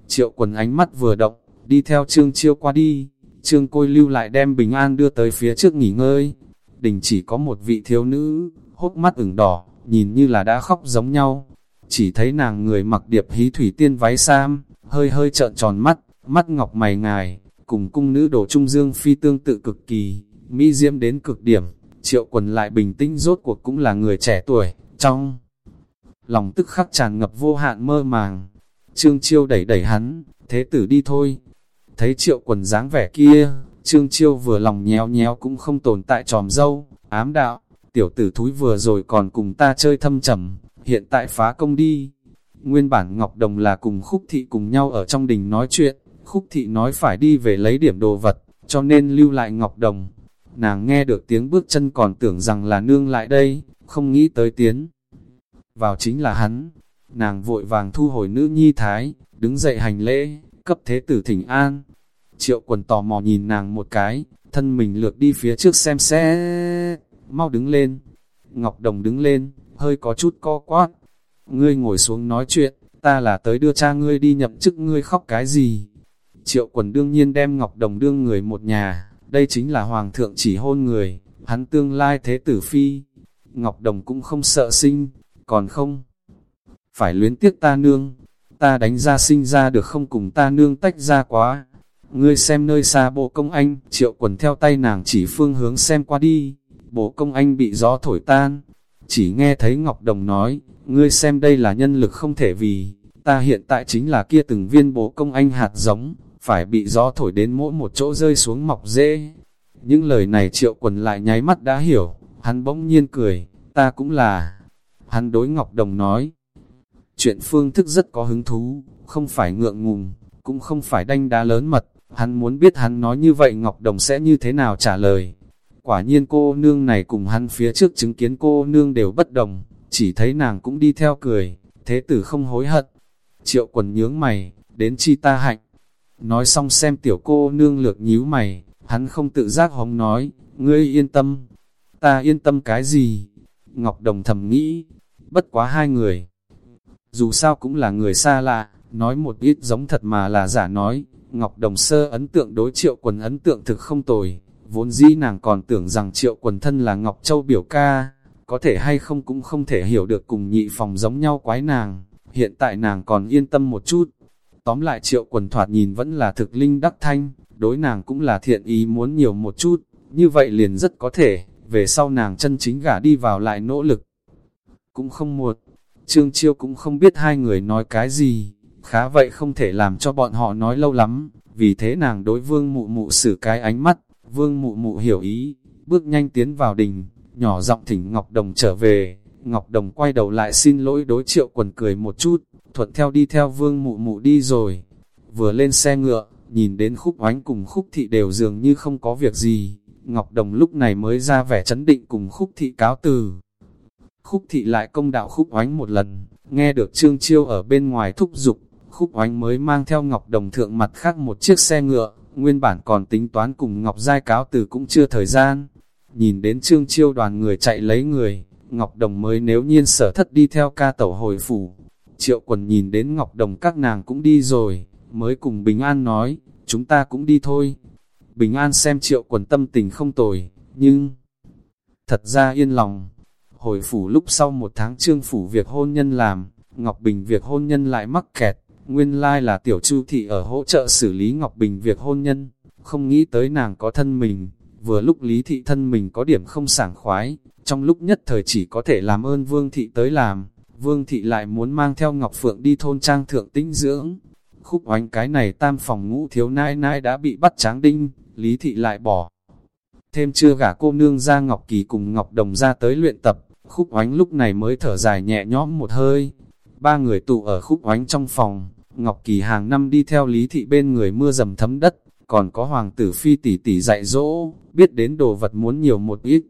Triệu quần ánh mắt vừa động, đi theo trương chiêu qua đi, trương côi lưu lại đem bình an đưa tới phía trước nghỉ ngơi. Đình chỉ có một vị thiếu nữ, hốc mắt ửng đỏ, nhìn như là đã khóc giống nhau. Chỉ thấy nàng người mặc điệp hí thủy tiên váy sam, hơi hơi trợn tròn mắt, mắt ngọc mày ngài, cùng cung nữ đồ trung dương phi tương tự cực kỳ, Mỹ diễm đến cực điểm, triệu quần lại bình tĩnh rốt cuộc cũng là người trẻ tuổi, trong lòng tức khắc tràn ngập vô hạn mơ màng. Trương Chiêu đẩy đẩy hắn, thế tử đi thôi. Thấy triệu quần dáng vẻ kia, Trương Chiêu vừa lòng nhéo nhéo cũng không tồn tại tròm dâu, ám đạo, tiểu tử thúi vừa rồi còn cùng ta chơi thâm trầm, hiện tại phá công đi. Nguyên bản Ngọc Đồng là cùng Khúc Thị cùng nhau ở trong đình nói chuyện, Khúc Thị nói phải đi về lấy điểm đồ vật, cho nên lưu lại Ngọc Đồng. Nàng nghe được tiếng bước chân còn tưởng rằng là nương lại đây, không nghĩ tới tiến. Vào chính là hắn. Nàng vội vàng thu hồi nữ nhi thái, đứng dậy hành lễ, cấp thế tử thỉnh an. Triệu quần tò mò nhìn nàng một cái, thân mình lượt đi phía trước xem xe, mau đứng lên. Ngọc Đồng đứng lên, hơi có chút co quát. Ngươi ngồi xuống nói chuyện, ta là tới đưa cha ngươi đi nhậm chức ngươi khóc cái gì. Triệu quần đương nhiên đem Ngọc Đồng đương người một nhà, đây chính là hoàng thượng chỉ hôn người, hắn tương lai thế tử phi. Ngọc Đồng cũng không sợ sinh, còn không. Phải luyến tiếc ta nương, ta đánh ra sinh ra được không cùng ta nương tách ra quá. Ngươi xem nơi xa bộ công anh, triệu quần theo tay nàng chỉ phương hướng xem qua đi, bộ công anh bị gió thổi tan. Chỉ nghe thấy Ngọc Đồng nói, ngươi xem đây là nhân lực không thể vì, ta hiện tại chính là kia từng viên bố công anh hạt giống, phải bị gió thổi đến mỗi một chỗ rơi xuống mọc dễ. Những lời này triệu quần lại nháy mắt đã hiểu, hắn bỗng nhiên cười, ta cũng là. Hắn đối Ngọc Đồng nói, chuyện phương thức rất có hứng thú, không phải ngượng ngùng, cũng không phải đanh đá lớn mật, hắn muốn biết hắn nói như vậy Ngọc Đồng sẽ như thế nào trả lời. Quả nhiên cô nương này cùng hắn phía trước chứng kiến cô nương đều bất đồng, chỉ thấy nàng cũng đi theo cười, thế tử không hối hận. Triệu quần nhướng mày, đến chi ta hạnh, Nói xong xem tiểu cô nương lược nhíu mày, hắn không tự giác hóng nói, ngươi yên tâm, ta yên tâm cái gì? Ngọc Đồng thầm nghĩ, bất quá hai người. Dù sao cũng là người xa lạ, nói một ít giống thật mà là giả nói, Ngọc Đồng Sơ ấn tượng đối triệu quần ấn tượng thực không tồi, vốn dĩ nàng còn tưởng rằng triệu quần thân là Ngọc Châu biểu ca, có thể hay không cũng không thể hiểu được cùng nhị phòng giống nhau quái nàng, hiện tại nàng còn yên tâm một chút. Tóm lại triệu quần thoạt nhìn vẫn là thực linh đắc thanh, đối nàng cũng là thiện ý muốn nhiều một chút, như vậy liền rất có thể, về sau nàng chân chính gả đi vào lại nỗ lực. Cũng không muộn, Trương Chiêu cũng không biết hai người nói cái gì, khá vậy không thể làm cho bọn họ nói lâu lắm, vì thế nàng đối vương mụ mụ xử cái ánh mắt, vương mụ mụ hiểu ý, bước nhanh tiến vào đình, nhỏ giọng thỉnh Ngọc Đồng trở về, Ngọc Đồng quay đầu lại xin lỗi đối triệu quần cười một chút, thuận theo đi theo vương mụ mụ đi rồi, vừa lên xe ngựa, nhìn đến khúc oánh cùng khúc thị đều dường như không có việc gì, Ngọc Đồng lúc này mới ra vẻ chấn định cùng khúc thị cáo từ. Khúc thị lại công đạo khúc oánh một lần, nghe được Trương Chiêu ở bên ngoài thúc giục, khúc oánh mới mang theo Ngọc Đồng thượng mặt khác một chiếc xe ngựa, nguyên bản còn tính toán cùng Ngọc Giai cáo từ cũng chưa thời gian. Nhìn đến Trương Chiêu đoàn người chạy lấy người, Ngọc Đồng mới nếu nhiên sở thất đi theo ca tẩu hồi phủ. Triệu quần nhìn đến Ngọc Đồng các nàng cũng đi rồi, mới cùng Bình An nói, chúng ta cũng đi thôi. Bình An xem triệu quần tâm tình không tồi, nhưng thật ra yên lòng. Hồi phủ lúc sau một tháng trương phủ việc hôn nhân làm, Ngọc Bình việc hôn nhân lại mắc kẹt, nguyên lai là tiểu chu thị ở hỗ trợ xử lý Ngọc Bình việc hôn nhân, không nghĩ tới nàng có thân mình, vừa lúc lý thị thân mình có điểm không sảng khoái, trong lúc nhất thời chỉ có thể làm ơn vương thị tới làm, vương thị lại muốn mang theo Ngọc Phượng đi thôn trang thượng tĩnh dưỡng, khúc oánh cái này tam phòng ngũ thiếu nai nai đã bị bắt tráng đinh, lý thị lại bỏ. Thêm chưa gả cô nương ra Ngọc Kỳ cùng Ngọc Đồng ra tới luyện tập, khúc oánh lúc này mới thở dài nhẹ nhõm một hơi. Ba người tụ ở khúc oánh trong phòng, Ngọc Kỳ hàng năm đi theo lý thị bên người mưa dầm thấm đất, còn có hoàng tử phi tỷ tỷ dạy dỗ, biết đến đồ vật muốn nhiều một ít.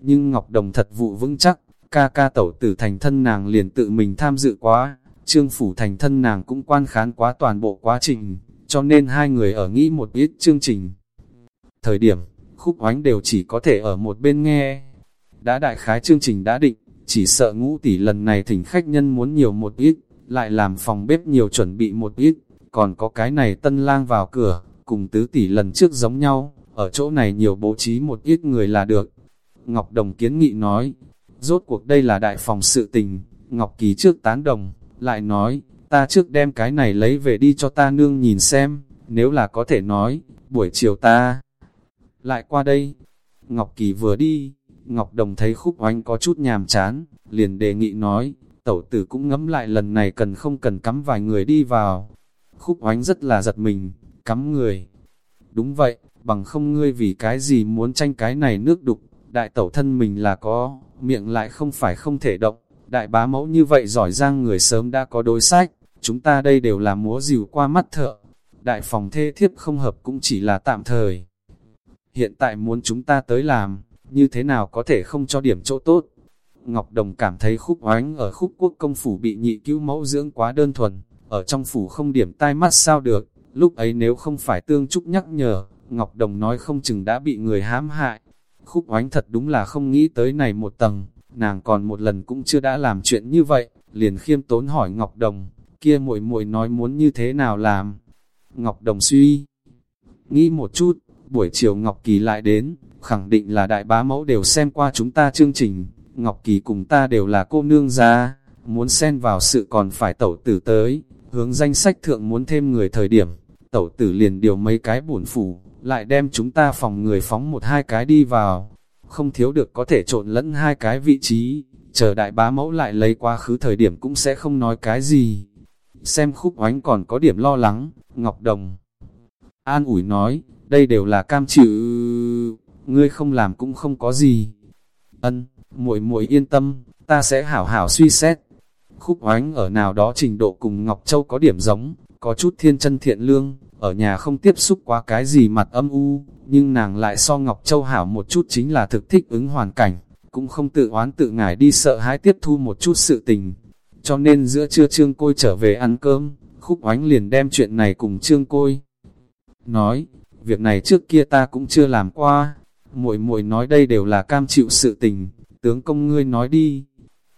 Nhưng Ngọc Đồng thật vụ vững chắc, ca ca tẩu tử thành thân nàng liền tự mình tham dự quá, trương phủ thành thân nàng cũng quan khán quá toàn bộ quá trình, cho nên hai người ở nghĩ một ít chương trình. Thời điểm, khúc oánh đều chỉ có thể ở một bên nghe. Đã đại khái chương trình đã định, chỉ sợ ngũ tỷ lần này thỉnh khách nhân muốn nhiều một ít, lại làm phòng bếp nhiều chuẩn bị một ít, còn có cái này tân lang vào cửa, cùng tứ tỷ lần trước giống nhau, ở chỗ này nhiều bố trí một ít người là được. Ngọc Đồng kiến nghị nói, rốt cuộc đây là đại phòng sự tình, Ngọc Kỳ trước tán đồng, lại nói, ta trước đem cái này lấy về đi cho ta nương nhìn xem, nếu là có thể nói, buổi chiều ta lại qua đây. Ngọc Kỳ vừa đi, Ngọc Đồng thấy khúc oanh có chút nhàm chán, liền đề nghị nói, tẩu tử cũng ngẫm lại lần này cần không cần cắm vài người đi vào. Khúc oánh rất là giật mình, cắm người. Đúng vậy, bằng không ngươi vì cái gì muốn tranh cái này nước đục, đại tẩu thân mình là có, miệng lại không phải không thể động. Đại bá mẫu như vậy giỏi giang người sớm đã có đối sách, chúng ta đây đều là múa dìu qua mắt thợ. Đại phòng thê thiếp không hợp cũng chỉ là tạm thời. Hiện tại muốn chúng ta tới làm, như thế nào có thể không cho điểm chỗ tốt. Ngọc Đồng cảm thấy khúc oánh ở khúc quốc công phủ bị nhị cứu mẫu dưỡng quá đơn thuần, ở trong phủ không điểm tai mắt sao được, lúc ấy nếu không phải tương trúc nhắc nhở, Ngọc Đồng nói không chừng đã bị người hãm hại. Khúc oánh thật đúng là không nghĩ tới này một tầng, nàng còn một lần cũng chưa đã làm chuyện như vậy, liền khiêm tốn hỏi Ngọc Đồng, kia muội muội nói muốn như thế nào làm. Ngọc Đồng suy, nghĩ một chút, buổi chiều Ngọc Kỳ lại đến, khẳng định là đại bá mẫu đều xem qua chúng ta chương trình, Ngọc Kỳ cùng ta đều là cô nương gia, muốn xen vào sự còn phải tẩu tử tới, hướng danh sách thượng muốn thêm người thời điểm, tẩu tử liền điều mấy cái bổn phủ, lại đem chúng ta phòng người phóng một hai cái đi vào, không thiếu được có thể trộn lẫn hai cái vị trí, chờ đại bá mẫu lại lấy quá khứ thời điểm cũng sẽ không nói cái gì. Xem khúc oánh còn có điểm lo lắng, Ngọc Đồng. An ủi nói, đây đều là cam chịu, ngươi không làm cũng không có gì. Ân, muội muội yên tâm, ta sẽ hảo hảo suy xét. Khúc oánh ở nào đó trình độ cùng Ngọc Châu có điểm giống, có chút thiên chân thiện lương, ở nhà không tiếp xúc quá cái gì mặt âm u, nhưng nàng lại so Ngọc Châu hảo một chút chính là thực thích ứng hoàn cảnh, cũng không tự oán tự ngải đi sợ hãi tiếp thu một chút sự tình. Cho nên giữa trưa Trương Côi trở về ăn cơm, Khúc Oánh liền đem chuyện này cùng Trương Côi. Nói, việc này trước kia ta cũng chưa làm qua, muội muội nói đây đều là cam chịu sự tình, tướng công ngươi nói đi.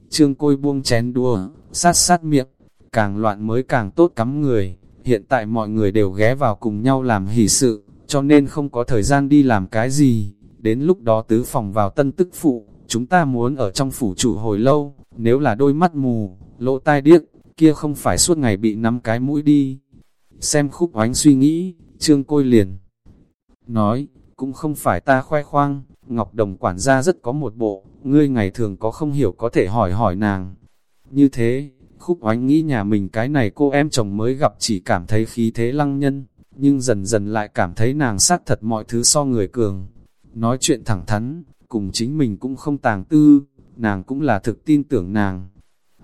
Trương Côi buông chén đùa, sát sát miệng, càng loạn mới càng tốt cắm người. Hiện tại mọi người đều ghé vào cùng nhau làm hỷ sự, cho nên không có thời gian đi làm cái gì. Đến lúc đó tứ phòng vào tân tức phụ, chúng ta muốn ở trong phủ chủ hồi lâu, nếu là đôi mắt mù, lỗ tai điếc, kia không phải suốt ngày bị nắm cái mũi đi. Xem khúc oánh suy nghĩ, trương côi liền. Nói, cũng không phải ta khoe khoang, Ngọc Đồng quản gia rất có một bộ, ngươi ngày thường có không hiểu có thể hỏi hỏi nàng. Như thế, khúc oánh nghĩ nhà mình cái này cô em chồng mới gặp chỉ cảm thấy khí thế lăng nhân, nhưng dần dần lại cảm thấy nàng sát thật mọi thứ so người cường. Nói chuyện thẳng thắn, cùng chính mình cũng không tàng tư, nàng cũng là thực tin tưởng nàng.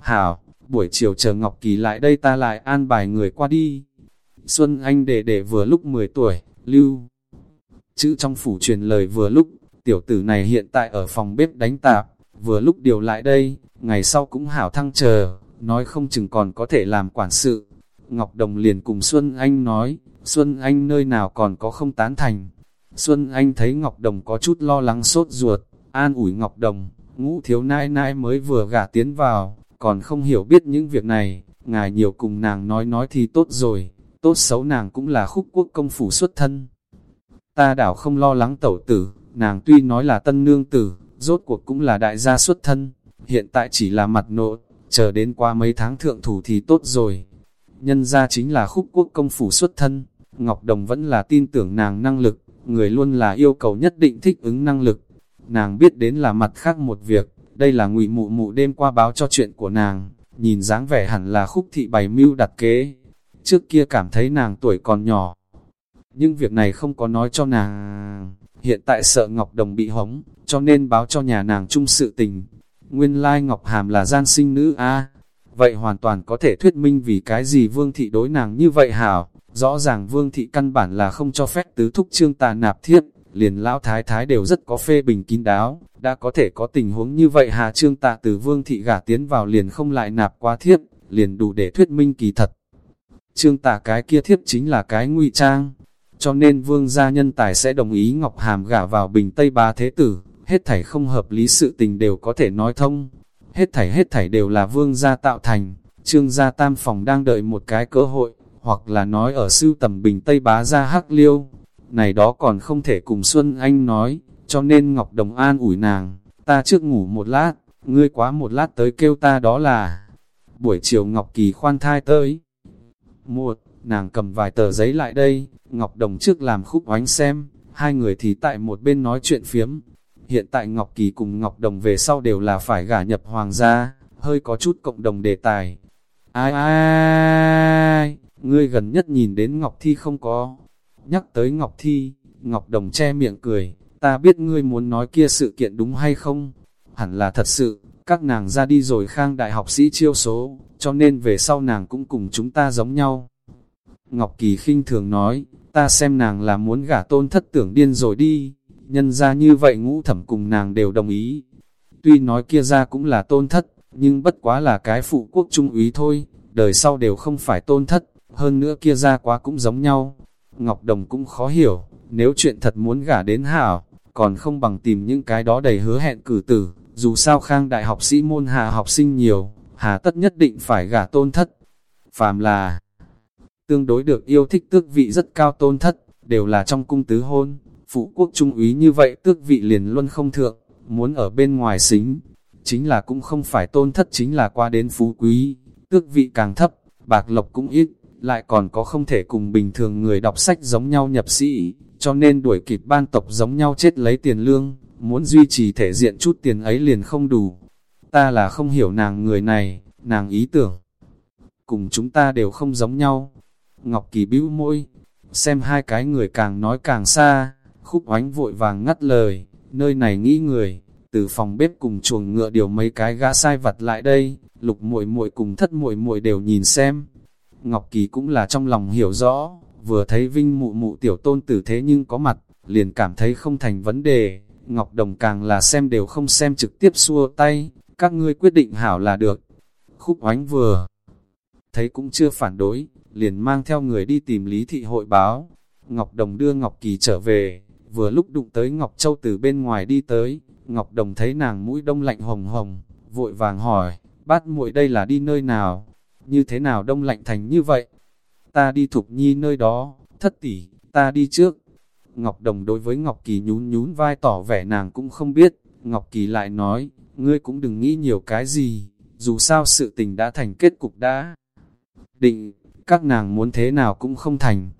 Hảo, buổi chiều chờ Ngọc Kỳ lại đây ta lại an bài người qua đi. Xuân Anh đệ đệ vừa lúc 10 tuổi, lưu. Chữ trong phủ truyền lời vừa lúc, tiểu tử này hiện tại ở phòng bếp đánh tạp, vừa lúc điều lại đây, ngày sau cũng hảo thăng chờ, nói không chừng còn có thể làm quản sự. Ngọc Đồng liền cùng Xuân Anh nói, Xuân Anh nơi nào còn có không tán thành. Xuân Anh thấy Ngọc Đồng có chút lo lắng sốt ruột, an ủi Ngọc Đồng, ngũ thiếu nai nai mới vừa gả tiến vào, còn không hiểu biết những việc này, ngài nhiều cùng nàng nói nói thì tốt rồi, tốt xấu nàng cũng là khúc quốc công phủ xuất thân. Ta đảo không lo lắng tẩu tử, nàng tuy nói là tân nương tử, rốt cuộc cũng là đại gia xuất thân, hiện tại chỉ là mặt nộ, chờ đến qua mấy tháng thượng thủ thì tốt rồi. Nhân ra chính là khúc quốc công phủ xuất thân, Ngọc Đồng vẫn là tin tưởng nàng năng lực, người luôn là yêu cầu nhất định thích ứng năng lực. Nàng biết đến là mặt khác một việc, đây là ngụy mụ mụ đêm qua báo cho chuyện của nàng, nhìn dáng vẻ hẳn là khúc thị bày mưu đặt kế. Trước kia cảm thấy nàng tuổi còn nhỏ, nhưng việc này không có nói cho nàng. Hiện tại sợ Ngọc Đồng bị hống, cho nên báo cho nhà nàng chung sự tình. Nguyên lai Ngọc Hàm là gian sinh nữ a. Vậy hoàn toàn có thể thuyết minh vì cái gì Vương Thị đối nàng như vậy hảo. Rõ ràng Vương Thị căn bản là không cho phép tứ thúc trương tà nạp thiết, liền lão thái thái đều rất có phê bình kín đáo, đã có thể có tình huống như vậy hà trương tạ từ Vương Thị gả tiến vào liền không lại nạp quá thiết, liền đủ để thuyết minh kỳ thật. Trương tà cái kia thiết chính là cái ngụy trang, cho nên vương gia nhân tài sẽ đồng ý Ngọc Hàm gả vào bình Tây Ba Thế Tử, hết thảy không hợp lý sự tình đều có thể nói thông. Hết thảy hết thảy đều là vương gia tạo thành, trương gia tam phòng đang đợi một cái cơ hội, hoặc là nói ở sưu tầm bình Tây Bá gia hắc liêu. Này đó còn không thể cùng Xuân Anh nói, cho nên Ngọc Đồng an ủi nàng, ta trước ngủ một lát, ngươi quá một lát tới kêu ta đó là... Buổi chiều Ngọc Kỳ khoan thai tới. Một, nàng cầm vài tờ giấy lại đây, Ngọc Đồng trước làm khúc oánh xem, hai người thì tại một bên nói chuyện phiếm. Hiện tại Ngọc Kỳ cùng Ngọc Đồng về sau đều là phải gả nhập hoàng gia, hơi có chút cộng đồng đề tài. Ai ai ngươi gần nhất nhìn đến Ngọc Thi không có. Nhắc tới Ngọc Thi, Ngọc Đồng che miệng cười, ta biết ngươi muốn nói kia sự kiện đúng hay không? Hẳn là thật sự, các nàng ra đi rồi khang đại học sĩ chiêu số, cho nên về sau nàng cũng cùng chúng ta giống nhau. Ngọc Kỳ khinh thường nói, ta xem nàng là muốn gả tôn thất tưởng điên rồi đi, nhân ra như vậy ngũ thẩm cùng nàng đều đồng ý. Tuy nói kia ra cũng là tôn thất, nhưng bất quá là cái phụ quốc trung úy thôi, đời sau đều không phải tôn thất, hơn nữa kia ra quá cũng giống nhau. Ngọc Đồng cũng khó hiểu, nếu chuyện thật muốn gả đến hảo, còn không bằng tìm những cái đó đầy hứa hẹn cử tử, dù sao khang đại học sĩ môn hà học sinh nhiều, hà tất nhất định phải gả tôn thất. Phàm là tương đối được yêu thích tước vị rất cao tôn thất, đều là trong cung tứ hôn, phụ quốc trung úy như vậy tước vị liền luân không thượng, muốn ở bên ngoài xính, chính là cũng không phải tôn thất chính là qua đến phú quý, tước vị càng thấp, bạc lộc cũng ít, lại còn có không thể cùng bình thường người đọc sách giống nhau nhập sĩ, cho nên đuổi kịp ban tộc giống nhau chết lấy tiền lương, muốn duy trì thể diện chút tiền ấy liền không đủ. Ta là không hiểu nàng người này, nàng ý tưởng. Cùng chúng ta đều không giống nhau, Ngọc Kỳ bĩu môi, xem hai cái người càng nói càng xa, khúc oánh vội vàng ngắt lời, nơi này nghĩ người, từ phòng bếp cùng chuồng ngựa điều mấy cái gã sai vặt lại đây, lục muội muội cùng thất muội muội đều nhìn xem. Ngọc Kỳ cũng là trong lòng hiểu rõ, vừa thấy Vinh mụ mụ tiểu tôn tử thế nhưng có mặt, liền cảm thấy không thành vấn đề, Ngọc Đồng càng là xem đều không xem trực tiếp xua tay, các ngươi quyết định hảo là được. Khúc oánh vừa thấy cũng chưa phản đối, liền mang theo người đi tìm Lý Thị hội báo. Ngọc Đồng đưa Ngọc Kỳ trở về, vừa lúc đụng tới Ngọc Châu từ bên ngoài đi tới, Ngọc Đồng thấy nàng mũi đông lạnh hồng hồng, vội vàng hỏi, bát muội đây là đi nơi nào? như thế nào đông lạnh thành như vậy? Ta đi thục nhi nơi đó, thất tỷ, ta đi trước. Ngọc Đồng đối với Ngọc Kỳ nhún nhún vai tỏ vẻ nàng cũng không biết, Ngọc Kỳ lại nói, ngươi cũng đừng nghĩ nhiều cái gì, dù sao sự tình đã thành kết cục đã. Định, các nàng muốn thế nào cũng không thành.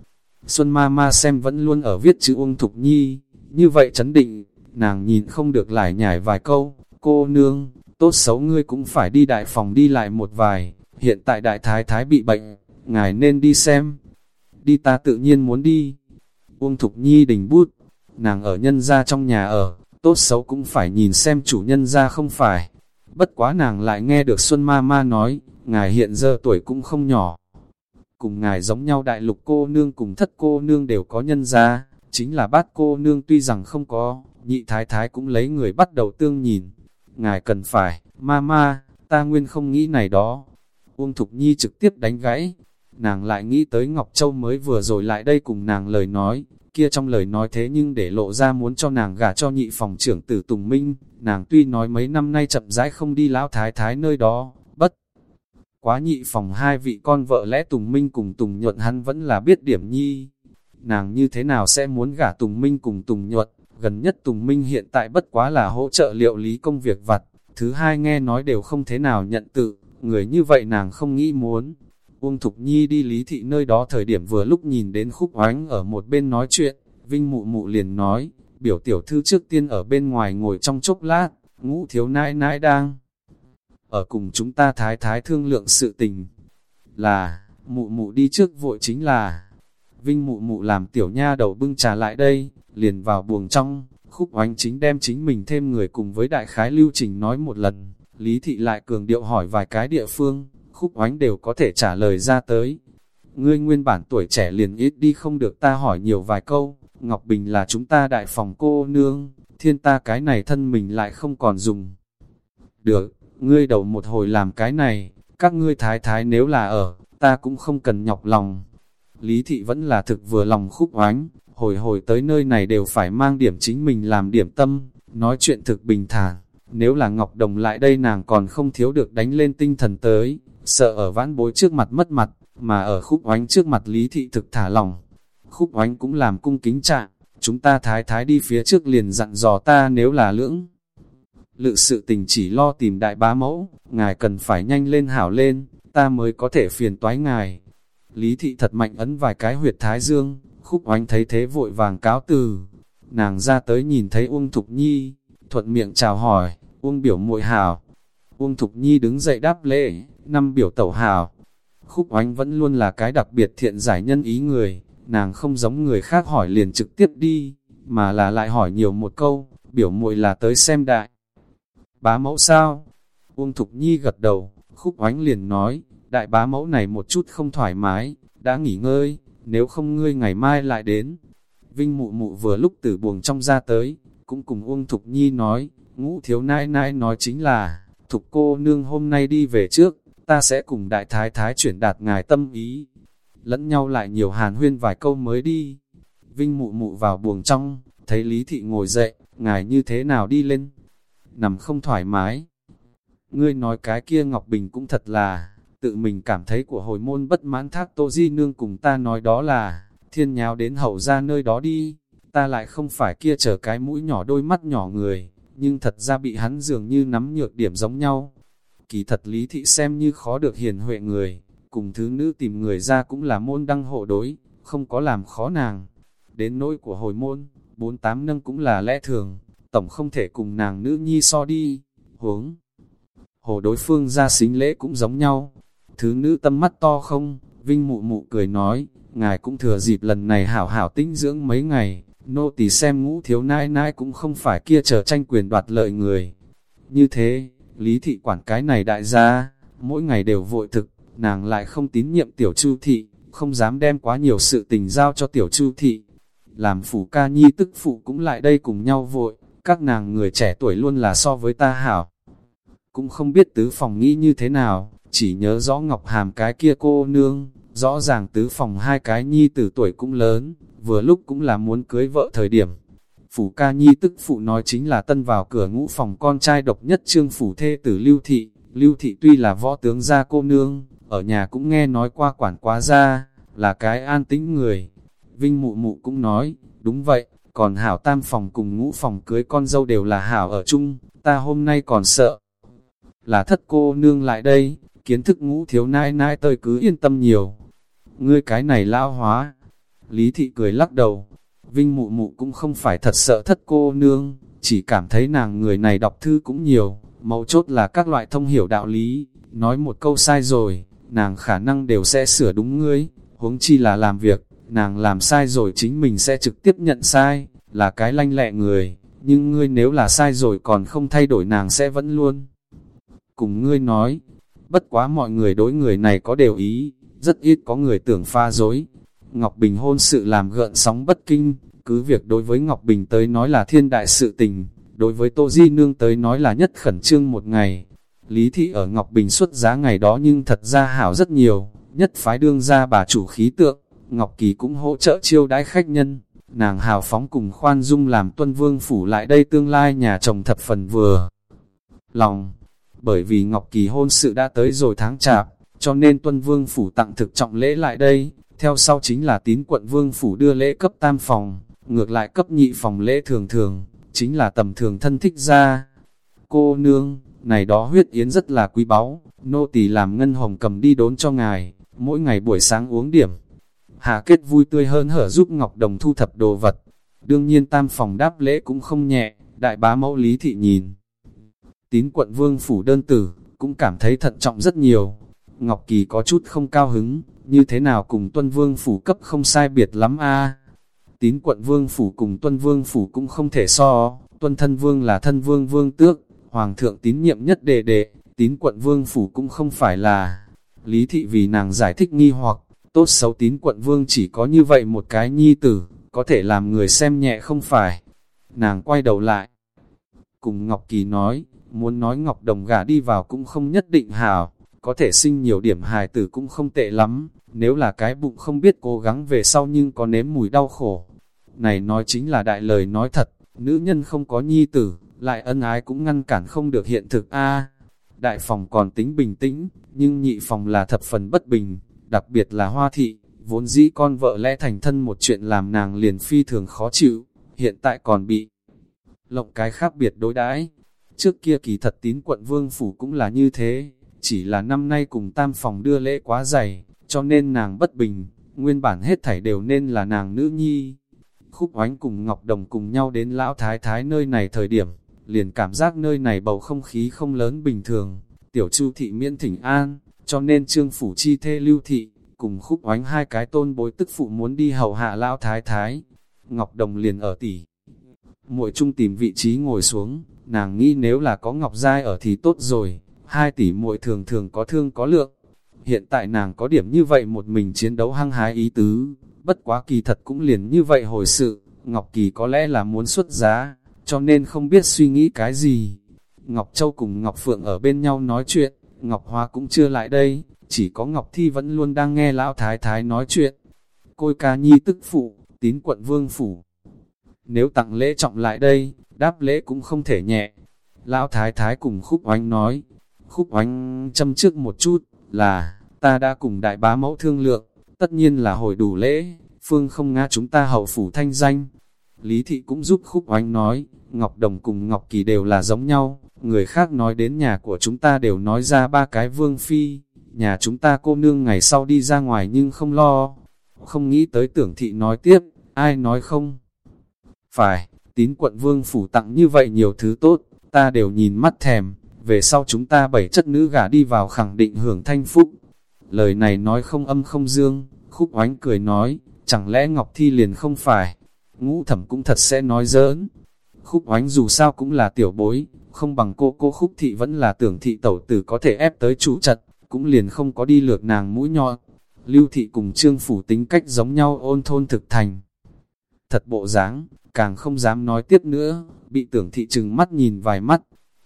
Xuân ma ma xem vẫn luôn ở viết chữ Uông Thục Nhi, như vậy chấn định, nàng nhìn không được lại nhảy vài câu, cô nương, tốt xấu ngươi cũng phải đi đại phòng đi lại một vài, hiện tại đại thái thái bị bệnh, ngài nên đi xem. Đi ta tự nhiên muốn đi. Uông Thục Nhi đình bút, nàng ở nhân gia trong nhà ở, tốt xấu cũng phải nhìn xem chủ nhân ra không phải. Bất quá nàng lại nghe được Xuân Ma Ma nói, ngài hiện giờ tuổi cũng không nhỏ. Cùng ngài giống nhau đại lục cô nương cùng thất cô nương đều có nhân gia, chính là bát cô nương tuy rằng không có, nhị thái thái cũng lấy người bắt đầu tương nhìn. Ngài cần phải, ma ma, ta nguyên không nghĩ này đó. Uông Thục Nhi trực tiếp đánh gãy, nàng lại nghĩ tới Ngọc Châu mới vừa rồi lại đây cùng nàng lời nói, kia trong lời nói thế nhưng để lộ ra muốn cho nàng gả cho nhị phòng trưởng tử Tùng Minh, nàng tuy nói mấy năm nay chậm rãi không đi lão thái thái nơi đó. Quá nhị phòng hai vị con vợ lẽ Tùng Minh cùng Tùng Nhuận hắn vẫn là biết điểm nhi. Nàng như thế nào sẽ muốn gả Tùng Minh cùng Tùng Nhuận, gần nhất Tùng Minh hiện tại bất quá là hỗ trợ liệu lý công việc vặt, thứ hai nghe nói đều không thế nào nhận tự, người như vậy nàng không nghĩ muốn, Uông Thục Nhi đi lý thị nơi đó thời điểm vừa lúc nhìn đến khúc oánh ở một bên nói chuyện, Vinh Mụ Mụ liền nói, biểu tiểu thư trước tiên ở bên ngoài ngồi trong chốc lát, ngũ thiếu nãi nãi đang ở cùng chúng ta thái thái thương lượng sự tình. Là, mụ mụ đi trước vội chính là, Vinh mụ mụ làm tiểu nha đầu bưng trà lại đây, liền vào buồng trong, khúc oánh chính đem chính mình thêm người cùng với đại khái lưu trình nói một lần, Lý thị lại cường điệu hỏi vài cái địa phương, khúc oánh đều có thể trả lời ra tới. Ngươi nguyên bản tuổi trẻ liền ít đi không được ta hỏi nhiều vài câu, Ngọc Bình là chúng ta đại phòng cô nương, thiên ta cái này thân mình lại không còn dùng. Được, ngươi đầu một hồi làm cái này, các ngươi thái thái nếu là ở, ta cũng không cần nhọc lòng. Lý thị vẫn là thực vừa lòng khúc oánh, hồi hồi tới nơi này đều phải mang điểm chính mình làm điểm tâm, nói chuyện thực bình thản. Nếu là Ngọc Đồng lại đây nàng còn không thiếu được đánh lên tinh thần tới, sợ ở vãn bối trước mặt mất mặt, mà ở khúc oánh trước mặt lý thị thực thả lòng. Khúc oánh cũng làm cung kính trạng, chúng ta thái thái đi phía trước liền dặn dò ta nếu là lưỡng. Lự sự tình chỉ lo tìm đại bá mẫu, ngài cần phải nhanh lên hảo lên, ta mới có thể phiền toái ngài. Lý thị thật mạnh ấn vài cái huyệt thái dương, khúc oánh thấy thế vội vàng cáo từ. Nàng ra tới nhìn thấy Uông Thục Nhi, thuận miệng chào hỏi, Uông biểu muội hảo. Uông Thục Nhi đứng dậy đáp lễ, năm biểu tẩu hào. Khúc oánh vẫn luôn là cái đặc biệt thiện giải nhân ý người, nàng không giống người khác hỏi liền trực tiếp đi, mà là lại hỏi nhiều một câu, biểu muội là tới xem đại. Bá mẫu sao? Uông Thục Nhi gật đầu, khúc oánh liền nói, đại bá mẫu này một chút không thoải mái, đã nghỉ ngơi, nếu không ngươi ngày mai lại đến. Vinh mụ mụ vừa lúc từ buồng trong ra tới, cũng cùng Uông Thục Nhi nói, ngũ thiếu nai nai nói chính là, Thục cô nương hôm nay đi về trước, ta sẽ cùng đại thái thái chuyển đạt ngài tâm ý. Lẫn nhau lại nhiều hàn huyên vài câu mới đi. Vinh mụ mụ vào buồng trong, thấy Lý Thị ngồi dậy, ngài như thế nào đi lên? Nằm không thoải mái. Ngươi nói cái kia Ngọc Bình cũng thật là, tự mình cảm thấy của hồi môn bất mãn thác Tô Di Nương cùng ta nói đó là, thiên nháo đến hậu ra nơi đó đi, ta lại không phải kia chờ cái mũi nhỏ đôi mắt nhỏ người, nhưng thật ra bị hắn dường như nắm nhược điểm giống nhau, Kỳ thật lý thị xem như khó được hiền huệ người, cùng thứ nữ tìm người ra cũng là môn đăng hộ đối, không có làm khó nàng. Đến nỗi của hồi môn, bốn tám nâng cũng là lẽ thường, tổng không thể cùng nàng nữ nhi so đi, huống. Hồ đối phương ra xính lễ cũng giống nhau, thứ nữ tâm mắt to không, vinh mụ mụ cười nói, ngài cũng thừa dịp lần này hảo hảo tinh dưỡng mấy ngày, nô tỳ xem ngũ thiếu nãi nãi cũng không phải kia chờ tranh quyền đoạt lợi người. Như thế, Lý thị quản cái này đại gia, mỗi ngày đều vội thực, nàng lại không tín nhiệm tiểu chu thị, không dám đem quá nhiều sự tình giao cho tiểu chu thị. Làm phủ ca nhi tức phụ cũng lại đây cùng nhau vội, các nàng người trẻ tuổi luôn là so với ta hảo. Cũng không biết tứ phòng nghĩ như thế nào, chỉ nhớ rõ Ngọc Hàm cái kia cô nương, rõ ràng tứ phòng hai cái nhi tử tuổi cũng lớn, vừa lúc cũng là muốn cưới vợ thời điểm, Phủ ca nhi tức phụ nói chính là tân vào cửa ngũ phòng con trai độc nhất trương phủ thê tử lưu thị. Lưu thị tuy là võ tướng gia cô nương, ở nhà cũng nghe nói qua quản quá ra, là cái an tĩnh người. Vinh mụ mụ cũng nói, đúng vậy, còn hảo tam phòng cùng ngũ phòng cưới con dâu đều là hảo ở chung, ta hôm nay còn sợ. Là thất cô nương lại đây, kiến thức ngũ thiếu nai nai tơi cứ yên tâm nhiều. Ngươi cái này lão hóa. Lý thị cười lắc đầu. Vinh mụ mụ cũng không phải thật sợ thất cô nương, chỉ cảm thấy nàng người này đọc thư cũng nhiều, mấu chốt là các loại thông hiểu đạo lý, nói một câu sai rồi, nàng khả năng đều sẽ sửa đúng ngươi, huống chi là làm việc, nàng làm sai rồi chính mình sẽ trực tiếp nhận sai, là cái lanh lẹ người, nhưng ngươi nếu là sai rồi còn không thay đổi nàng sẽ vẫn luôn. Cùng ngươi nói, bất quá mọi người đối người này có đều ý, rất ít có người tưởng pha dối. Ngọc Bình hôn sự làm gợn sóng bất kinh, cứ việc đối với Ngọc Bình tới nói là thiên đại sự tình, đối với Tô Di Nương tới nói là nhất khẩn trương một ngày. Lý thị ở Ngọc Bình xuất giá ngày đó nhưng thật ra hảo rất nhiều, nhất phái đương ra bà chủ khí tượng, Ngọc Kỳ cũng hỗ trợ chiêu đãi khách nhân. Nàng hào phóng cùng khoan dung làm tuân vương phủ lại đây tương lai nhà chồng thập phần vừa. Lòng, bởi vì Ngọc Kỳ hôn sự đã tới rồi tháng chạp, cho nên tuân vương phủ tặng thực trọng lễ lại đây, theo sau chính là tín quận vương phủ đưa lễ cấp tam phòng, ngược lại cấp nhị phòng lễ thường thường, chính là tầm thường thân thích ra. Cô nương, này đó huyết yến rất là quý báu, nô tỳ làm ngân hồng cầm đi đốn cho ngài, mỗi ngày buổi sáng uống điểm. Hà kết vui tươi hơn hở giúp Ngọc Đồng thu thập đồ vật. Đương nhiên tam phòng đáp lễ cũng không nhẹ, đại bá mẫu lý thị nhìn. Tín quận vương phủ đơn tử, cũng cảm thấy thận trọng rất nhiều. Ngọc Kỳ có chút không cao hứng, như thế nào cùng tuân vương phủ cấp không sai biệt lắm a Tín quận vương phủ cùng tuân vương phủ cũng không thể so, tuân thân vương là thân vương vương tước, hoàng thượng tín nhiệm nhất đề đệ, tín quận vương phủ cũng không phải là. Lý thị vì nàng giải thích nghi hoặc, tốt xấu tín quận vương chỉ có như vậy một cái nhi tử, có thể làm người xem nhẹ không phải. Nàng quay đầu lại, cùng Ngọc Kỳ nói, muốn nói Ngọc Đồng gà đi vào cũng không nhất định hảo, có thể sinh nhiều điểm hài tử cũng không tệ lắm, nếu là cái bụng không biết cố gắng về sau nhưng có nếm mùi đau khổ. Này nói chính là đại lời nói thật, nữ nhân không có nhi tử, lại ân ái cũng ngăn cản không được hiện thực a Đại phòng còn tính bình tĩnh, nhưng nhị phòng là thập phần bất bình, đặc biệt là hoa thị, vốn dĩ con vợ lẽ thành thân một chuyện làm nàng liền phi thường khó chịu, hiện tại còn bị lộng cái khác biệt đối đãi Trước kia kỳ thật tín quận vương phủ cũng là như thế, chỉ là năm nay cùng tam phòng đưa lễ quá dày, cho nên nàng bất bình, nguyên bản hết thảy đều nên là nàng nữ nhi. Khúc oánh cùng Ngọc Đồng cùng nhau đến lão thái thái nơi này thời điểm, liền cảm giác nơi này bầu không khí không lớn bình thường, tiểu chu thị miễn thỉnh an, cho nên trương phủ chi thê lưu thị, cùng khúc oánh hai cái tôn bối tức phụ muốn đi hầu hạ lão thái thái. Ngọc Đồng liền ở tỉ. Muội trung tìm vị trí ngồi xuống, nàng nghĩ nếu là có Ngọc Giai ở thì tốt rồi, hai tỷ muội thường thường có thương có lượng. Hiện tại nàng có điểm như vậy một mình chiến đấu hăng hái ý tứ, bất quá kỳ thật cũng liền như vậy hồi sự, Ngọc Kỳ có lẽ là muốn xuất giá, cho nên không biết suy nghĩ cái gì. Ngọc Châu cùng Ngọc Phượng ở bên nhau nói chuyện, Ngọc Hoa cũng chưa lại đây, chỉ có Ngọc Thi vẫn luôn đang nghe Lão Thái Thái nói chuyện. Côi ca nhi tức phụ, tín quận vương phủ. Nếu tặng lễ trọng lại đây, đáp lễ cũng không thể nhẹ. Lão Thái Thái cùng Khúc Oánh nói, Khúc Oánh châm trước một chút, là, ta đã cùng đại bá mẫu thương lượng, tất nhiên là hồi đủ lễ, phương không ngã chúng ta hậu phủ thanh danh. Lý Thị cũng giúp Khúc Oánh nói, Ngọc Đồng cùng Ngọc Kỳ đều là giống nhau, người khác nói đến nhà của chúng ta đều nói ra ba cái vương phi, nhà chúng ta cô nương ngày sau đi ra ngoài nhưng không lo. Không nghĩ tới tưởng thị nói tiếp, ai nói không? Phải, tín quận vương phủ tặng như vậy nhiều thứ tốt, ta đều nhìn mắt thèm, về sau chúng ta bảy chất nữ gả đi vào khẳng định hưởng thanh phúc. Lời này nói không âm không dương, khúc oánh cười nói, chẳng lẽ Ngọc Thi liền không phải, ngũ thẩm cũng thật sẽ nói giỡn. Khúc oánh dù sao cũng là tiểu bối, không bằng cô cô khúc thị vẫn là tưởng thị tẩu tử có thể ép tới chủ chặt, cũng liền không có đi lược nàng mũi nhọn. Lưu thị cùng trương phủ tính cách giống nhau ôn thôn thực thành. Thật bộ dáng, càng không dám nói tiếp nữa, bị tưởng thị trừng mắt nhìn vài mắt.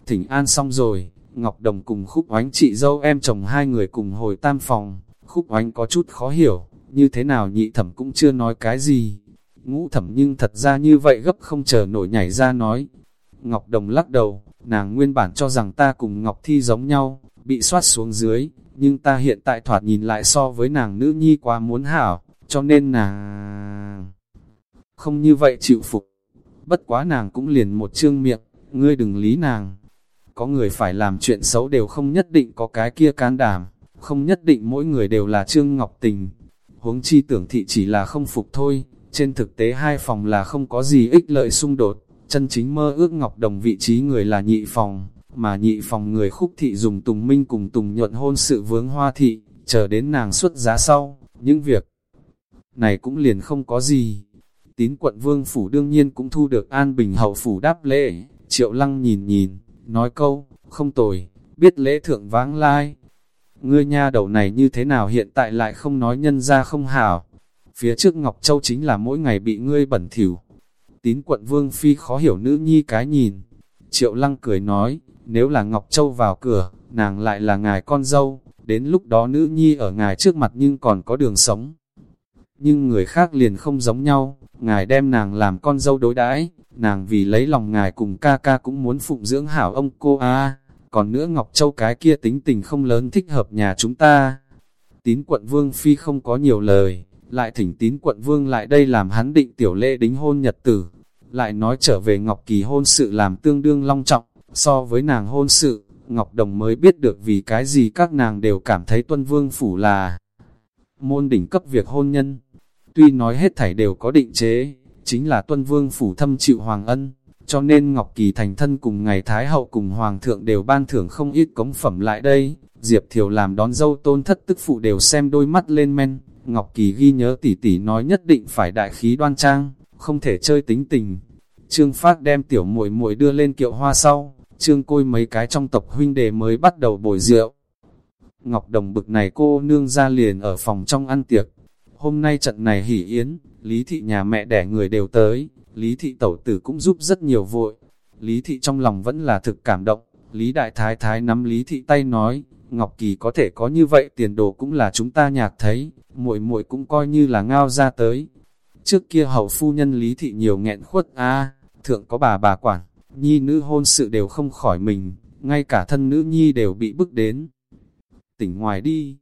Thỉnh an xong rồi, Ngọc Đồng cùng khúc oánh chị dâu em chồng hai người cùng hồi tam phòng, khúc oánh có chút khó hiểu, như thế nào nhị thẩm cũng chưa nói cái gì. Ngũ thẩm nhưng thật ra như vậy gấp không chờ nổi nhảy ra nói. Ngọc Đồng lắc đầu, nàng nguyên bản cho rằng ta cùng Ngọc Thi giống nhau, bị soát xuống dưới, nhưng ta hiện tại thoạt nhìn lại so với nàng nữ nhi quá muốn hảo, cho nên nàng không như vậy chịu phục. Bất quá nàng cũng liền một trương miệng, ngươi đừng lý nàng. Có người phải làm chuyện xấu đều không nhất định có cái kia can đảm, không nhất định mỗi người đều là Trương Ngọc Tình. Huống chi tưởng thị chỉ là không phục thôi, trên thực tế hai phòng là không có gì ích lợi xung đột, chân chính mơ ước Ngọc Đồng vị trí người là nhị phòng, mà nhị phòng người khúc thị dùng Tùng Minh cùng Tùng nhuận hôn sự vướng hoa thị, chờ đến nàng xuất giá sau, những việc này cũng liền không có gì. Tín quận vương phủ đương nhiên cũng thu được an bình hậu phủ đáp lễ, triệu lăng nhìn nhìn, nói câu, không tồi, biết lễ thượng váng lai. Ngươi nha đầu này như thế nào hiện tại lại không nói nhân ra không hảo. Phía trước Ngọc Châu chính là mỗi ngày bị ngươi bẩn thỉu. Tín quận vương phi khó hiểu nữ nhi cái nhìn. Triệu lăng cười nói, nếu là Ngọc Châu vào cửa, nàng lại là ngài con dâu, đến lúc đó nữ nhi ở ngài trước mặt nhưng còn có đường sống. Nhưng người khác liền không giống nhau, ngài đem nàng làm con dâu đối đãi, nàng vì lấy lòng ngài cùng ca ca cũng muốn phụng dưỡng hảo ông cô a. Còn nữa Ngọc Châu cái kia tính tình không lớn thích hợp nhà chúng ta. Tín quận vương phi không có nhiều lời, lại thỉnh tín quận vương lại đây làm hắn định tiểu lệ đính hôn nhật tử. Lại nói trở về Ngọc Kỳ hôn sự làm tương đương long trọng, so với nàng hôn sự, Ngọc Đồng mới biết được vì cái gì các nàng đều cảm thấy tuân vương phủ là môn đỉnh cấp việc hôn nhân. Tuy nói hết thảy đều có định chế, chính là tuân vương phủ thâm chịu hoàng ân, cho nên Ngọc Kỳ thành thân cùng ngày Thái Hậu cùng Hoàng thượng đều ban thưởng không ít cống phẩm lại đây. Diệp Thiều làm đón dâu tôn thất tức phụ đều xem đôi mắt lên men. Ngọc Kỳ ghi nhớ tỷ tỷ nói nhất định phải đại khí đoan trang, không thể chơi tính tình. Trương Phát đem tiểu muội muội đưa lên kiệu hoa sau, Trương Côi mấy cái trong tộc huynh đệ mới bắt đầu bồi rượu. Ngọc Đồng bực này cô nương ra liền ở phòng trong ăn tiệc. Hôm nay trận này hỉ yến, Lý thị nhà mẹ đẻ người đều tới, Lý thị tẩu tử cũng giúp rất nhiều vội. Lý thị trong lòng vẫn là thực cảm động, Lý đại thái thái nắm Lý thị tay nói, Ngọc Kỳ có thể có như vậy tiền đồ cũng là chúng ta nhạc thấy, muội muội cũng coi như là ngao ra tới. Trước kia hậu phu nhân Lý thị nhiều nghẹn khuất a thượng có bà bà quản, nhi nữ hôn sự đều không khỏi mình, ngay cả thân nữ nhi đều bị bức đến. Tỉnh ngoài đi,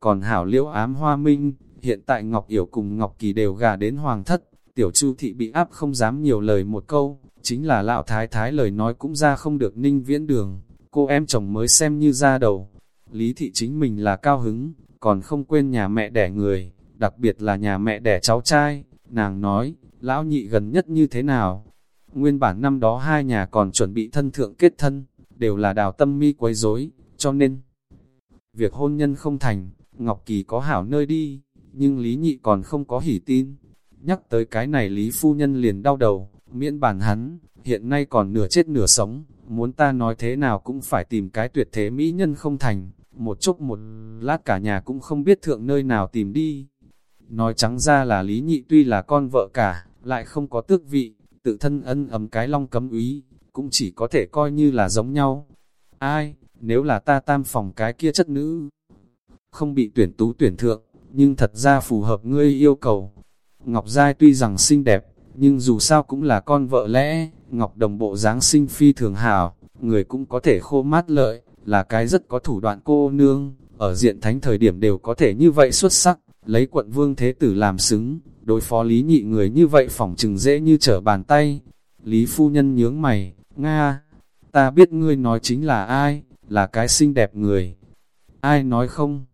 còn hảo liễu ám hoa minh, hiện tại Ngọc Yểu cùng Ngọc Kỳ đều gà đến hoàng thất, tiểu chu thị bị áp không dám nhiều lời một câu, chính là lão thái thái lời nói cũng ra không được ninh viễn đường, cô em chồng mới xem như ra đầu. Lý thị chính mình là cao hứng, còn không quên nhà mẹ đẻ người, đặc biệt là nhà mẹ đẻ cháu trai, nàng nói, lão nhị gần nhất như thế nào, Nguyên bản năm đó hai nhà còn chuẩn bị thân thượng kết thân, đều là đào tâm mi quấy rối, cho nên việc hôn nhân không thành, Ngọc Kỳ có hảo nơi đi, nhưng Lý Nhị còn không có hỉ tin. Nhắc tới cái này Lý Phu Nhân liền đau đầu, miễn bản hắn, hiện nay còn nửa chết nửa sống, muốn ta nói thế nào cũng phải tìm cái tuyệt thế mỹ nhân không thành, một chốc một lát cả nhà cũng không biết thượng nơi nào tìm đi. Nói trắng ra là Lý Nhị tuy là con vợ cả, lại không có tước vị, tự thân ân ấm cái long cấm úy, cũng chỉ có thể coi như là giống nhau. Ai, nếu là ta tam phòng cái kia chất nữ, không bị tuyển tú tuyển thượng, nhưng thật ra phù hợp ngươi yêu cầu. Ngọc Giai tuy rằng xinh đẹp, nhưng dù sao cũng là con vợ lẽ, Ngọc Đồng bộ dáng sinh phi thường hảo, người cũng có thể khô mát lợi, là cái rất có thủ đoạn cô nương, ở diện thánh thời điểm đều có thể như vậy xuất sắc, lấy quận vương thế tử làm xứng, đối phó lý nhị người như vậy phỏng chừng dễ như trở bàn tay. Lý phu nhân nhướng mày, Nga, ta biết ngươi nói chính là ai, là cái xinh đẹp người. Ai nói không?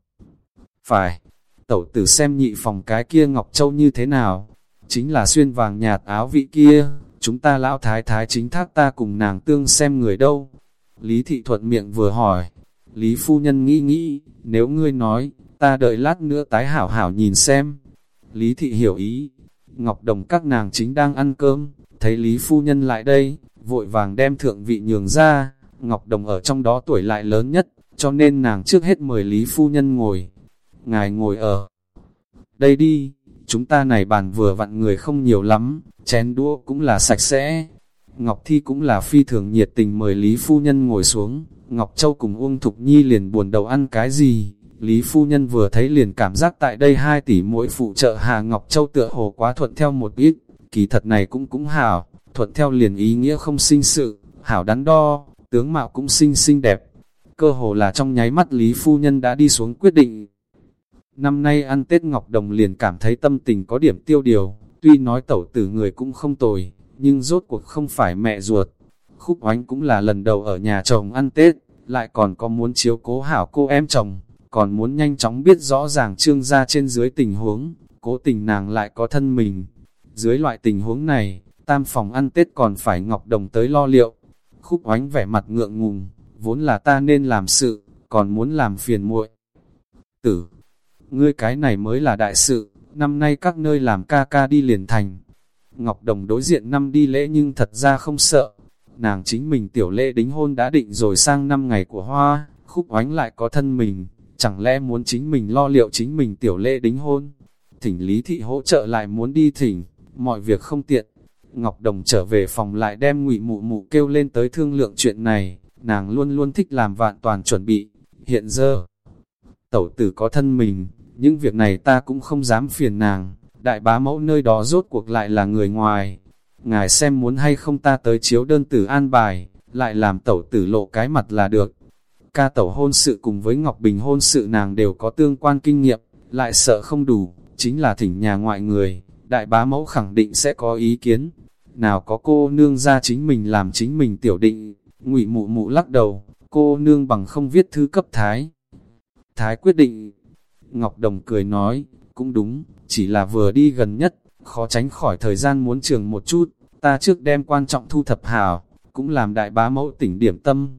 Phải, tẩu tử xem nhị phòng cái kia Ngọc Châu như thế nào? Chính là xuyên vàng nhạt áo vị kia, chúng ta lão thái thái chính thác ta cùng nàng tương xem người đâu. Lý thị thuận miệng vừa hỏi, Lý phu nhân nghĩ nghĩ, nếu ngươi nói, ta đợi lát nữa tái hảo hảo nhìn xem. Lý thị hiểu ý, Ngọc Đồng các nàng chính đang ăn cơm, thấy Lý Phu Nhân lại đây, vội vàng đem thượng vị nhường ra, Ngọc Đồng ở trong đó tuổi lại lớn nhất, cho nên nàng trước hết mời Lý Phu Nhân ngồi. Ngài ngồi ở đây đi, chúng ta này bàn vừa vặn người không nhiều lắm, chén đũa cũng là sạch sẽ. Ngọc Thi cũng là phi thường nhiệt tình mời Lý Phu Nhân ngồi xuống, Ngọc Châu cùng Uông Thục Nhi liền buồn đầu ăn cái gì, Lý Phu Nhân vừa thấy liền cảm giác tại đây 2 tỷ mỗi phụ trợ Hà Ngọc Châu tựa hồ quá thuận theo một ít, kỳ thật này cũng cũng hảo, thuận theo liền ý nghĩa không sinh sự, hảo đắn đo, tướng mạo cũng xinh xinh đẹp. cơ hồ là trong nháy mắt Lý Phu Nhân đã đi xuống quyết định. Năm nay ăn Tết Ngọc Đồng liền cảm thấy tâm tình có điểm tiêu điều, tuy nói tẩu tử người cũng không tồi, nhưng rốt cuộc không phải mẹ ruột. Khúc oánh cũng là lần đầu ở nhà chồng ăn Tết, lại còn có muốn chiếu cố hảo cô em chồng, còn muốn nhanh chóng biết rõ ràng trương gia trên dưới tình huống, cố tình nàng lại có thân mình. Dưới loại tình huống này, tam phòng ăn Tết còn phải Ngọc Đồng tới lo liệu. Khúc oánh vẻ mặt ngượng ngùng, vốn là ta nên làm sự, còn muốn làm phiền muội. Tử, ngươi cái này mới là đại sự, năm nay các nơi làm ca ca đi liền thành. Ngọc Đồng đối diện năm đi lễ nhưng thật ra không sợ. Nàng chính mình tiểu lễ đính hôn đã định rồi sang năm ngày của hoa, khúc oánh lại có thân mình, chẳng lẽ muốn chính mình lo liệu chính mình tiểu lễ đính hôn. Thỉnh Lý Thị hỗ trợ lại muốn đi thỉnh, mọi việc không tiện. Ngọc Đồng trở về phòng lại đem ngụy mụ mụ kêu lên tới thương lượng chuyện này, nàng luôn luôn thích làm vạn toàn chuẩn bị. Hiện giờ, tẩu tử có thân mình, những việc này ta cũng không dám phiền nàng, đại bá mẫu nơi đó rốt cuộc lại là người ngoài. Ngài xem muốn hay không ta tới chiếu đơn tử an bài, lại làm tẩu tử lộ cái mặt là được. Ca tẩu hôn sự cùng với Ngọc Bình hôn sự nàng đều có tương quan kinh nghiệm, lại sợ không đủ, chính là thỉnh nhà ngoại người, đại bá mẫu khẳng định sẽ có ý kiến. Nào có cô nương ra chính mình làm chính mình tiểu định, ngụy mụ mụ lắc đầu, cô nương bằng không viết thư cấp thái. Thái quyết định, Ngọc Đồng cười nói, cũng đúng, chỉ là vừa đi gần nhất, khó tránh khỏi thời gian muốn trường một chút, ta trước đem quan trọng thu thập hảo, cũng làm đại bá mẫu tỉnh điểm tâm.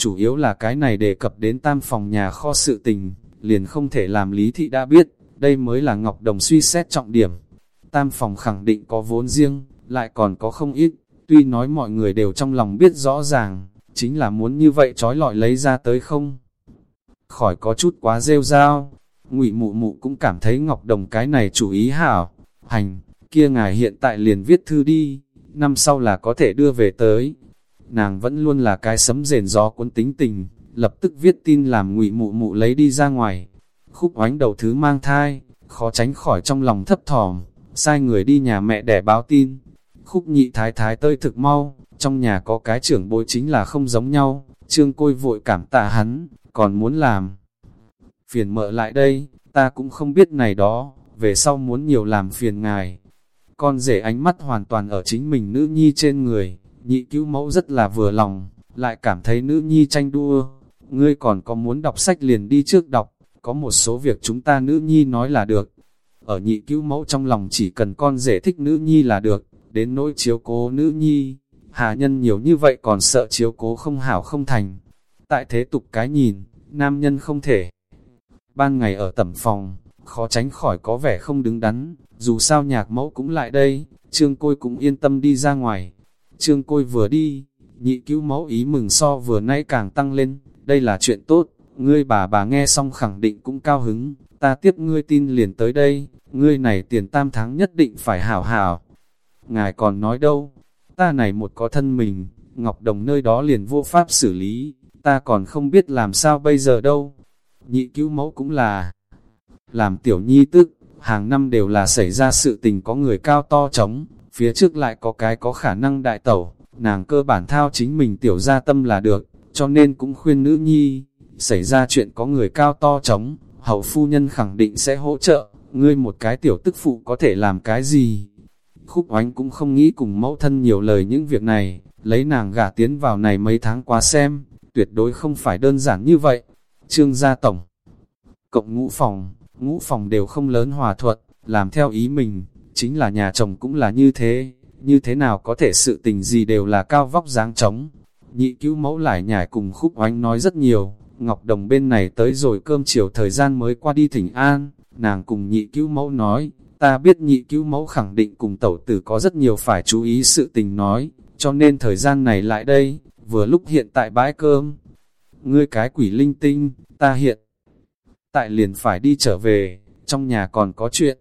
Chủ yếu là cái này đề cập đến tam phòng nhà kho sự tình, liền không thể làm lý thị đã biết, đây mới là Ngọc Đồng suy xét trọng điểm. Tam phòng khẳng định có vốn riêng, lại còn có không ít, tuy nói mọi người đều trong lòng biết rõ ràng, chính là muốn như vậy trói lọi lấy ra tới không. Khỏi có chút quá rêu rao, ngụy mụ mụ cũng cảm thấy Ngọc Đồng cái này chủ ý hảo, hành, kia ngài hiện tại liền viết thư đi, năm sau là có thể đưa về tới. Nàng vẫn luôn là cái sấm rền gió cuốn tính tình, lập tức viết tin làm ngụy mụ mụ lấy đi ra ngoài. Khúc oánh đầu thứ mang thai, khó tránh khỏi trong lòng thấp thỏm, sai người đi nhà mẹ để báo tin. Khúc nhị thái thái tơi thực mau, trong nhà có cái trưởng bối chính là không giống nhau, trương côi vội cảm tạ hắn, còn muốn làm phiền mợ lại đây, ta cũng không biết này đó, về sau muốn nhiều làm phiền ngài. Con rể ánh mắt hoàn toàn ở chính mình nữ nhi trên người, nhị cứu mẫu rất là vừa lòng, lại cảm thấy nữ nhi tranh đua. Ngươi còn có muốn đọc sách liền đi trước đọc, có một số việc chúng ta nữ nhi nói là được. Ở nhị cứu mẫu trong lòng chỉ cần con rể thích nữ nhi là được, đến nỗi chiếu cố nữ nhi. Hà nhân nhiều như vậy còn sợ chiếu cố không hảo không thành. Tại thế tục cái nhìn, nam nhân không thể ban ngày ở tẩm phòng, khó tránh khỏi có vẻ không đứng đắn, dù sao nhạc mẫu cũng lại đây, trương côi cũng yên tâm đi ra ngoài. Trương côi vừa đi, nhị cứu mẫu ý mừng so vừa nay càng tăng lên, đây là chuyện tốt, ngươi bà bà nghe xong khẳng định cũng cao hứng, ta tiếp ngươi tin liền tới đây, ngươi này tiền tam tháng nhất định phải hảo hảo. Ngài còn nói đâu, ta này một có thân mình, Ngọc Đồng nơi đó liền vô pháp xử lý, ta còn không biết làm sao bây giờ đâu nhị cứu mẫu cũng là làm tiểu nhi tức, hàng năm đều là xảy ra sự tình có người cao to trống, phía trước lại có cái có khả năng đại tẩu, nàng cơ bản thao chính mình tiểu gia tâm là được, cho nên cũng khuyên nữ nhi, xảy ra chuyện có người cao to trống, hậu phu nhân khẳng định sẽ hỗ trợ, ngươi một cái tiểu tức phụ có thể làm cái gì. Khúc oánh cũng không nghĩ cùng mẫu thân nhiều lời những việc này, lấy nàng gả tiến vào này mấy tháng qua xem, tuyệt đối không phải đơn giản như vậy trương gia tổng. Cộng ngũ phòng, ngũ phòng đều không lớn hòa thuận, làm theo ý mình, chính là nhà chồng cũng là như thế, như thế nào có thể sự tình gì đều là cao vóc dáng trống. Nhị cứu mẫu lại nhảy cùng khúc oánh nói rất nhiều, Ngọc Đồng bên này tới rồi cơm chiều thời gian mới qua đi thỉnh an, nàng cùng nhị cứu mẫu nói, ta biết nhị cứu mẫu khẳng định cùng tẩu tử có rất nhiều phải chú ý sự tình nói, cho nên thời gian này lại đây, vừa lúc hiện tại bãi cơm, ngươi cái quỷ linh tinh, ta hiện. Tại liền phải đi trở về, trong nhà còn có chuyện.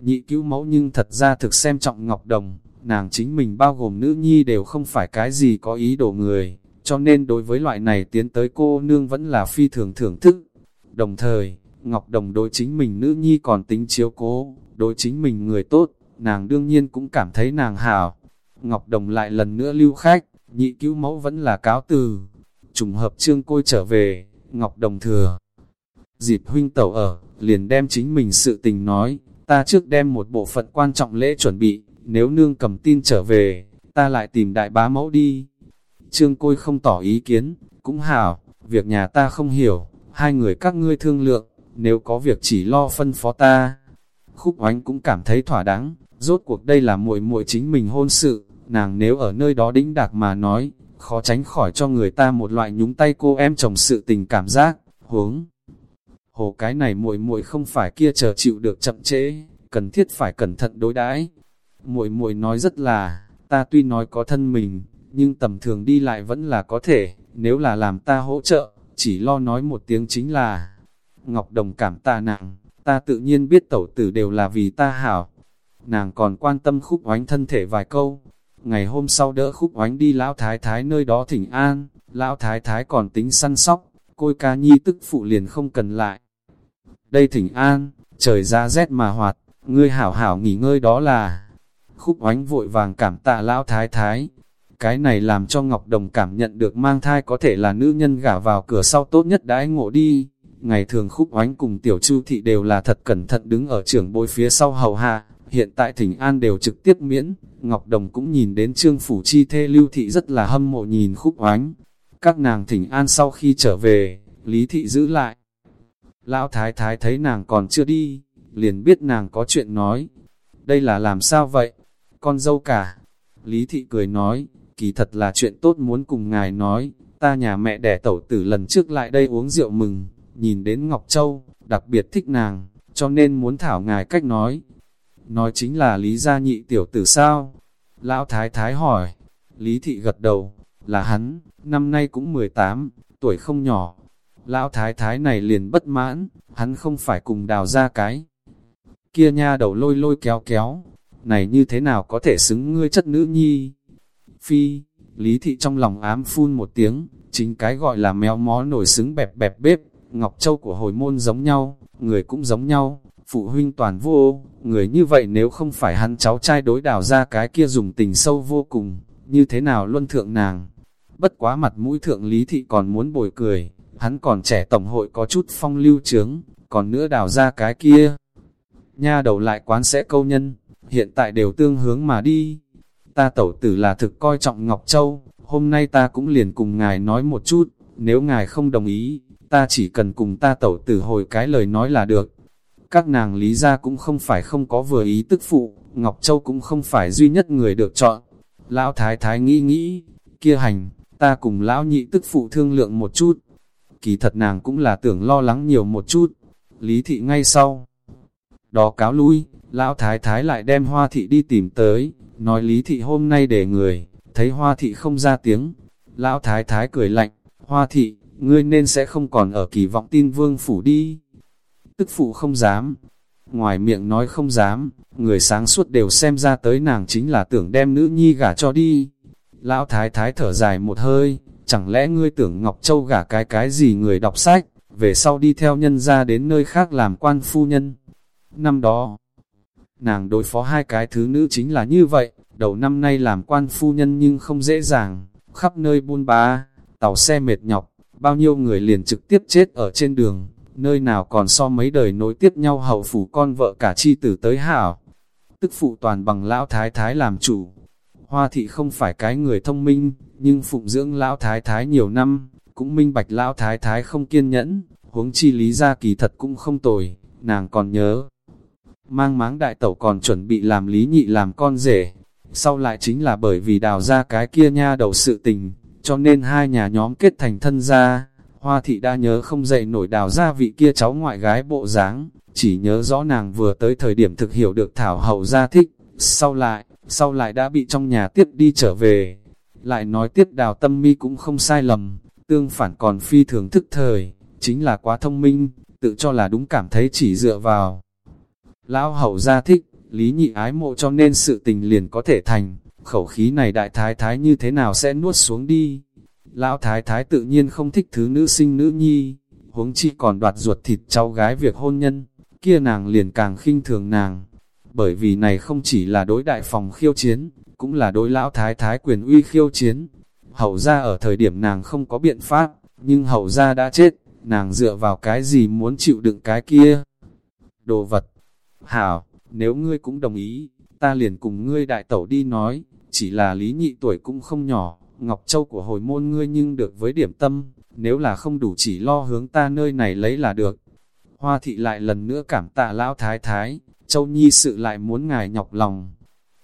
Nhị cứu mẫu nhưng thật ra thực xem trọng Ngọc Đồng, nàng chính mình bao gồm nữ nhi đều không phải cái gì có ý đồ người, cho nên đối với loại này tiến tới cô nương vẫn là phi thường thưởng thức. Đồng thời, Ngọc Đồng đối chính mình nữ nhi còn tính chiếu cố, đối chính mình người tốt, nàng đương nhiên cũng cảm thấy nàng hảo. Ngọc Đồng lại lần nữa lưu khách, nhị cứu mẫu vẫn là cáo từ, trùng hợp trương côi trở về, Ngọc Đồng thừa. Dịp huynh tẩu ở, liền đem chính mình sự tình nói, ta trước đem một bộ phận quan trọng lễ chuẩn bị, nếu nương cầm tin trở về, ta lại tìm đại bá mẫu đi. Trương Côi không tỏ ý kiến, cũng hảo, việc nhà ta không hiểu, hai người các ngươi thương lượng, nếu có việc chỉ lo phân phó ta. Khúc oánh cũng cảm thấy thỏa đáng, rốt cuộc đây là muội muội chính mình hôn sự, nàng nếu ở nơi đó đĩnh đạc mà nói, khó tránh khỏi cho người ta một loại nhúng tay cô em chồng sự tình cảm giác, huống. Hồ cái này muội muội không phải kia chờ chịu được chậm trễ, cần thiết phải cẩn thận đối đãi. Muội muội nói rất là, ta tuy nói có thân mình, nhưng tầm thường đi lại vẫn là có thể, nếu là làm ta hỗ trợ, chỉ lo nói một tiếng chính là Ngọc Đồng cảm ta nặng, ta tự nhiên biết tẩu tử đều là vì ta hảo. Nàng còn quan tâm khúc oánh thân thể vài câu. Ngày hôm sau đỡ khúc oánh đi lão thái thái nơi đó thỉnh an, lão thái thái còn tính săn sóc, côi ca nhi tức phụ liền không cần lại. Đây thỉnh an, trời ra rét mà hoạt, ngươi hảo hảo nghỉ ngơi đó là. Khúc oánh vội vàng cảm tạ lão thái thái. Cái này làm cho Ngọc Đồng cảm nhận được mang thai có thể là nữ nhân gả vào cửa sau tốt nhất đãi ngộ đi. Ngày thường khúc oánh cùng tiểu chu thị đều là thật cẩn thận đứng ở trưởng bối phía sau hầu hạ, hiện tại thỉnh an đều trực tiếp miễn, Ngọc Đồng cũng nhìn đến trương phủ chi thê lưu thị rất là hâm mộ nhìn khúc oánh. Các nàng thỉnh an sau khi trở về, Lý thị giữ lại. Lão thái thái thấy nàng còn chưa đi, liền biết nàng có chuyện nói. Đây là làm sao vậy? Con dâu cả. Lý thị cười nói, kỳ thật là chuyện tốt muốn cùng ngài nói, ta nhà mẹ đẻ tẩu tử lần trước lại đây uống rượu mừng, nhìn đến Ngọc Châu, đặc biệt thích nàng, cho nên muốn thảo ngài cách nói. Nói chính là Lý gia nhị tiểu tử sao? Lão Thái Thái hỏi, Lý Thị gật đầu, là hắn, năm nay cũng 18, tuổi không nhỏ. Lão Thái Thái này liền bất mãn, hắn không phải cùng đào ra cái. Kia nha đầu lôi lôi kéo kéo, này như thế nào có thể xứng ngươi chất nữ nhi? Phi, Lý Thị trong lòng ám phun một tiếng, chính cái gọi là méo mó nổi xứng bẹp bẹp bếp, Ngọc Châu của hồi môn giống nhau, người cũng giống nhau, phụ huynh toàn vô, người như vậy nếu không phải hắn cháu trai đối đào ra cái kia dùng tình sâu vô cùng, như thế nào luân thượng nàng. Bất quá mặt mũi thượng lý thị còn muốn bồi cười, hắn còn trẻ tổng hội có chút phong lưu trướng, còn nữa đào ra cái kia. Nha đầu lại quán sẽ câu nhân, hiện tại đều tương hướng mà đi. Ta tẩu tử là thực coi trọng Ngọc Châu, hôm nay ta cũng liền cùng ngài nói một chút, nếu ngài không đồng ý, ta chỉ cần cùng ta tẩu tử hồi cái lời nói là được. Các nàng lý ra cũng không phải không có vừa ý tức phụ, Ngọc Châu cũng không phải duy nhất người được chọn. Lão Thái Thái nghĩ nghĩ, kia hành, ta cùng lão nhị tức phụ thương lượng một chút. Kỳ thật nàng cũng là tưởng lo lắng nhiều một chút. Lý thị ngay sau. Đó cáo lui, lão Thái Thái lại đem hoa thị đi tìm tới, nói Lý thị hôm nay để người, thấy hoa thị không ra tiếng. Lão Thái Thái cười lạnh, hoa thị, ngươi nên sẽ không còn ở kỳ vọng tin vương phủ đi. Tức phụ không dám, ngoài miệng nói không dám, người sáng suốt đều xem ra tới nàng chính là tưởng đem nữ nhi gả cho đi. Lão thái thái thở dài một hơi, chẳng lẽ ngươi tưởng Ngọc Châu gả cái cái gì người đọc sách, về sau đi theo nhân ra đến nơi khác làm quan phu nhân. Năm đó, nàng đối phó hai cái thứ nữ chính là như vậy, đầu năm nay làm quan phu nhân nhưng không dễ dàng, khắp nơi buôn bá, tàu xe mệt nhọc, bao nhiêu người liền trực tiếp chết ở trên đường, nơi nào còn so mấy đời nối tiếp nhau hậu phủ con vợ cả chi tử tới hảo. Tức phụ toàn bằng lão thái thái làm chủ. Hoa thị không phải cái người thông minh, nhưng phụng dưỡng lão thái thái nhiều năm, cũng minh bạch lão thái thái không kiên nhẫn, huống chi lý ra kỳ thật cũng không tồi, nàng còn nhớ. Mang máng đại tẩu còn chuẩn bị làm lý nhị làm con rể, sau lại chính là bởi vì đào ra cái kia nha đầu sự tình, cho nên hai nhà nhóm kết thành thân gia. Hoa thị đã nhớ không dậy nổi đào ra vị kia cháu ngoại gái bộ dáng, chỉ nhớ rõ nàng vừa tới thời điểm thực hiểu được Thảo Hậu gia thích, sau lại, sau lại đã bị trong nhà tiếp đi trở về. Lại nói tiết đào tâm mi cũng không sai lầm, tương phản còn phi thường thức thời, chính là quá thông minh, tự cho là đúng cảm thấy chỉ dựa vào. Lão hậu gia thích, lý nhị ái mộ cho nên sự tình liền có thể thành, khẩu khí này đại thái thái như thế nào sẽ nuốt xuống đi. Lão thái thái tự nhiên không thích thứ nữ sinh nữ nhi, huống chi còn đoạt ruột thịt cháu gái việc hôn nhân, kia nàng liền càng khinh thường nàng. Bởi vì này không chỉ là đối đại phòng khiêu chiến, cũng là đối lão thái thái quyền uy khiêu chiến. Hậu ra ở thời điểm nàng không có biện pháp, nhưng hậu ra đã chết, nàng dựa vào cái gì muốn chịu đựng cái kia. Đồ vật, hảo, nếu ngươi cũng đồng ý, ta liền cùng ngươi đại tẩu đi nói, chỉ là lý nhị tuổi cũng không nhỏ, Ngọc Châu của hồi môn ngươi nhưng được với điểm tâm, nếu là không đủ chỉ lo hướng ta nơi này lấy là được. Hoa thị lại lần nữa cảm tạ lão thái thái, Châu Nhi sự lại muốn ngài nhọc lòng.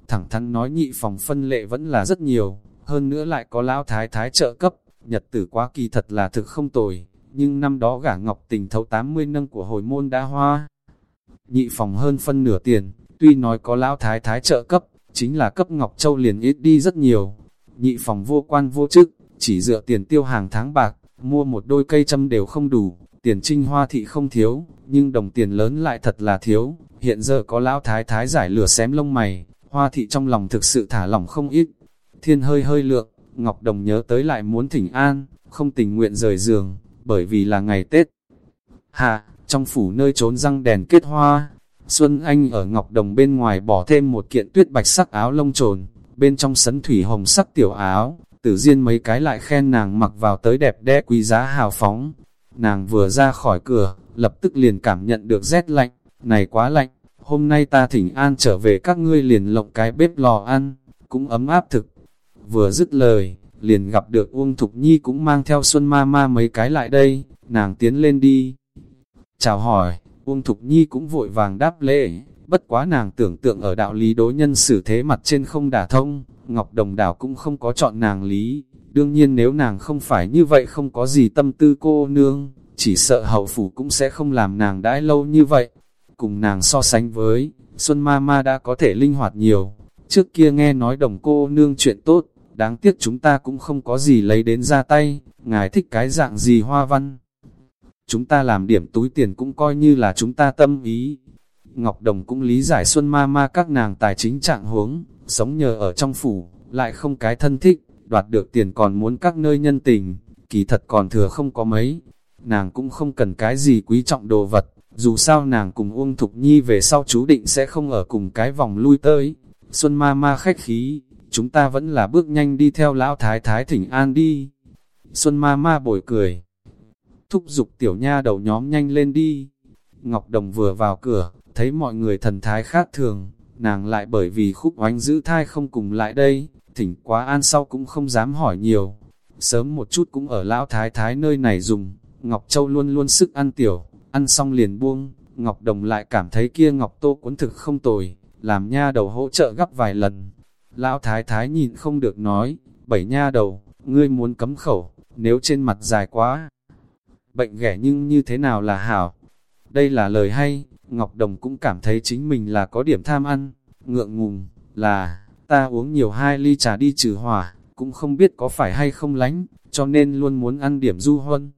Thẳng thắn nói nhị phòng phân lệ vẫn là rất nhiều, hơn nữa lại có lão thái thái trợ cấp, nhật tử quá kỳ thật là thực không tồi, nhưng năm đó gả ngọc tình thấu 80 nâng của hồi môn đã hoa. Nhị phòng hơn phân nửa tiền, tuy nói có lão thái thái trợ cấp, chính là cấp Ngọc Châu liền ít đi rất nhiều. Nhị phòng vô quan vô chức, chỉ dựa tiền tiêu hàng tháng bạc, mua một đôi cây châm đều không đủ, tiền trinh hoa thị không thiếu, nhưng đồng tiền lớn lại thật là thiếu. Hiện giờ có lão thái thái giải lửa xém lông mày, hoa thị trong lòng thực sự thả lỏng không ít. Thiên hơi hơi lượng, Ngọc Đồng nhớ tới lại muốn thỉnh an, không tình nguyện rời giường, bởi vì là ngày Tết. Hạ, trong phủ nơi trốn răng đèn kết hoa, Xuân Anh ở Ngọc Đồng bên ngoài bỏ thêm một kiện tuyết bạch sắc áo lông trồn, bên trong sấn thủy hồng sắc tiểu áo, tử diên mấy cái lại khen nàng mặc vào tới đẹp đẽ quý giá hào phóng. Nàng vừa ra khỏi cửa, lập tức liền cảm nhận được rét lạnh, này quá lạnh, hôm nay ta thỉnh an trở về các ngươi liền lộng cái bếp lò ăn, cũng ấm áp thực. Vừa dứt lời, liền gặp được Uông Thục Nhi cũng mang theo Xuân Ma Ma mấy cái lại đây, nàng tiến lên đi. Chào hỏi, Uông Thục Nhi cũng vội vàng đáp lễ, bất quá nàng tưởng tượng ở đạo lý đối nhân xử thế mặt trên không đả thông, Ngọc Đồng Đảo cũng không có chọn nàng lý. Đương nhiên nếu nàng không phải như vậy không có gì tâm tư cô nương, chỉ sợ hậu phủ cũng sẽ không làm nàng đãi lâu như vậy. Cùng nàng so sánh với, Xuân Ma Ma đã có thể linh hoạt nhiều. Trước kia nghe nói đồng cô nương chuyện tốt, đáng tiếc chúng ta cũng không có gì lấy đến ra tay, ngài thích cái dạng gì hoa văn. Chúng ta làm điểm túi tiền cũng coi như là chúng ta tâm ý. Ngọc Đồng cũng lý giải Xuân Ma Ma các nàng tài chính trạng huống, sống nhờ ở trong phủ, lại không cái thân thích, đoạt được tiền còn muốn các nơi nhân tình, kỳ thật còn thừa không có mấy. Nàng cũng không cần cái gì quý trọng đồ vật, dù sao nàng cùng Uông Thục Nhi về sau chú định sẽ không ở cùng cái vòng lui tới. Xuân ma ma khách khí, chúng ta vẫn là bước nhanh đi theo lão thái thái thỉnh an đi. Xuân ma ma bồi cười, thúc giục tiểu nha đầu nhóm nhanh lên đi. Ngọc Đồng vừa vào cửa, thấy mọi người thần thái khác thường, nàng lại bởi vì khúc oánh giữ thai không cùng lại đây, thỉnh quá an sau cũng không dám hỏi nhiều. Sớm một chút cũng ở lão thái thái nơi này dùng, Ngọc Châu luôn luôn sức ăn tiểu, ăn xong liền buông, Ngọc Đồng lại cảm thấy kia Ngọc Tô cuốn thực không tồi, làm nha đầu hỗ trợ gấp vài lần. Lão thái thái nhìn không được nói, bảy nha đầu, ngươi muốn cấm khẩu, nếu trên mặt dài quá. Bệnh ghẻ nhưng như thế nào là hảo? Đây là lời hay, Ngọc Đồng cũng cảm thấy chính mình là có điểm tham ăn, ngượng ngùng, là, ta uống nhiều hai ly trà đi trừ hỏa, cũng không biết có phải hay không lánh, cho nên luôn muốn ăn điểm du huân.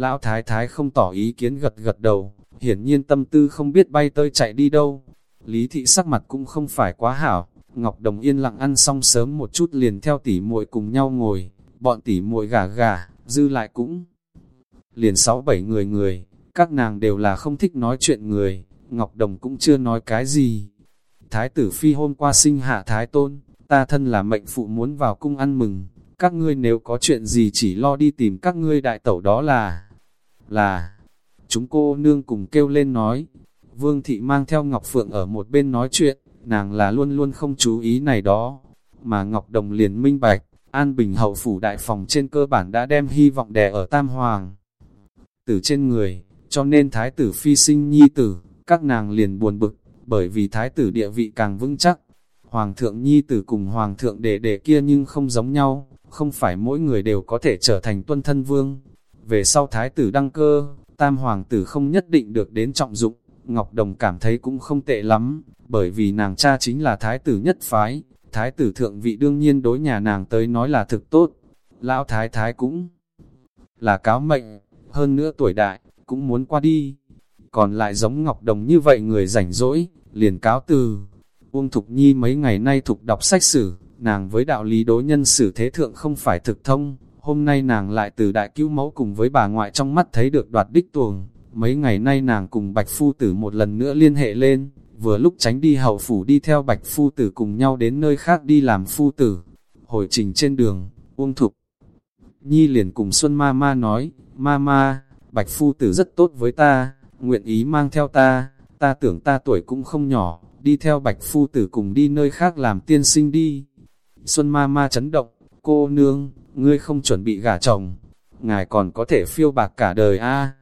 Lão Thái Thái không tỏ ý kiến gật gật đầu, hiển nhiên tâm tư không biết bay tơi chạy đi đâu. Lý thị sắc mặt cũng không phải quá hảo, Ngọc Đồng yên lặng ăn xong sớm một chút liền theo tỉ muội cùng nhau ngồi, bọn tỉ muội gà gà, dư lại cũng liền sáu bảy người người, các nàng đều là không thích nói chuyện người, Ngọc Đồng cũng chưa nói cái gì. Thái tử phi hôm qua sinh hạ thái tôn, ta thân là mệnh phụ muốn vào cung ăn mừng, các ngươi nếu có chuyện gì chỉ lo đi tìm các ngươi đại tẩu đó là, là, chúng cô nương cùng kêu lên nói, Vương thị mang theo Ngọc Phượng ở một bên nói chuyện, nàng là luôn luôn không chú ý này đó, mà Ngọc Đồng liền minh bạch, An Bình hậu phủ đại phòng trên cơ bản đã đem hy vọng đè ở Tam Hoàng. Tử trên người, cho nên thái tử phi sinh nhi tử, các nàng liền buồn bực, bởi vì thái tử địa vị càng vững chắc. Hoàng thượng nhi tử cùng hoàng thượng đệ đệ kia nhưng không giống nhau, không phải mỗi người đều có thể trở thành tuân thân vương. Về sau thái tử đăng cơ, tam hoàng tử không nhất định được đến trọng dụng, Ngọc Đồng cảm thấy cũng không tệ lắm, bởi vì nàng cha chính là thái tử nhất phái, thái tử thượng vị đương nhiên đối nhà nàng tới nói là thực tốt. Lão thái thái cũng là cáo mệnh, hơn nữa tuổi đại, cũng muốn qua đi. Còn lại giống Ngọc Đồng như vậy người rảnh rỗi, liền cáo từ. Uông Thục Nhi mấy ngày nay thục đọc sách sử, nàng với đạo lý đối nhân xử thế thượng không phải thực thông. Hôm nay nàng lại từ đại cứu mẫu cùng với bà ngoại trong mắt thấy được đoạt đích tuồng. Mấy ngày nay nàng cùng Bạch Phu Tử một lần nữa liên hệ lên, vừa lúc tránh đi hậu phủ đi theo Bạch Phu Tử cùng nhau đến nơi khác đi làm Phu Tử. Hồi trình trên đường, Uông Thục Nhi liền cùng Xuân Ma Ma nói, Ma Ma, Bạch Phu Tử rất tốt với ta, nguyện ý mang theo ta, ta tưởng ta tuổi cũng không nhỏ, đi theo Bạch Phu Tử cùng đi nơi khác làm tiên sinh đi. Xuân Ma Ma chấn động, cô nương, ngươi không chuẩn bị gả chồng, ngài còn có thể phiêu bạc cả đời a.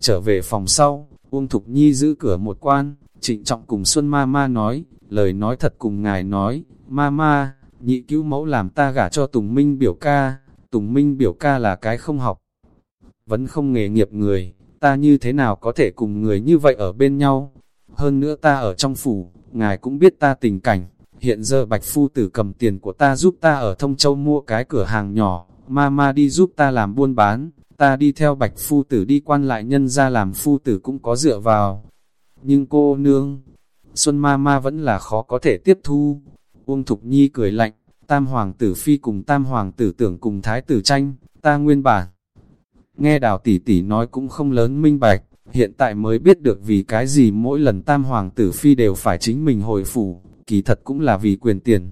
Trở về phòng sau, Uông Thục Nhi giữ cửa một quan, trịnh trọng cùng Xuân Ma Ma nói, lời nói thật cùng ngài nói, Ma Ma, nhị cứu mẫu làm ta gả cho Tùng Minh biểu ca, Tùng Minh biểu ca là cái không học, vẫn không nghề nghiệp người, ta như thế nào có thể cùng người như vậy ở bên nhau. Hơn nữa ta ở trong phủ, ngài cũng biết ta tình cảnh, hiện giờ Bạch Phu Tử cầm tiền của ta giúp ta ở Thông Châu mua cái cửa hàng nhỏ, mama đi giúp ta làm buôn bán, ta đi theo Bạch Phu Tử đi quan lại nhân ra làm Phu Tử cũng có dựa vào. Nhưng cô nương, Xuân mama vẫn là khó có thể tiếp thu. Uông Thục Nhi cười lạnh, Tam Hoàng Tử Phi cùng Tam Hoàng Tử tưởng cùng Thái Tử tranh, ta nguyên bản Nghe đào tỷ tỷ nói cũng không lớn minh bạch, hiện tại mới biết được vì cái gì mỗi lần tam hoàng tử phi đều phải chính mình hồi phủ, kỳ thật cũng là vì quyền tiền.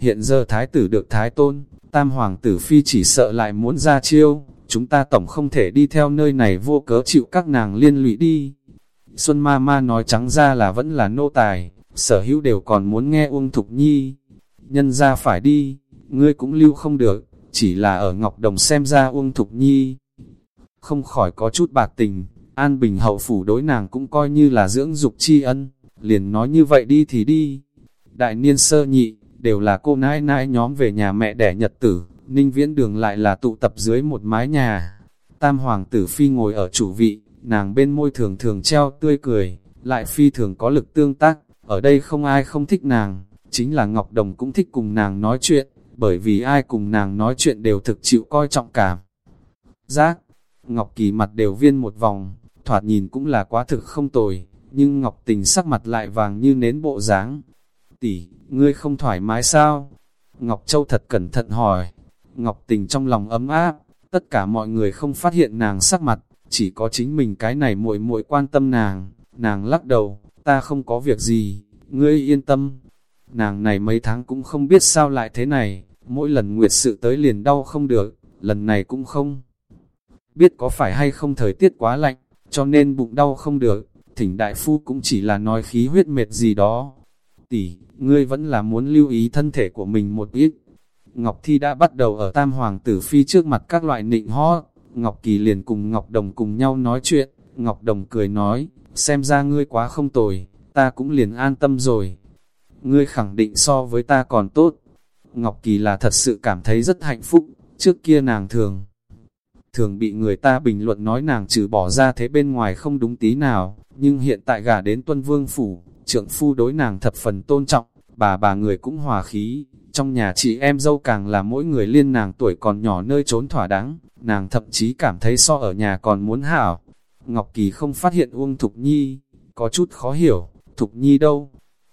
Hiện giờ thái tử được thái tôn, tam hoàng tử phi chỉ sợ lại muốn ra chiêu, chúng ta tổng không thể đi theo nơi này vô cớ chịu các nàng liên lụy đi. Xuân ma ma nói trắng ra là vẫn là nô tài, sở hữu đều còn muốn nghe Uông Thục Nhi. Nhân ra phải đi, ngươi cũng lưu không được, chỉ là ở Ngọc Đồng xem ra Uông Thục Nhi không khỏi có chút bạc tình, An Bình hậu phủ đối nàng cũng coi như là dưỡng dục tri ân, liền nói như vậy đi thì đi. Đại niên sơ nhị, đều là cô nãi nãi nhóm về nhà mẹ đẻ nhật tử, ninh viễn đường lại là tụ tập dưới một mái nhà. Tam hoàng tử phi ngồi ở chủ vị, nàng bên môi thường thường treo tươi cười, lại phi thường có lực tương tác, ở đây không ai không thích nàng, chính là Ngọc Đồng cũng thích cùng nàng nói chuyện, bởi vì ai cùng nàng nói chuyện đều thực chịu coi trọng cảm. Giác, Ngọc Kỳ mặt đều viên một vòng, thoạt nhìn cũng là quá thực không tồi, nhưng Ngọc Tình sắc mặt lại vàng như nến bộ dáng. Tỷ, ngươi không thoải mái sao? Ngọc Châu thật cẩn thận hỏi. Ngọc Tình trong lòng ấm áp, tất cả mọi người không phát hiện nàng sắc mặt, chỉ có chính mình cái này muội muội quan tâm nàng. Nàng lắc đầu, ta không có việc gì, ngươi yên tâm. Nàng này mấy tháng cũng không biết sao lại thế này, mỗi lần nguyệt sự tới liền đau không được, lần này cũng không biết có phải hay không thời tiết quá lạnh, cho nên bụng đau không được, thỉnh đại phu cũng chỉ là nói khí huyết mệt gì đó. Tỷ, ngươi vẫn là muốn lưu ý thân thể của mình một ít. Ngọc Thi đã bắt đầu ở Tam Hoàng Tử Phi trước mặt các loại nịnh ho, Ngọc Kỳ liền cùng Ngọc Đồng cùng nhau nói chuyện, Ngọc Đồng cười nói, xem ra ngươi quá không tồi, ta cũng liền an tâm rồi. Ngươi khẳng định so với ta còn tốt. Ngọc Kỳ là thật sự cảm thấy rất hạnh phúc, trước kia nàng thường thường bị người ta bình luận nói nàng trừ bỏ ra thế bên ngoài không đúng tí nào, nhưng hiện tại gả đến tuân vương phủ, trượng phu đối nàng thập phần tôn trọng, bà bà người cũng hòa khí, trong nhà chị em dâu càng là mỗi người liên nàng tuổi còn nhỏ nơi trốn thỏa đáng, nàng thậm chí cảm thấy so ở nhà còn muốn hảo. Ngọc Kỳ không phát hiện Uông Thục Nhi, có chút khó hiểu, Thục Nhi đâu?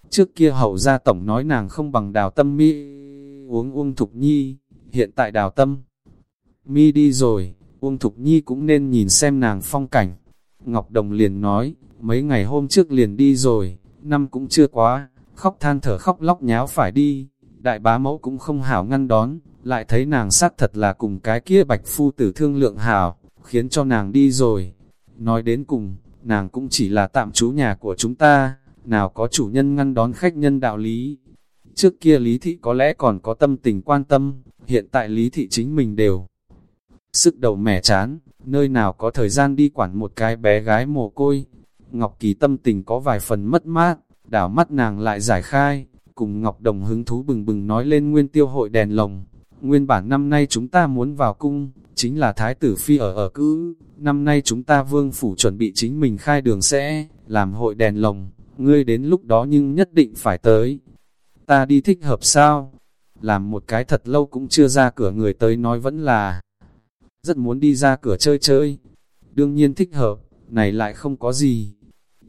Trước kia hậu gia tổng nói nàng không bằng đào tâm mi uống Uông Thục Nhi, hiện tại đào tâm mi đi rồi, Uông Thục Nhi cũng nên nhìn xem nàng phong cảnh. Ngọc Đồng liền nói, mấy ngày hôm trước liền đi rồi, năm cũng chưa quá, khóc than thở khóc lóc nháo phải đi. Đại bá mẫu cũng không hảo ngăn đón, lại thấy nàng xác thật là cùng cái kia bạch phu tử thương lượng hảo, khiến cho nàng đi rồi. Nói đến cùng, nàng cũng chỉ là tạm trú nhà của chúng ta, nào có chủ nhân ngăn đón khách nhân đạo lý. Trước kia Lý Thị có lẽ còn có tâm tình quan tâm, hiện tại Lý Thị chính mình đều sức đầu mẻ chán, nơi nào có thời gian đi quản một cái bé gái mồ côi. Ngọc Kỳ tâm tình có vài phần mất mát, đảo mắt nàng lại giải khai, cùng Ngọc Đồng hứng thú bừng bừng nói lên nguyên tiêu hội đèn lồng. Nguyên bản năm nay chúng ta muốn vào cung, chính là Thái tử Phi ở ở cữ, năm nay chúng ta vương phủ chuẩn bị chính mình khai đường sẽ, làm hội đèn lồng, ngươi đến lúc đó nhưng nhất định phải tới. Ta đi thích hợp sao? Làm một cái thật lâu cũng chưa ra cửa người tới nói vẫn là rất muốn đi ra cửa chơi chơi. Đương nhiên thích hợp, này lại không có gì.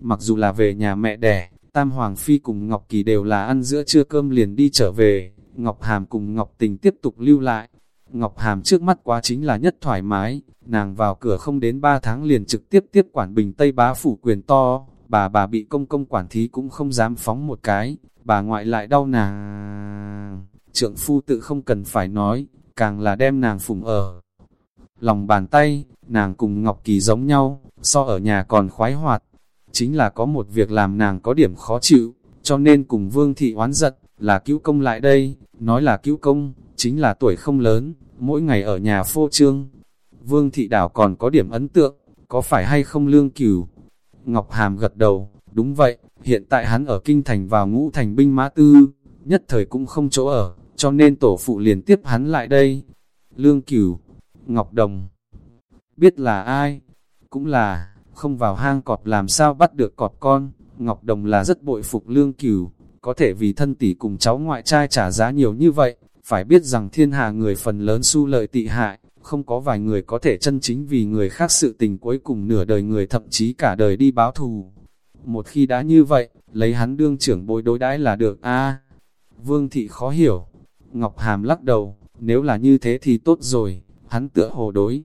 Mặc dù là về nhà mẹ đẻ, Tam Hoàng Phi cùng Ngọc Kỳ đều là ăn giữa trưa cơm liền đi trở về, Ngọc Hàm cùng Ngọc Tình tiếp tục lưu lại. Ngọc Hàm trước mắt quá chính là nhất thoải mái, nàng vào cửa không đến 3 tháng liền trực tiếp tiếp quản bình Tây bá phủ quyền to, bà bà bị công công quản thí cũng không dám phóng một cái, bà ngoại lại đau nàng. Trượng phu tự không cần phải nói, càng là đem nàng phụng ở Lòng bàn tay, nàng cùng Ngọc Kỳ giống nhau, so ở nhà còn khoái hoạt. Chính là có một việc làm nàng có điểm khó chịu, cho nên cùng Vương Thị oán giận, là cứu công lại đây, nói là cứu công, chính là tuổi không lớn, mỗi ngày ở nhà phô trương. Vương Thị Đảo còn có điểm ấn tượng, có phải hay không lương cửu? Ngọc Hàm gật đầu, đúng vậy, hiện tại hắn ở kinh thành vào ngũ thành binh mã tư, nhất thời cũng không chỗ ở, cho nên tổ phụ liền tiếp hắn lại đây. Lương cửu, Ngọc Đồng, biết là ai? Cũng là, không vào hang cọp làm sao bắt được cọp con, Ngọc Đồng là rất bội phục lương cửu, có thể vì thân tỷ cùng cháu ngoại trai trả giá nhiều như vậy, phải biết rằng thiên hạ người phần lớn su lợi tị hại, không có vài người có thể chân chính vì người khác sự tình cuối cùng nửa đời người thậm chí cả đời đi báo thù. Một khi đã như vậy, lấy hắn đương trưởng bối đối đãi là được a Vương thị khó hiểu. Ngọc Hàm lắc đầu, nếu là như thế thì tốt rồi, hắn tựa hồ đối.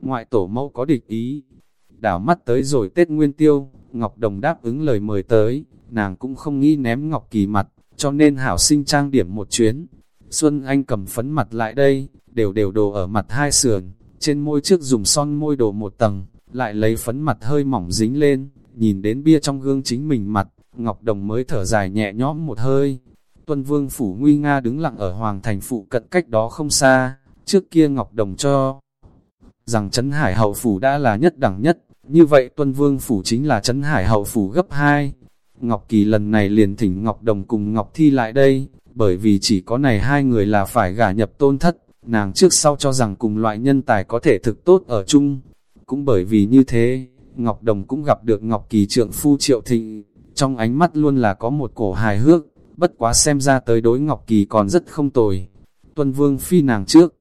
Ngoại tổ mẫu có địch ý. Đảo mắt tới rồi Tết Nguyên Tiêu, Ngọc Đồng đáp ứng lời mời tới, nàng cũng không nghĩ ném Ngọc Kỳ mặt, cho nên hảo sinh trang điểm một chuyến. Xuân Anh cầm phấn mặt lại đây, đều đều đồ ở mặt hai sườn, trên môi trước dùng son môi đồ một tầng, lại lấy phấn mặt hơi mỏng dính lên, nhìn đến bia trong gương chính mình mặt, Ngọc Đồng mới thở dài nhẹ nhõm một hơi. Tuân Vương Phủ Nguy Nga đứng lặng ở Hoàng Thành Phụ cận cách đó không xa, trước kia Ngọc Đồng cho rằng Trấn Hải Hậu Phủ đã là nhất đẳng nhất, như vậy Tuân Vương Phủ chính là Trấn Hải Hậu Phủ gấp 2. Ngọc Kỳ lần này liền thỉnh Ngọc Đồng cùng Ngọc Thi lại đây, bởi vì chỉ có này hai người là phải gả nhập tôn thất, nàng trước sau cho rằng cùng loại nhân tài có thể thực tốt ở chung. Cũng bởi vì như thế, Ngọc Đồng cũng gặp được Ngọc Kỳ trượng phu Triệu Thịnh, trong ánh mắt luôn là có một cổ hài hước, bất quá xem ra tới đối Ngọc Kỳ còn rất không tồi. Tuân Vương phi nàng trước,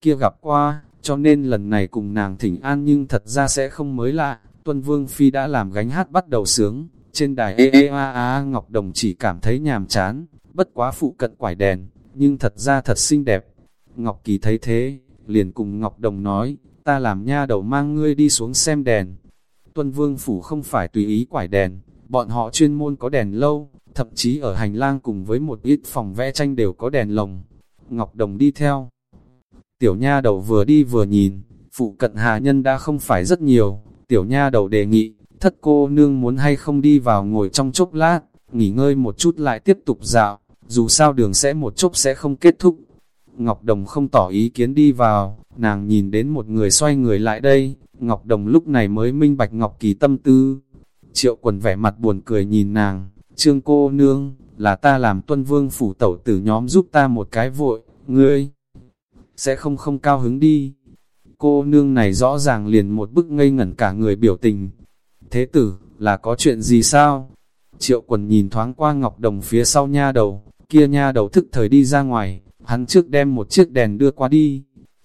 kia gặp qua, cho nên lần này cùng nàng thỉnh an nhưng thật ra sẽ không mới lạ. Tuân Vương phi đã làm gánh hát bắt đầu sướng, trên đài ê ê a a Ngọc Đồng chỉ cảm thấy nhàm chán, bất quá phụ cận quải đèn, nhưng thật ra thật xinh đẹp. Ngọc Kỳ thấy thế, liền cùng Ngọc Đồng nói, ta làm nha đầu mang ngươi đi xuống xem đèn. Tuân Vương Phủ không phải tùy ý quải đèn, bọn họ chuyên môn có đèn lâu, thậm chí ở hành lang cùng với một ít phòng vẽ tranh đều có đèn lồng. Ngọc Đồng đi theo. Tiểu nha đầu vừa đi vừa nhìn, phụ cận hạ nhân đã không phải rất nhiều, tiểu nha đầu đề nghị, thất cô nương muốn hay không đi vào ngồi trong chốc lát, nghỉ ngơi một chút lại tiếp tục dạo, dù sao đường sẽ một chốc sẽ không kết thúc. Ngọc Đồng không tỏ ý kiến đi vào, nàng nhìn đến một người xoay người lại đây, Ngọc Đồng lúc này mới minh bạch Ngọc Kỳ tâm tư. Triệu quần vẻ mặt buồn cười nhìn nàng, trương cô nương, là ta làm tuân vương phủ tẩu tử nhóm giúp ta một cái vội, ngươi sẽ không không cao hứng đi. Cô nương này rõ ràng liền một bức ngây ngẩn cả người biểu tình. Thế tử, là có chuyện gì sao? Triệu quần nhìn thoáng qua Ngọc Đồng phía sau nha đầu, kia nha đầu thức thời đi ra ngoài, hắn trước đem một chiếc đèn đưa qua đi.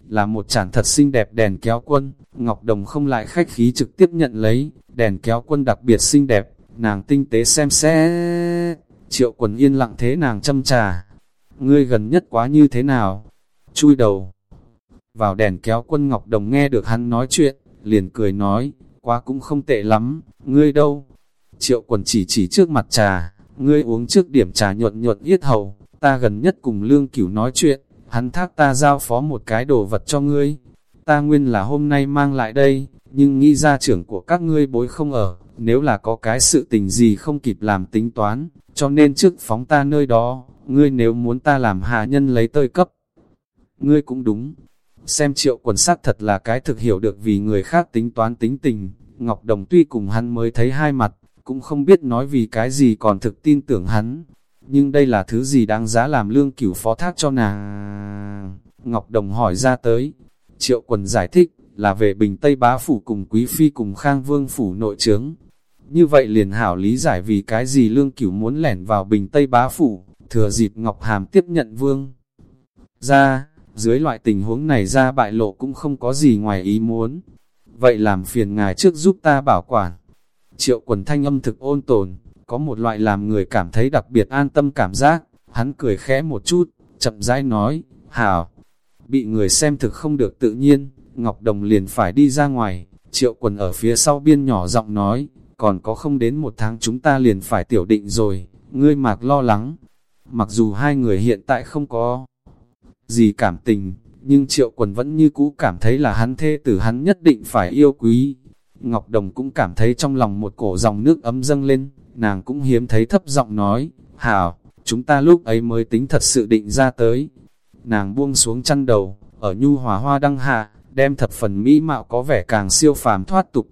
Là một chản thật xinh đẹp đèn kéo quân, Ngọc Đồng không lại khách khí trực tiếp nhận lấy, đèn kéo quân đặc biệt xinh đẹp, nàng tinh tế xem xét. Triệu quần yên lặng thế nàng châm trà. Ngươi gần nhất quá như thế nào? Chui đầu. Vào đèn kéo quân Ngọc Đồng nghe được hắn nói chuyện, liền cười nói, quá cũng không tệ lắm, ngươi đâu? Triệu quần chỉ chỉ trước mặt trà, ngươi uống trước điểm trà nhuận nhuận yết hầu, ta gần nhất cùng lương cửu nói chuyện, hắn thác ta giao phó một cái đồ vật cho ngươi. Ta nguyên là hôm nay mang lại đây, nhưng nghĩ ra trưởng của các ngươi bối không ở, nếu là có cái sự tình gì không kịp làm tính toán, cho nên trước phóng ta nơi đó, ngươi nếu muốn ta làm hạ nhân lấy tơi cấp. Ngươi cũng đúng, xem triệu quần sắc thật là cái thực hiểu được vì người khác tính toán tính tình, Ngọc Đồng tuy cùng hắn mới thấy hai mặt, cũng không biết nói vì cái gì còn thực tin tưởng hắn. Nhưng đây là thứ gì đáng giá làm lương cửu phó thác cho nàng. Ngọc Đồng hỏi ra tới. Triệu quần giải thích, là về Bình Tây Bá Phủ cùng Quý Phi cùng Khang Vương Phủ nội trướng. Như vậy liền hảo lý giải vì cái gì lương cửu muốn lẻn vào Bình Tây Bá Phủ, thừa dịp Ngọc Hàm tiếp nhận Vương. Ra, dưới loại tình huống này ra bại lộ cũng không có gì ngoài ý muốn. Vậy làm phiền ngài trước giúp ta bảo quản. Triệu quần thanh âm thực ôn tồn, có một loại làm người cảm thấy đặc biệt an tâm cảm giác, hắn cười khẽ một chút, chậm rãi nói, hảo, bị người xem thực không được tự nhiên, Ngọc Đồng liền phải đi ra ngoài, triệu quần ở phía sau biên nhỏ giọng nói, còn có không đến một tháng chúng ta liền phải tiểu định rồi, ngươi mạc lo lắng, mặc dù hai người hiện tại không có gì cảm tình, nhưng triệu quần vẫn như cũ cảm thấy là hắn thê tử hắn nhất định phải yêu quý. Ngọc Đồng cũng cảm thấy trong lòng một cổ dòng nước ấm dâng lên, nàng cũng hiếm thấy thấp giọng nói, Hảo, chúng ta lúc ấy mới tính thật sự định ra tới. Nàng buông xuống chăn đầu, ở nhu hòa hoa đăng hạ, đem thập phần mỹ mạo có vẻ càng siêu phàm thoát tục.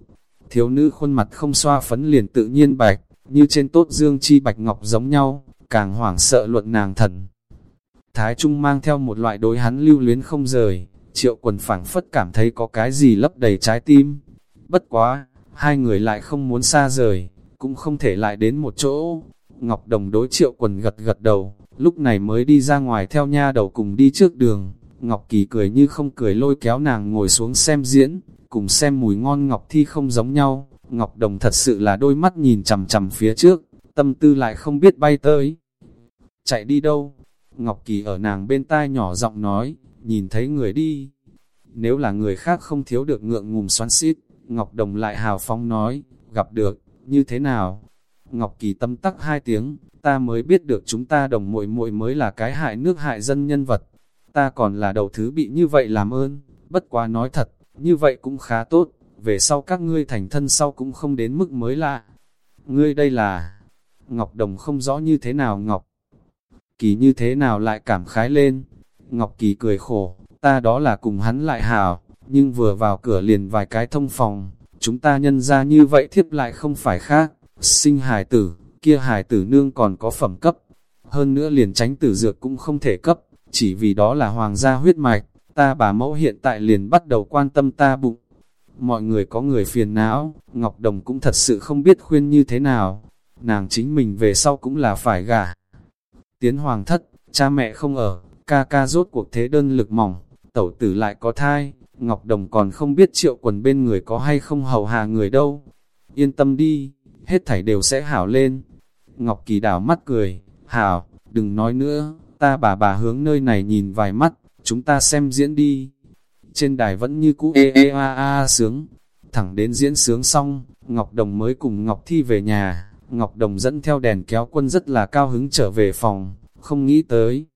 Thiếu nữ khuôn mặt không xoa phấn liền tự nhiên bạch, như trên tốt dương chi bạch ngọc giống nhau, càng hoảng sợ luận nàng thần. Thái Trung mang theo một loại đối hắn lưu luyến không rời, triệu quần phảng phất cảm thấy có cái gì lấp đầy trái tim. Bất quá, hai người lại không muốn xa rời, cũng không thể lại đến một chỗ. Ngọc Đồng đối triệu quần gật gật đầu, lúc này mới đi ra ngoài theo nha đầu cùng đi trước đường. Ngọc Kỳ cười như không cười lôi kéo nàng ngồi xuống xem diễn, cùng xem mùi ngon Ngọc Thi không giống nhau. Ngọc Đồng thật sự là đôi mắt nhìn chằm chằm phía trước, tâm tư lại không biết bay tới. Chạy đi đâu? Ngọc Kỳ ở nàng bên tai nhỏ giọng nói, nhìn thấy người đi. Nếu là người khác không thiếu được ngượng ngùng xoắn xít, Ngọc Đồng lại hào phóng nói, gặp được, như thế nào? Ngọc Kỳ tâm tắc hai tiếng, ta mới biết được chúng ta đồng muội muội mới là cái hại nước hại dân nhân vật. Ta còn là đầu thứ bị như vậy làm ơn, bất quá nói thật, như vậy cũng khá tốt, về sau các ngươi thành thân sau cũng không đến mức mới lạ. Ngươi đây là... Ngọc Đồng không rõ như thế nào Ngọc. Kỳ như thế nào lại cảm khái lên. Ngọc Kỳ cười khổ, ta đó là cùng hắn lại hảo, nhưng vừa vào cửa liền vài cái thông phòng, chúng ta nhân ra như vậy thiếp lại không phải khác, sinh hài tử, kia hài tử nương còn có phẩm cấp, hơn nữa liền tránh tử dược cũng không thể cấp, chỉ vì đó là hoàng gia huyết mạch, ta bà mẫu hiện tại liền bắt đầu quan tâm ta bụng. Mọi người có người phiền não, Ngọc Đồng cũng thật sự không biết khuyên như thế nào, nàng chính mình về sau cũng là phải gả. Tiến hoàng thất, cha mẹ không ở, ca ca rốt cuộc thế đơn lực mỏng, tẩu tử lại có thai, Ngọc Đồng còn không biết triệu quần bên người có hay không hầu hạ người đâu. Yên tâm đi, hết thảy đều sẽ hảo lên. Ngọc Kỳ đảo mắt cười, hảo, đừng nói nữa, ta bà bà hướng nơi này nhìn vài mắt, chúng ta xem diễn đi. Trên đài vẫn như cũ ê ê a a sướng, thẳng đến diễn sướng xong, Ngọc Đồng mới cùng Ngọc Thi về nhà. Ngọc Đồng dẫn theo đèn kéo quân rất là cao hứng trở về phòng, không nghĩ tới.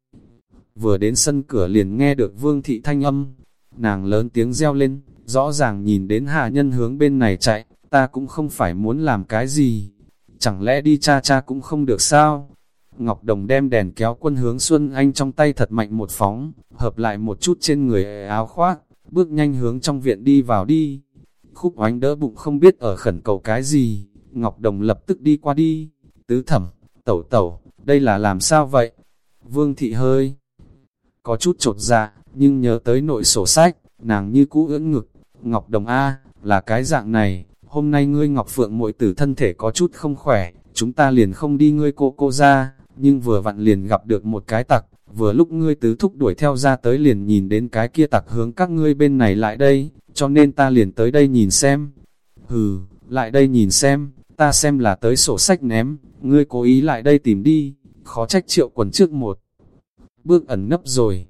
Vừa đến sân cửa liền nghe được Vương Thị Thanh âm, nàng lớn tiếng reo lên, rõ ràng nhìn đến hạ nhân hướng bên này chạy, ta cũng không phải muốn làm cái gì, chẳng lẽ đi cha cha cũng không được sao? Ngọc Đồng đem đèn kéo quân hướng Xuân Anh trong tay thật mạnh một phóng, hợp lại một chút trên người áo khoác, bước nhanh hướng trong viện đi vào đi. Khúc oánh đỡ bụng không biết ở khẩn cầu cái gì, Ngọc Đồng lập tức đi qua đi, tứ thẩm, tẩu tẩu, đây là làm sao vậy? Vương thị hơi, có chút trột dạ, nhưng nhớ tới nội sổ sách, nàng như cũ ưỡn ngực, Ngọc Đồng A, là cái dạng này, hôm nay ngươi Ngọc Phượng muội tử thân thể có chút không khỏe, chúng ta liền không đi ngươi cô cô ra, nhưng vừa vặn liền gặp được một cái tặc, vừa lúc ngươi tứ thúc đuổi theo ra tới liền nhìn đến cái kia tặc hướng các ngươi bên này lại đây, cho nên ta liền tới đây nhìn xem. Hừ, lại đây nhìn xem, ta xem là tới sổ sách ném, ngươi cố ý lại đây tìm đi, khó trách triệu quần trước một. Bước ẩn nấp rồi.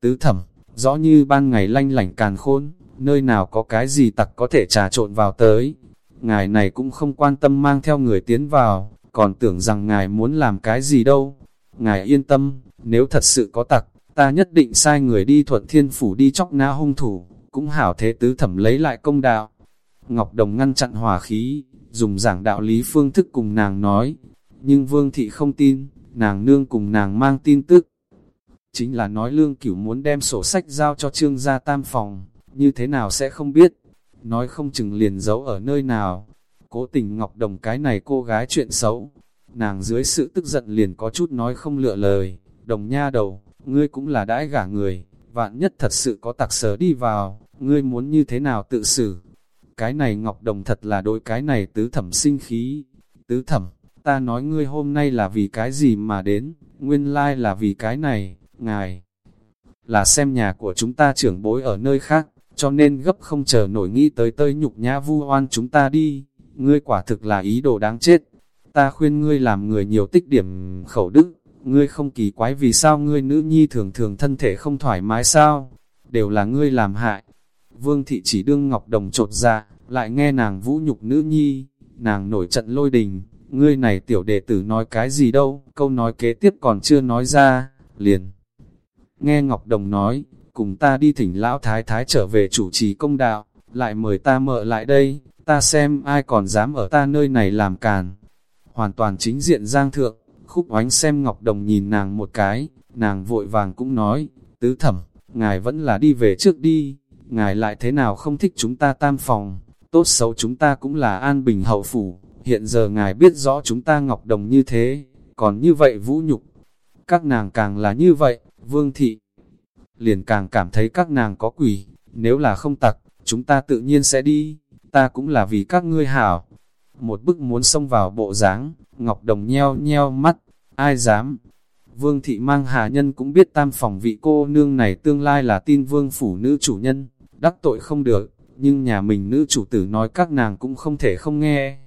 Tứ thẩm, rõ như ban ngày lanh lảnh càn khôn, nơi nào có cái gì tặc có thể trà trộn vào tới. Ngài này cũng không quan tâm mang theo người tiến vào, còn tưởng rằng ngài muốn làm cái gì đâu. Ngài yên tâm, nếu thật sự có tặc, ta nhất định sai người đi thuận thiên phủ đi chóc na hung thủ, cũng hảo thế tứ thẩm lấy lại công đạo. Ngọc Đồng ngăn chặn hòa khí, dùng giảng đạo lý phương thức cùng nàng nói, nhưng Vương Thị không tin, nàng nương cùng nàng mang tin tức. Chính là nói lương cửu muốn đem sổ sách giao cho trương gia tam phòng, như thế nào sẽ không biết, nói không chừng liền giấu ở nơi nào. Cố tình Ngọc Đồng cái này cô gái chuyện xấu, nàng dưới sự tức giận liền có chút nói không lựa lời, đồng nha đầu, ngươi cũng là đãi gả người, vạn nhất thật sự có tặc sở đi vào, ngươi muốn như thế nào tự xử. Cái này Ngọc Đồng thật là đối cái này tứ thẩm sinh khí, tứ thẩm, ta nói ngươi hôm nay là vì cái gì mà đến, nguyên lai là vì cái này, ngài, là xem nhà của chúng ta trưởng bối ở nơi khác, cho nên gấp không chờ nổi nghĩ tới tơi nhục nhã vu oan chúng ta đi, ngươi quả thực là ý đồ đáng chết. Ta khuyên ngươi làm người nhiều tích điểm khẩu đức, ngươi không kỳ quái vì sao ngươi nữ nhi thường thường thân thể không thoải mái sao, đều là ngươi làm hại. Vương thị chỉ đương Ngọc Đồng trột ra, lại nghe nàng vũ nhục nữ nhi, nàng nổi trận lôi đình, ngươi này tiểu đệ tử nói cái gì đâu, câu nói kế tiếp còn chưa nói ra, liền. Nghe Ngọc Đồng nói, cùng ta đi thỉnh lão thái thái trở về chủ trì công đạo, lại mời ta mợ lại đây, ta xem ai còn dám ở ta nơi này làm càn. Hoàn toàn chính diện giang thượng, khúc oánh xem Ngọc Đồng nhìn nàng một cái, nàng vội vàng cũng nói, tứ thẩm, ngài vẫn là đi về trước đi, ngài lại thế nào không thích chúng ta tam phòng, tốt xấu chúng ta cũng là an bình hậu phủ, hiện giờ ngài biết rõ chúng ta Ngọc Đồng như thế, còn như vậy vũ nhục. Các nàng càng là như vậy, vương thị liền càng cảm thấy các nàng có quỷ, nếu là không tặc, chúng ta tự nhiên sẽ đi, ta cũng là vì các ngươi hảo. Một bức muốn xông vào bộ dáng Ngọc Đồng nheo nheo mắt, ai dám. Vương thị mang hà nhân cũng biết tam phòng vị cô nương này tương lai là tin vương phủ nữ chủ nhân, đắc tội không được, nhưng nhà mình nữ chủ tử nói các nàng cũng không thể không nghe.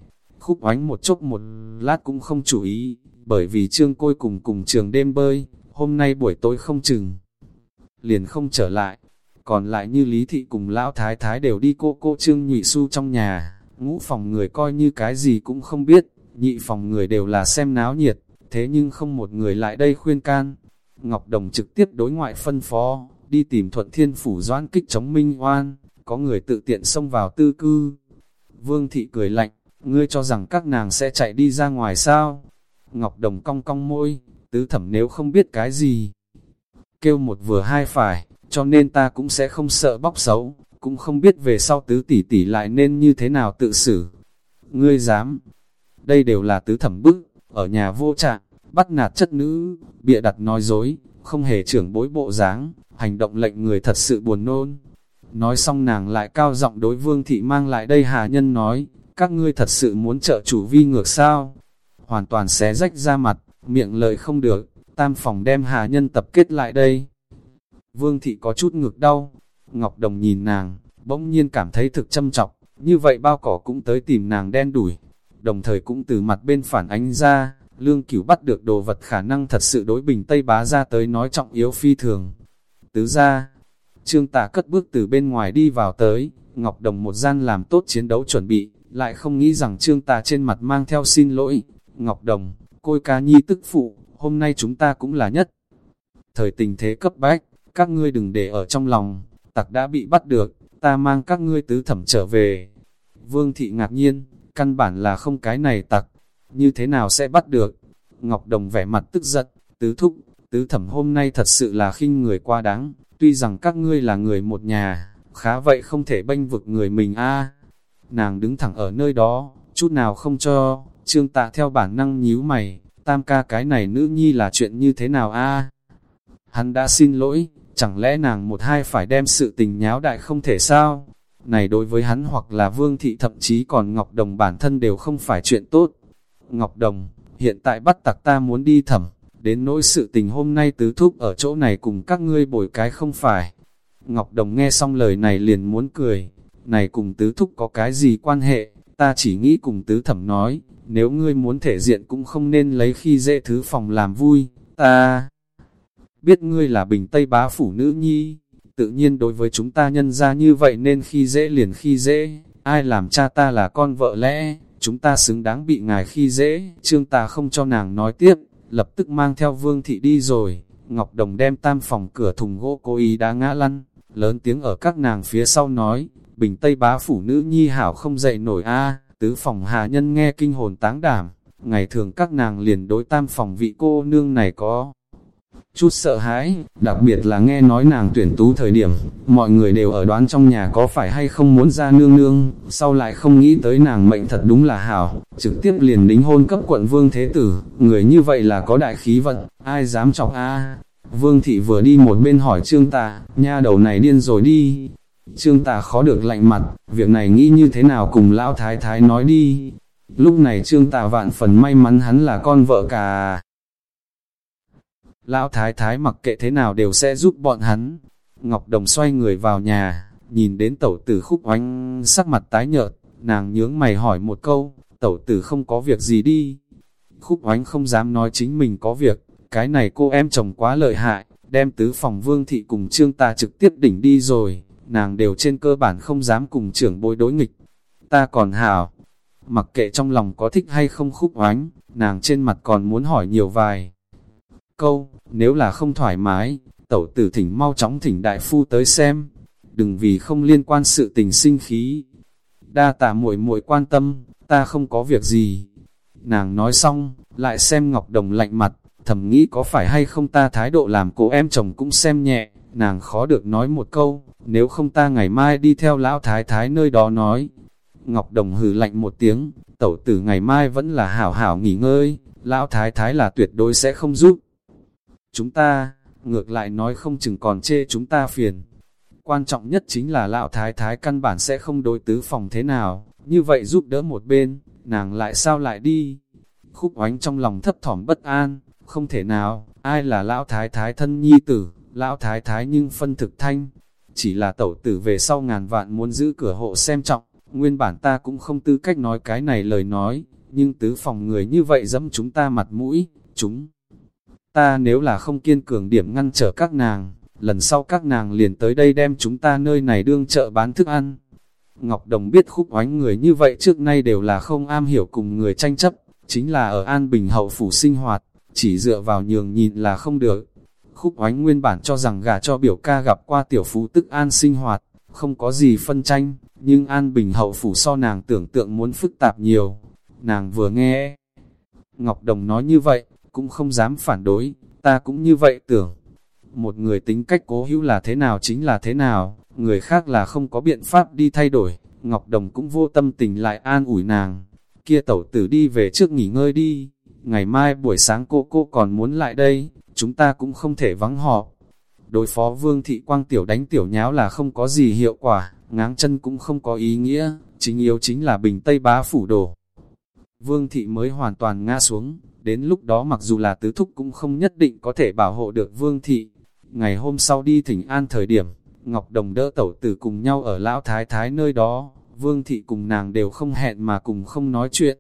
Khúc oánh một chốc một lát cũng không chủ ý, bởi vì trương côi cùng cùng trường đêm bơi, hôm nay buổi tối không chừng. Liền không trở lại, còn lại như Lý Thị cùng Lão Thái Thái đều đi cô cô trương nhụy su trong nhà, ngũ phòng người coi như cái gì cũng không biết, nhị phòng người đều là xem náo nhiệt, thế nhưng không một người lại đây khuyên can. Ngọc Đồng trực tiếp đối ngoại phân phó, đi tìm thuận thiên phủ doãn kích chống minh oan, có người tự tiện xông vào tư cư. Vương thị cười lạnh, ngươi cho rằng các nàng sẽ chạy đi ra ngoài sao? Ngọc Đồng cong cong môi, tứ thẩm nếu không biết cái gì. Kêu một vừa hai phải, cho nên ta cũng sẽ không sợ bóc xấu, cũng không biết về sau tứ tỷ tỷ lại nên như thế nào tự xử. Ngươi dám, đây đều là tứ thẩm bức, ở nhà vô trạng, bắt nạt chất nữ, bịa đặt nói dối, không hề trưởng bối bộ dáng, hành động lệnh người thật sự buồn nôn. Nói xong nàng lại cao giọng đối vương thị mang lại đây hà nhân nói, các ngươi thật sự muốn trợ chủ vi ngược sao? Hoàn toàn xé rách ra mặt, miệng lời không được, tam phòng đem hà nhân tập kết lại đây. Vương thị có chút ngược đau, Ngọc Đồng nhìn nàng, bỗng nhiên cảm thấy thực châm trọng, như vậy bao cỏ cũng tới tìm nàng đen đuổi, đồng thời cũng từ mặt bên phản ánh ra, lương cửu bắt được đồ vật khả năng thật sự đối bình Tây bá ra tới nói trọng yếu phi thường. Tứ ra, trương tà cất bước từ bên ngoài đi vào tới, Ngọc Đồng một gian làm tốt chiến đấu chuẩn bị, lại không nghĩ rằng trương tà trên mặt mang theo xin lỗi. Ngọc Đồng, côi ca nhi tức phụ, hôm nay chúng ta cũng là nhất. Thời tình thế cấp bách, các ngươi đừng để ở trong lòng, tặc đã bị bắt được, ta mang các ngươi tứ thẩm trở về. Vương thị ngạc nhiên, căn bản là không cái này tặc, như thế nào sẽ bắt được? Ngọc Đồng vẻ mặt tức giận, tứ thúc, tứ thẩm hôm nay thật sự là khinh người quá đáng, tuy rằng các ngươi là người một nhà, khá vậy không thể bênh vực người mình a. Nàng đứng thẳng ở nơi đó, chút nào không cho, trương tạ theo bản năng nhíu mày, tam ca cái này nữ nhi là chuyện như thế nào a? À? Hắn đã xin lỗi, chẳng lẽ nàng một hai phải đem sự tình nháo đại không thể sao? Này đối với hắn hoặc là vương thị thậm chí còn Ngọc Đồng bản thân đều không phải chuyện tốt. Ngọc Đồng, hiện tại bắt tặc ta muốn đi thẩm, đến nỗi sự tình hôm nay tứ thúc ở chỗ này cùng các ngươi bồi cái không phải. Ngọc Đồng nghe xong lời này liền muốn cười, này cùng tứ thúc có cái gì quan hệ, ta chỉ nghĩ cùng tứ thẩm nói, nếu ngươi muốn thể diện cũng không nên lấy khi dễ thứ phòng làm vui, ta biết ngươi là bình Tây bá phủ nữ nhi, tự nhiên đối với chúng ta nhân ra như vậy nên khi dễ liền khi dễ, ai làm cha ta là con vợ lẽ, chúng ta xứng đáng bị ngài khi dễ, trương ta không cho nàng nói tiếp, lập tức mang theo vương thị đi rồi, Ngọc Đồng đem tam phòng cửa thùng gỗ cố ý đá ngã lăn, lớn tiếng ở các nàng phía sau nói, bình Tây bá phủ nữ nhi hảo không dậy nổi a tứ phòng hà nhân nghe kinh hồn táng đảm, ngày thường các nàng liền đối tam phòng vị cô nương này có chút sợ hãi, đặc biệt là nghe nói nàng tuyển tú thời điểm, mọi người đều ở đoán trong nhà có phải hay không muốn ra nương nương, sau lại không nghĩ tới nàng mệnh thật đúng là hảo, trực tiếp liền đính hôn cấp quận vương thế tử, người như vậy là có đại khí vận, ai dám chọc a Vương thị vừa đi một bên hỏi trương tà, nha đầu này điên rồi đi. Trương tà khó được lạnh mặt, việc này nghĩ như thế nào cùng lão thái thái nói đi. Lúc này trương tà vạn phần may mắn hắn là con vợ cả. Lão thái thái mặc kệ thế nào đều sẽ giúp bọn hắn. Ngọc Đồng xoay người vào nhà, nhìn đến tẩu tử khúc oánh sắc mặt tái nhợt, nàng nhướng mày hỏi một câu, tẩu tử không có việc gì đi. Khúc oánh không dám nói chính mình có việc, cái này cô em chồng quá lợi hại, đem tứ phòng vương thị cùng trương ta trực tiếp đỉnh đi rồi, nàng đều trên cơ bản không dám cùng trưởng bối đối nghịch. Ta còn hảo, mặc kệ trong lòng có thích hay không khúc oánh, nàng trên mặt còn muốn hỏi nhiều vài câu, nếu là không thoải mái, tẩu tử thỉnh mau chóng thỉnh đại phu tới xem, đừng vì không liên quan sự tình sinh khí. Đa tạ muội muội quan tâm, ta không có việc gì. Nàng nói xong, lại xem Ngọc Đồng lạnh mặt, thầm nghĩ có phải hay không ta thái độ làm cô em chồng cũng xem nhẹ, nàng khó được nói một câu, nếu không ta ngày mai đi theo lão thái thái nơi đó nói. Ngọc Đồng hừ lạnh một tiếng, tẩu tử ngày mai vẫn là hảo hảo nghỉ ngơi, lão thái thái là tuyệt đối sẽ không giúp. Chúng ta, ngược lại nói không chừng còn chê chúng ta phiền. Quan trọng nhất chính là lão thái thái căn bản sẽ không đối tứ phòng thế nào, như vậy giúp đỡ một bên, nàng lại sao lại đi. Khúc oánh trong lòng thấp thỏm bất an, không thể nào, ai là lão thái thái thân nhi tử, lão thái thái nhưng phân thực thanh. Chỉ là tẩu tử về sau ngàn vạn muốn giữ cửa hộ xem trọng, nguyên bản ta cũng không tư cách nói cái này lời nói, nhưng tứ phòng người như vậy dẫm chúng ta mặt mũi, chúng ta nếu là không kiên cường điểm ngăn trở các nàng, lần sau các nàng liền tới đây đem chúng ta nơi này đương chợ bán thức ăn. Ngọc Đồng biết khúc oánh người như vậy trước nay đều là không am hiểu cùng người tranh chấp, chính là ở An Bình hậu phủ sinh hoạt, chỉ dựa vào nhường nhìn là không được. Khúc oánh nguyên bản cho rằng gà cho biểu ca gặp qua tiểu phú tức an sinh hoạt, không có gì phân tranh, nhưng An Bình hậu phủ so nàng tưởng tượng muốn phức tạp nhiều. Nàng vừa nghe, Ngọc Đồng nói như vậy, cũng không dám phản đối, ta cũng như vậy tưởng. Một người tính cách cố hữu là thế nào chính là thế nào, người khác là không có biện pháp đi thay đổi, Ngọc Đồng cũng vô tâm tình lại an ủi nàng. Kia tẩu tử đi về trước nghỉ ngơi đi, ngày mai buổi sáng cô cô còn muốn lại đây, chúng ta cũng không thể vắng họ. Đối phó vương thị quang tiểu đánh tiểu nháo là không có gì hiệu quả, ngáng chân cũng không có ý nghĩa, chính yếu chính là bình tây bá phủ đổ. Vương thị mới hoàn toàn ngã xuống, đến lúc đó mặc dù là tứ thúc cũng không nhất định có thể bảo hộ được vương thị. Ngày hôm sau đi thỉnh an thời điểm, Ngọc Đồng đỡ tẩu tử cùng nhau ở lão thái thái nơi đó, vương thị cùng nàng đều không hẹn mà cùng không nói chuyện.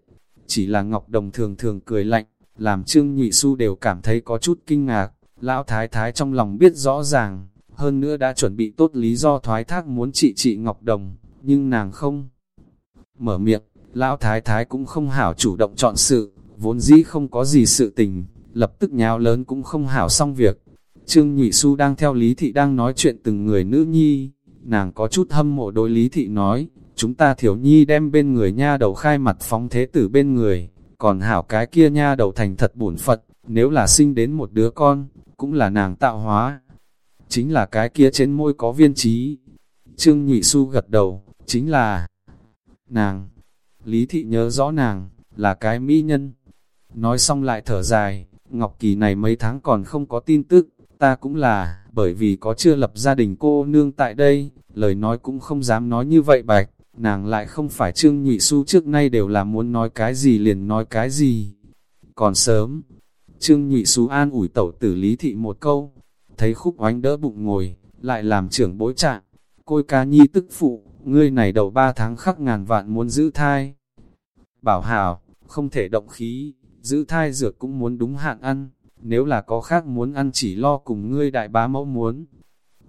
Chỉ là Ngọc Đồng thường thường cười lạnh, làm Trương Nhụy Xu đều cảm thấy có chút kinh ngạc, lão thái thái trong lòng biết rõ ràng, hơn nữa đã chuẩn bị tốt lý do thoái thác muốn trị trị Ngọc Đồng, nhưng nàng không mở miệng, lão thái thái cũng không hảo chủ động chọn sự, vốn dĩ không có gì sự tình, lập tức nháo lớn cũng không hảo xong việc. Trương Nhụy Xu đang theo Lý Thị đang nói chuyện từng người nữ nhi, nàng có chút hâm mộ đối Lý Thị nói, chúng ta thiểu nhi đem bên người nha đầu khai mặt phóng thế tử bên người, còn hảo cái kia nha đầu thành thật bổn Phật, nếu là sinh đến một đứa con, cũng là nàng tạo hóa. Chính là cái kia trên môi có viên trí. Trương Nhụy Xu gật đầu, chính là nàng. Lý Thị nhớ rõ nàng, là cái mỹ nhân. Nói xong lại thở dài, Ngọc Kỳ này mấy tháng còn không có tin tức, ta cũng là, bởi vì có chưa lập gia đình cô nương tại đây, lời nói cũng không dám nói như vậy bạch, nàng lại không phải Trương Nhụy Xu trước nay đều là muốn nói cái gì liền nói cái gì. Còn sớm, Trương Nhụy Xu an ủi tẩu tử lý thị một câu, thấy khúc oánh đỡ bụng ngồi, lại làm trưởng bối trạng, côi ca nhi tức phụ, ngươi này đầu ba tháng khắc ngàn vạn muốn giữ thai. Bảo hảo, không thể động khí, giữ thai dược cũng muốn đúng hạn ăn, nếu là có khác muốn ăn chỉ lo cùng ngươi đại bá mẫu muốn.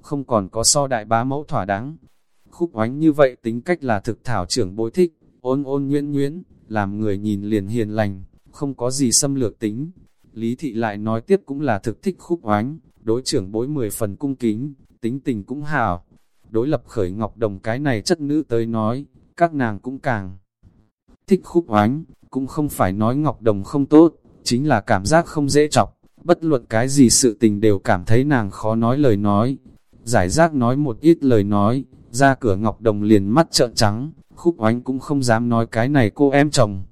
Không còn có so đại bá mẫu thỏa đáng. Khúc oánh như vậy tính cách là thực thảo trưởng bối thích, ôn ôn nguyễn nguyễn, làm người nhìn liền hiền lành, không có gì xâm lược tính. Lý thị lại nói tiếp cũng là thực thích khúc oánh, đối trưởng bối mười phần cung kính, tính tình cũng hảo. Đối lập khởi ngọc đồng cái này chất nữ tới nói, các nàng cũng càng thích khúc oánh, cũng không phải nói ngọc đồng không tốt, chính là cảm giác không dễ chọc, bất luận cái gì sự tình đều cảm thấy nàng khó nói lời nói. Giải rác nói một ít lời nói, ra cửa ngọc đồng liền mắt trợn trắng, khúc oánh cũng không dám nói cái này cô em chồng.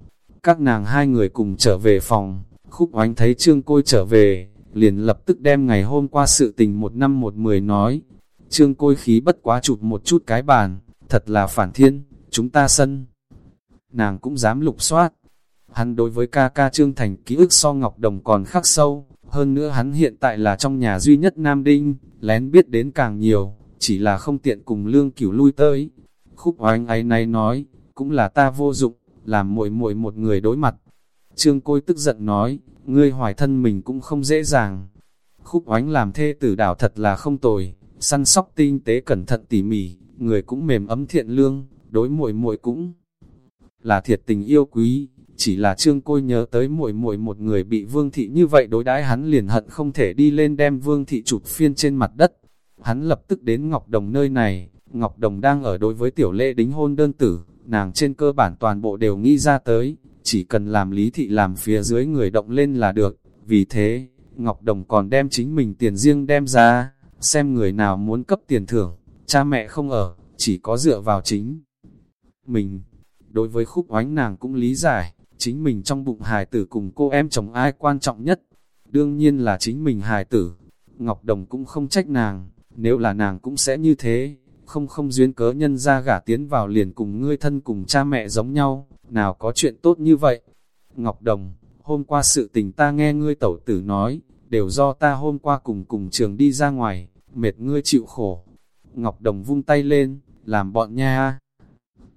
Các nàng hai người cùng trở về phòng, khúc oánh thấy trương côi trở về, liền lập tức đem ngày hôm qua sự tình một năm một mười nói. Trương côi khí bất quá chụp một chút cái bàn, thật là phản thiên, chúng ta sân. Nàng cũng dám lục soát. Hắn đối với ca ca Trương Thành ký ức so Ngọc Đồng còn khắc sâu, hơn nữa hắn hiện tại là trong nhà duy nhất Nam Đinh, lén biết đến càng nhiều, chỉ là không tiện cùng lương cửu lui tới. Khúc oánh ấy này nói, cũng là ta vô dụng, làm muội muội một người đối mặt. Trương Côi tức giận nói, ngươi hoài thân mình cũng không dễ dàng. Khúc oánh làm thê tử đảo thật là không tồi, săn sóc tinh tế cẩn thận tỉ mỉ, người cũng mềm ấm thiện lương, đối muội muội cũng là thiệt tình yêu quý, chỉ là trương côi nhớ tới muội muội một người bị vương thị như vậy đối đãi hắn liền hận không thể đi lên đem vương thị chụp phiên trên mặt đất. Hắn lập tức đến Ngọc Đồng nơi này, Ngọc Đồng đang ở đối với tiểu lệ đính hôn đơn tử, nàng trên cơ bản toàn bộ đều nghĩ ra tới, chỉ cần làm lý thị làm phía dưới người động lên là được, vì thế, Ngọc Đồng còn đem chính mình tiền riêng đem ra, xem người nào muốn cấp tiền thưởng, cha mẹ không ở, chỉ có dựa vào chính mình. Đối với khúc oánh nàng cũng lý giải, chính mình trong bụng hài tử cùng cô em chồng ai quan trọng nhất, đương nhiên là chính mình hài tử. Ngọc Đồng cũng không trách nàng, nếu là nàng cũng sẽ như thế, không không duyên cớ nhân ra gả tiến vào liền cùng ngươi thân cùng cha mẹ giống nhau, nào có chuyện tốt như vậy. Ngọc Đồng, hôm qua sự tình ta nghe ngươi tẩu tử nói, đều do ta hôm qua cùng cùng trường đi ra ngoài, mệt ngươi chịu khổ. Ngọc Đồng vung tay lên, làm bọn nha.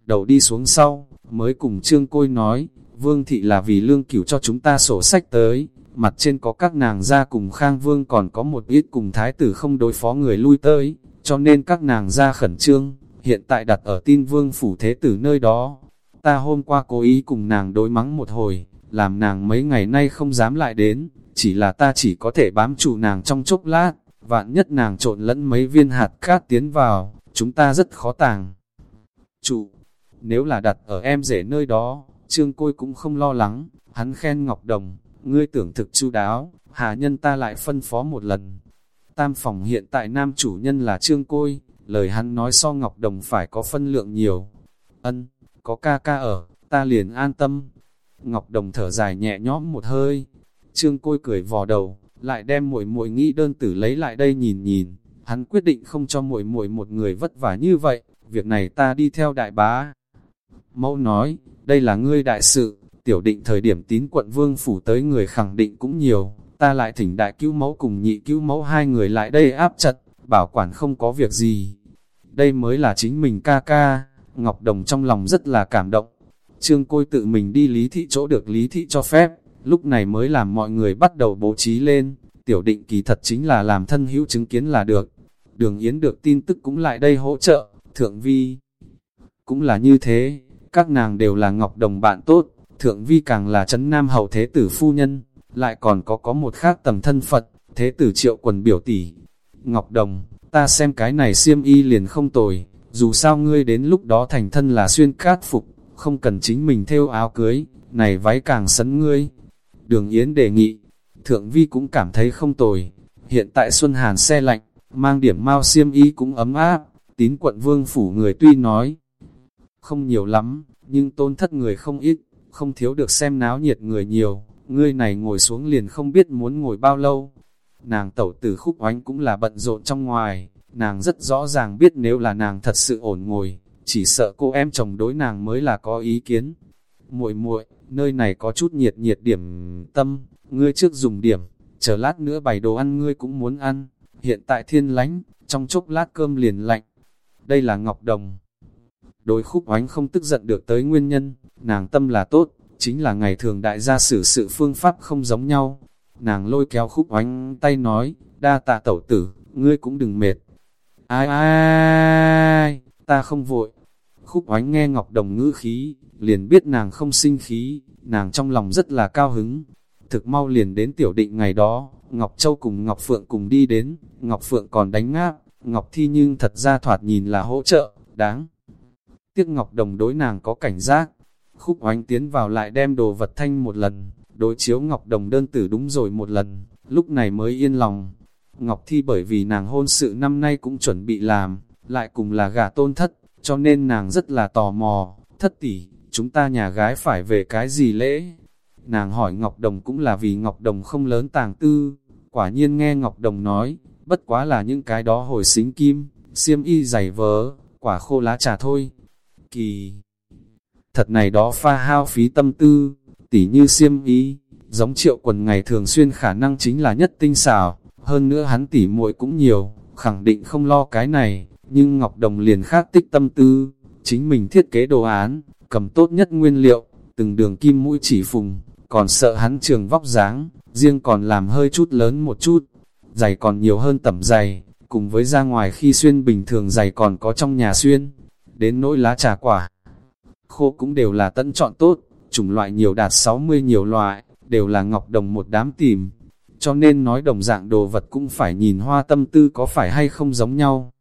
Đầu đi xuống sau, mới cùng Trương Côi nói, Vương Thị là vì lương cửu cho chúng ta sổ sách tới, mặt trên có các nàng ra cùng Khang Vương còn có một ít cùng thái tử không đối phó người lui tới, cho nên các nàng ra khẩn trương, hiện tại đặt ở tin Vương Phủ Thế Tử nơi đó. Ta hôm qua cố ý cùng nàng đối mắng một hồi, làm nàng mấy ngày nay không dám lại đến, chỉ là ta chỉ có thể bám trụ nàng trong chốc lát, vạn nhất nàng trộn lẫn mấy viên hạt cát tiến vào, chúng ta rất khó tàng. Trụ, nếu là đặt ở em rể nơi đó, Trương Côi cũng không lo lắng, hắn khen Ngọc Đồng, ngươi tưởng thực chu đáo, hà nhân ta lại phân phó một lần. Tam phòng hiện tại nam chủ nhân là Trương Côi, lời hắn nói so Ngọc Đồng phải có phân lượng nhiều. Ân, có ca ca ở, ta liền an tâm. Ngọc Đồng thở dài nhẹ nhõm một hơi. Trương Côi cười vò đầu, lại đem muội muội nghĩ đơn tử lấy lại đây nhìn nhìn. Hắn quyết định không cho muội muội một người vất vả như vậy, việc này ta đi theo đại bá. Mẫu nói, đây là ngươi đại sự, tiểu định thời điểm tín quận vương phủ tới người khẳng định cũng nhiều, ta lại thỉnh đại cứu mẫu cùng nhị cứu mẫu hai người lại đây áp chặt, bảo quản không có việc gì. Đây mới là chính mình ca ca, Ngọc Đồng trong lòng rất là cảm động. Trương Côi tự mình đi lý thị chỗ được lý thị cho phép, lúc này mới làm mọi người bắt đầu bố trí lên, tiểu định kỳ thật chính là làm thân hữu chứng kiến là được. Đường Yến được tin tức cũng lại đây hỗ trợ, thượng vi. Cũng là như thế, các nàng đều là Ngọc Đồng bạn tốt, thượng vi càng là chấn nam hậu thế tử phu nhân, lại còn có có một khác tầng thân Phật, thế tử triệu quần biểu tỷ. Ngọc Đồng, ta xem cái này xiêm y liền không tồi, dù sao ngươi đến lúc đó thành thân là xuyên cát phục, không cần chính mình theo áo cưới, này váy càng sấn ngươi. Đường Yến đề nghị, thượng vi cũng cảm thấy không tồi, hiện tại Xuân Hàn xe lạnh, mang điểm mau xiêm y cũng ấm áp, tín quận vương phủ người tuy nói, không nhiều lắm, nhưng tôn thất người không ít, không thiếu được xem náo nhiệt người nhiều, ngươi này ngồi xuống liền không biết muốn ngồi bao lâu. Nàng tẩu tử khúc oánh cũng là bận rộn trong ngoài, nàng rất rõ ràng biết nếu là nàng thật sự ổn ngồi, chỉ sợ cô em chồng đối nàng mới là có ý kiến. muội muội nơi này có chút nhiệt nhiệt điểm tâm, ngươi trước dùng điểm, chờ lát nữa bày đồ ăn ngươi cũng muốn ăn, hiện tại thiên lánh, trong chốc lát cơm liền lạnh. Đây là Ngọc Đồng Đối khúc oánh không tức giận được tới nguyên nhân, nàng tâm là tốt, chính là ngày thường đại gia xử sự phương pháp không giống nhau. Nàng lôi kéo khúc oánh tay nói, đa tạ tẩu tử, ngươi cũng đừng mệt. Ai ai ai, ta không vội. Khúc oánh nghe Ngọc Đồng ngữ khí, liền biết nàng không sinh khí, nàng trong lòng rất là cao hứng. Thực mau liền đến tiểu định ngày đó, Ngọc Châu cùng Ngọc Phượng cùng đi đến, Ngọc Phượng còn đánh ngáp, Ngọc Thi nhưng thật ra thoạt nhìn là hỗ trợ, đáng tiếc Ngọc Đồng đối nàng có cảnh giác. Khúc oánh tiến vào lại đem đồ vật thanh một lần, đối chiếu Ngọc Đồng đơn tử đúng rồi một lần, lúc này mới yên lòng. Ngọc Thi bởi vì nàng hôn sự năm nay cũng chuẩn bị làm, lại cùng là gà tôn thất, cho nên nàng rất là tò mò, thất tỷ, chúng ta nhà gái phải về cái gì lễ? Nàng hỏi Ngọc Đồng cũng là vì Ngọc Đồng không lớn tàng tư, quả nhiên nghe Ngọc Đồng nói, bất quá là những cái đó hồi xính kim, xiêm y giày vớ, quả khô lá trà thôi, kỳ. Thật này đó pha hao phí tâm tư, tỉ như siêm ý, giống triệu quần ngày thường xuyên khả năng chính là nhất tinh xảo, hơn nữa hắn tỉ muội cũng nhiều, khẳng định không lo cái này, nhưng Ngọc Đồng liền khác tích tâm tư, chính mình thiết kế đồ án, cầm tốt nhất nguyên liệu, từng đường kim mũi chỉ phùng, còn sợ hắn trường vóc dáng, riêng còn làm hơi chút lớn một chút, giày còn nhiều hơn tẩm giày, cùng với ra ngoài khi xuyên bình thường giày còn có trong nhà xuyên, đến nỗi lá trà quả. Khô cũng đều là tân chọn tốt, chủng loại nhiều đạt 60 nhiều loại, đều là ngọc đồng một đám tìm. Cho nên nói đồng dạng đồ vật cũng phải nhìn hoa tâm tư có phải hay không giống nhau.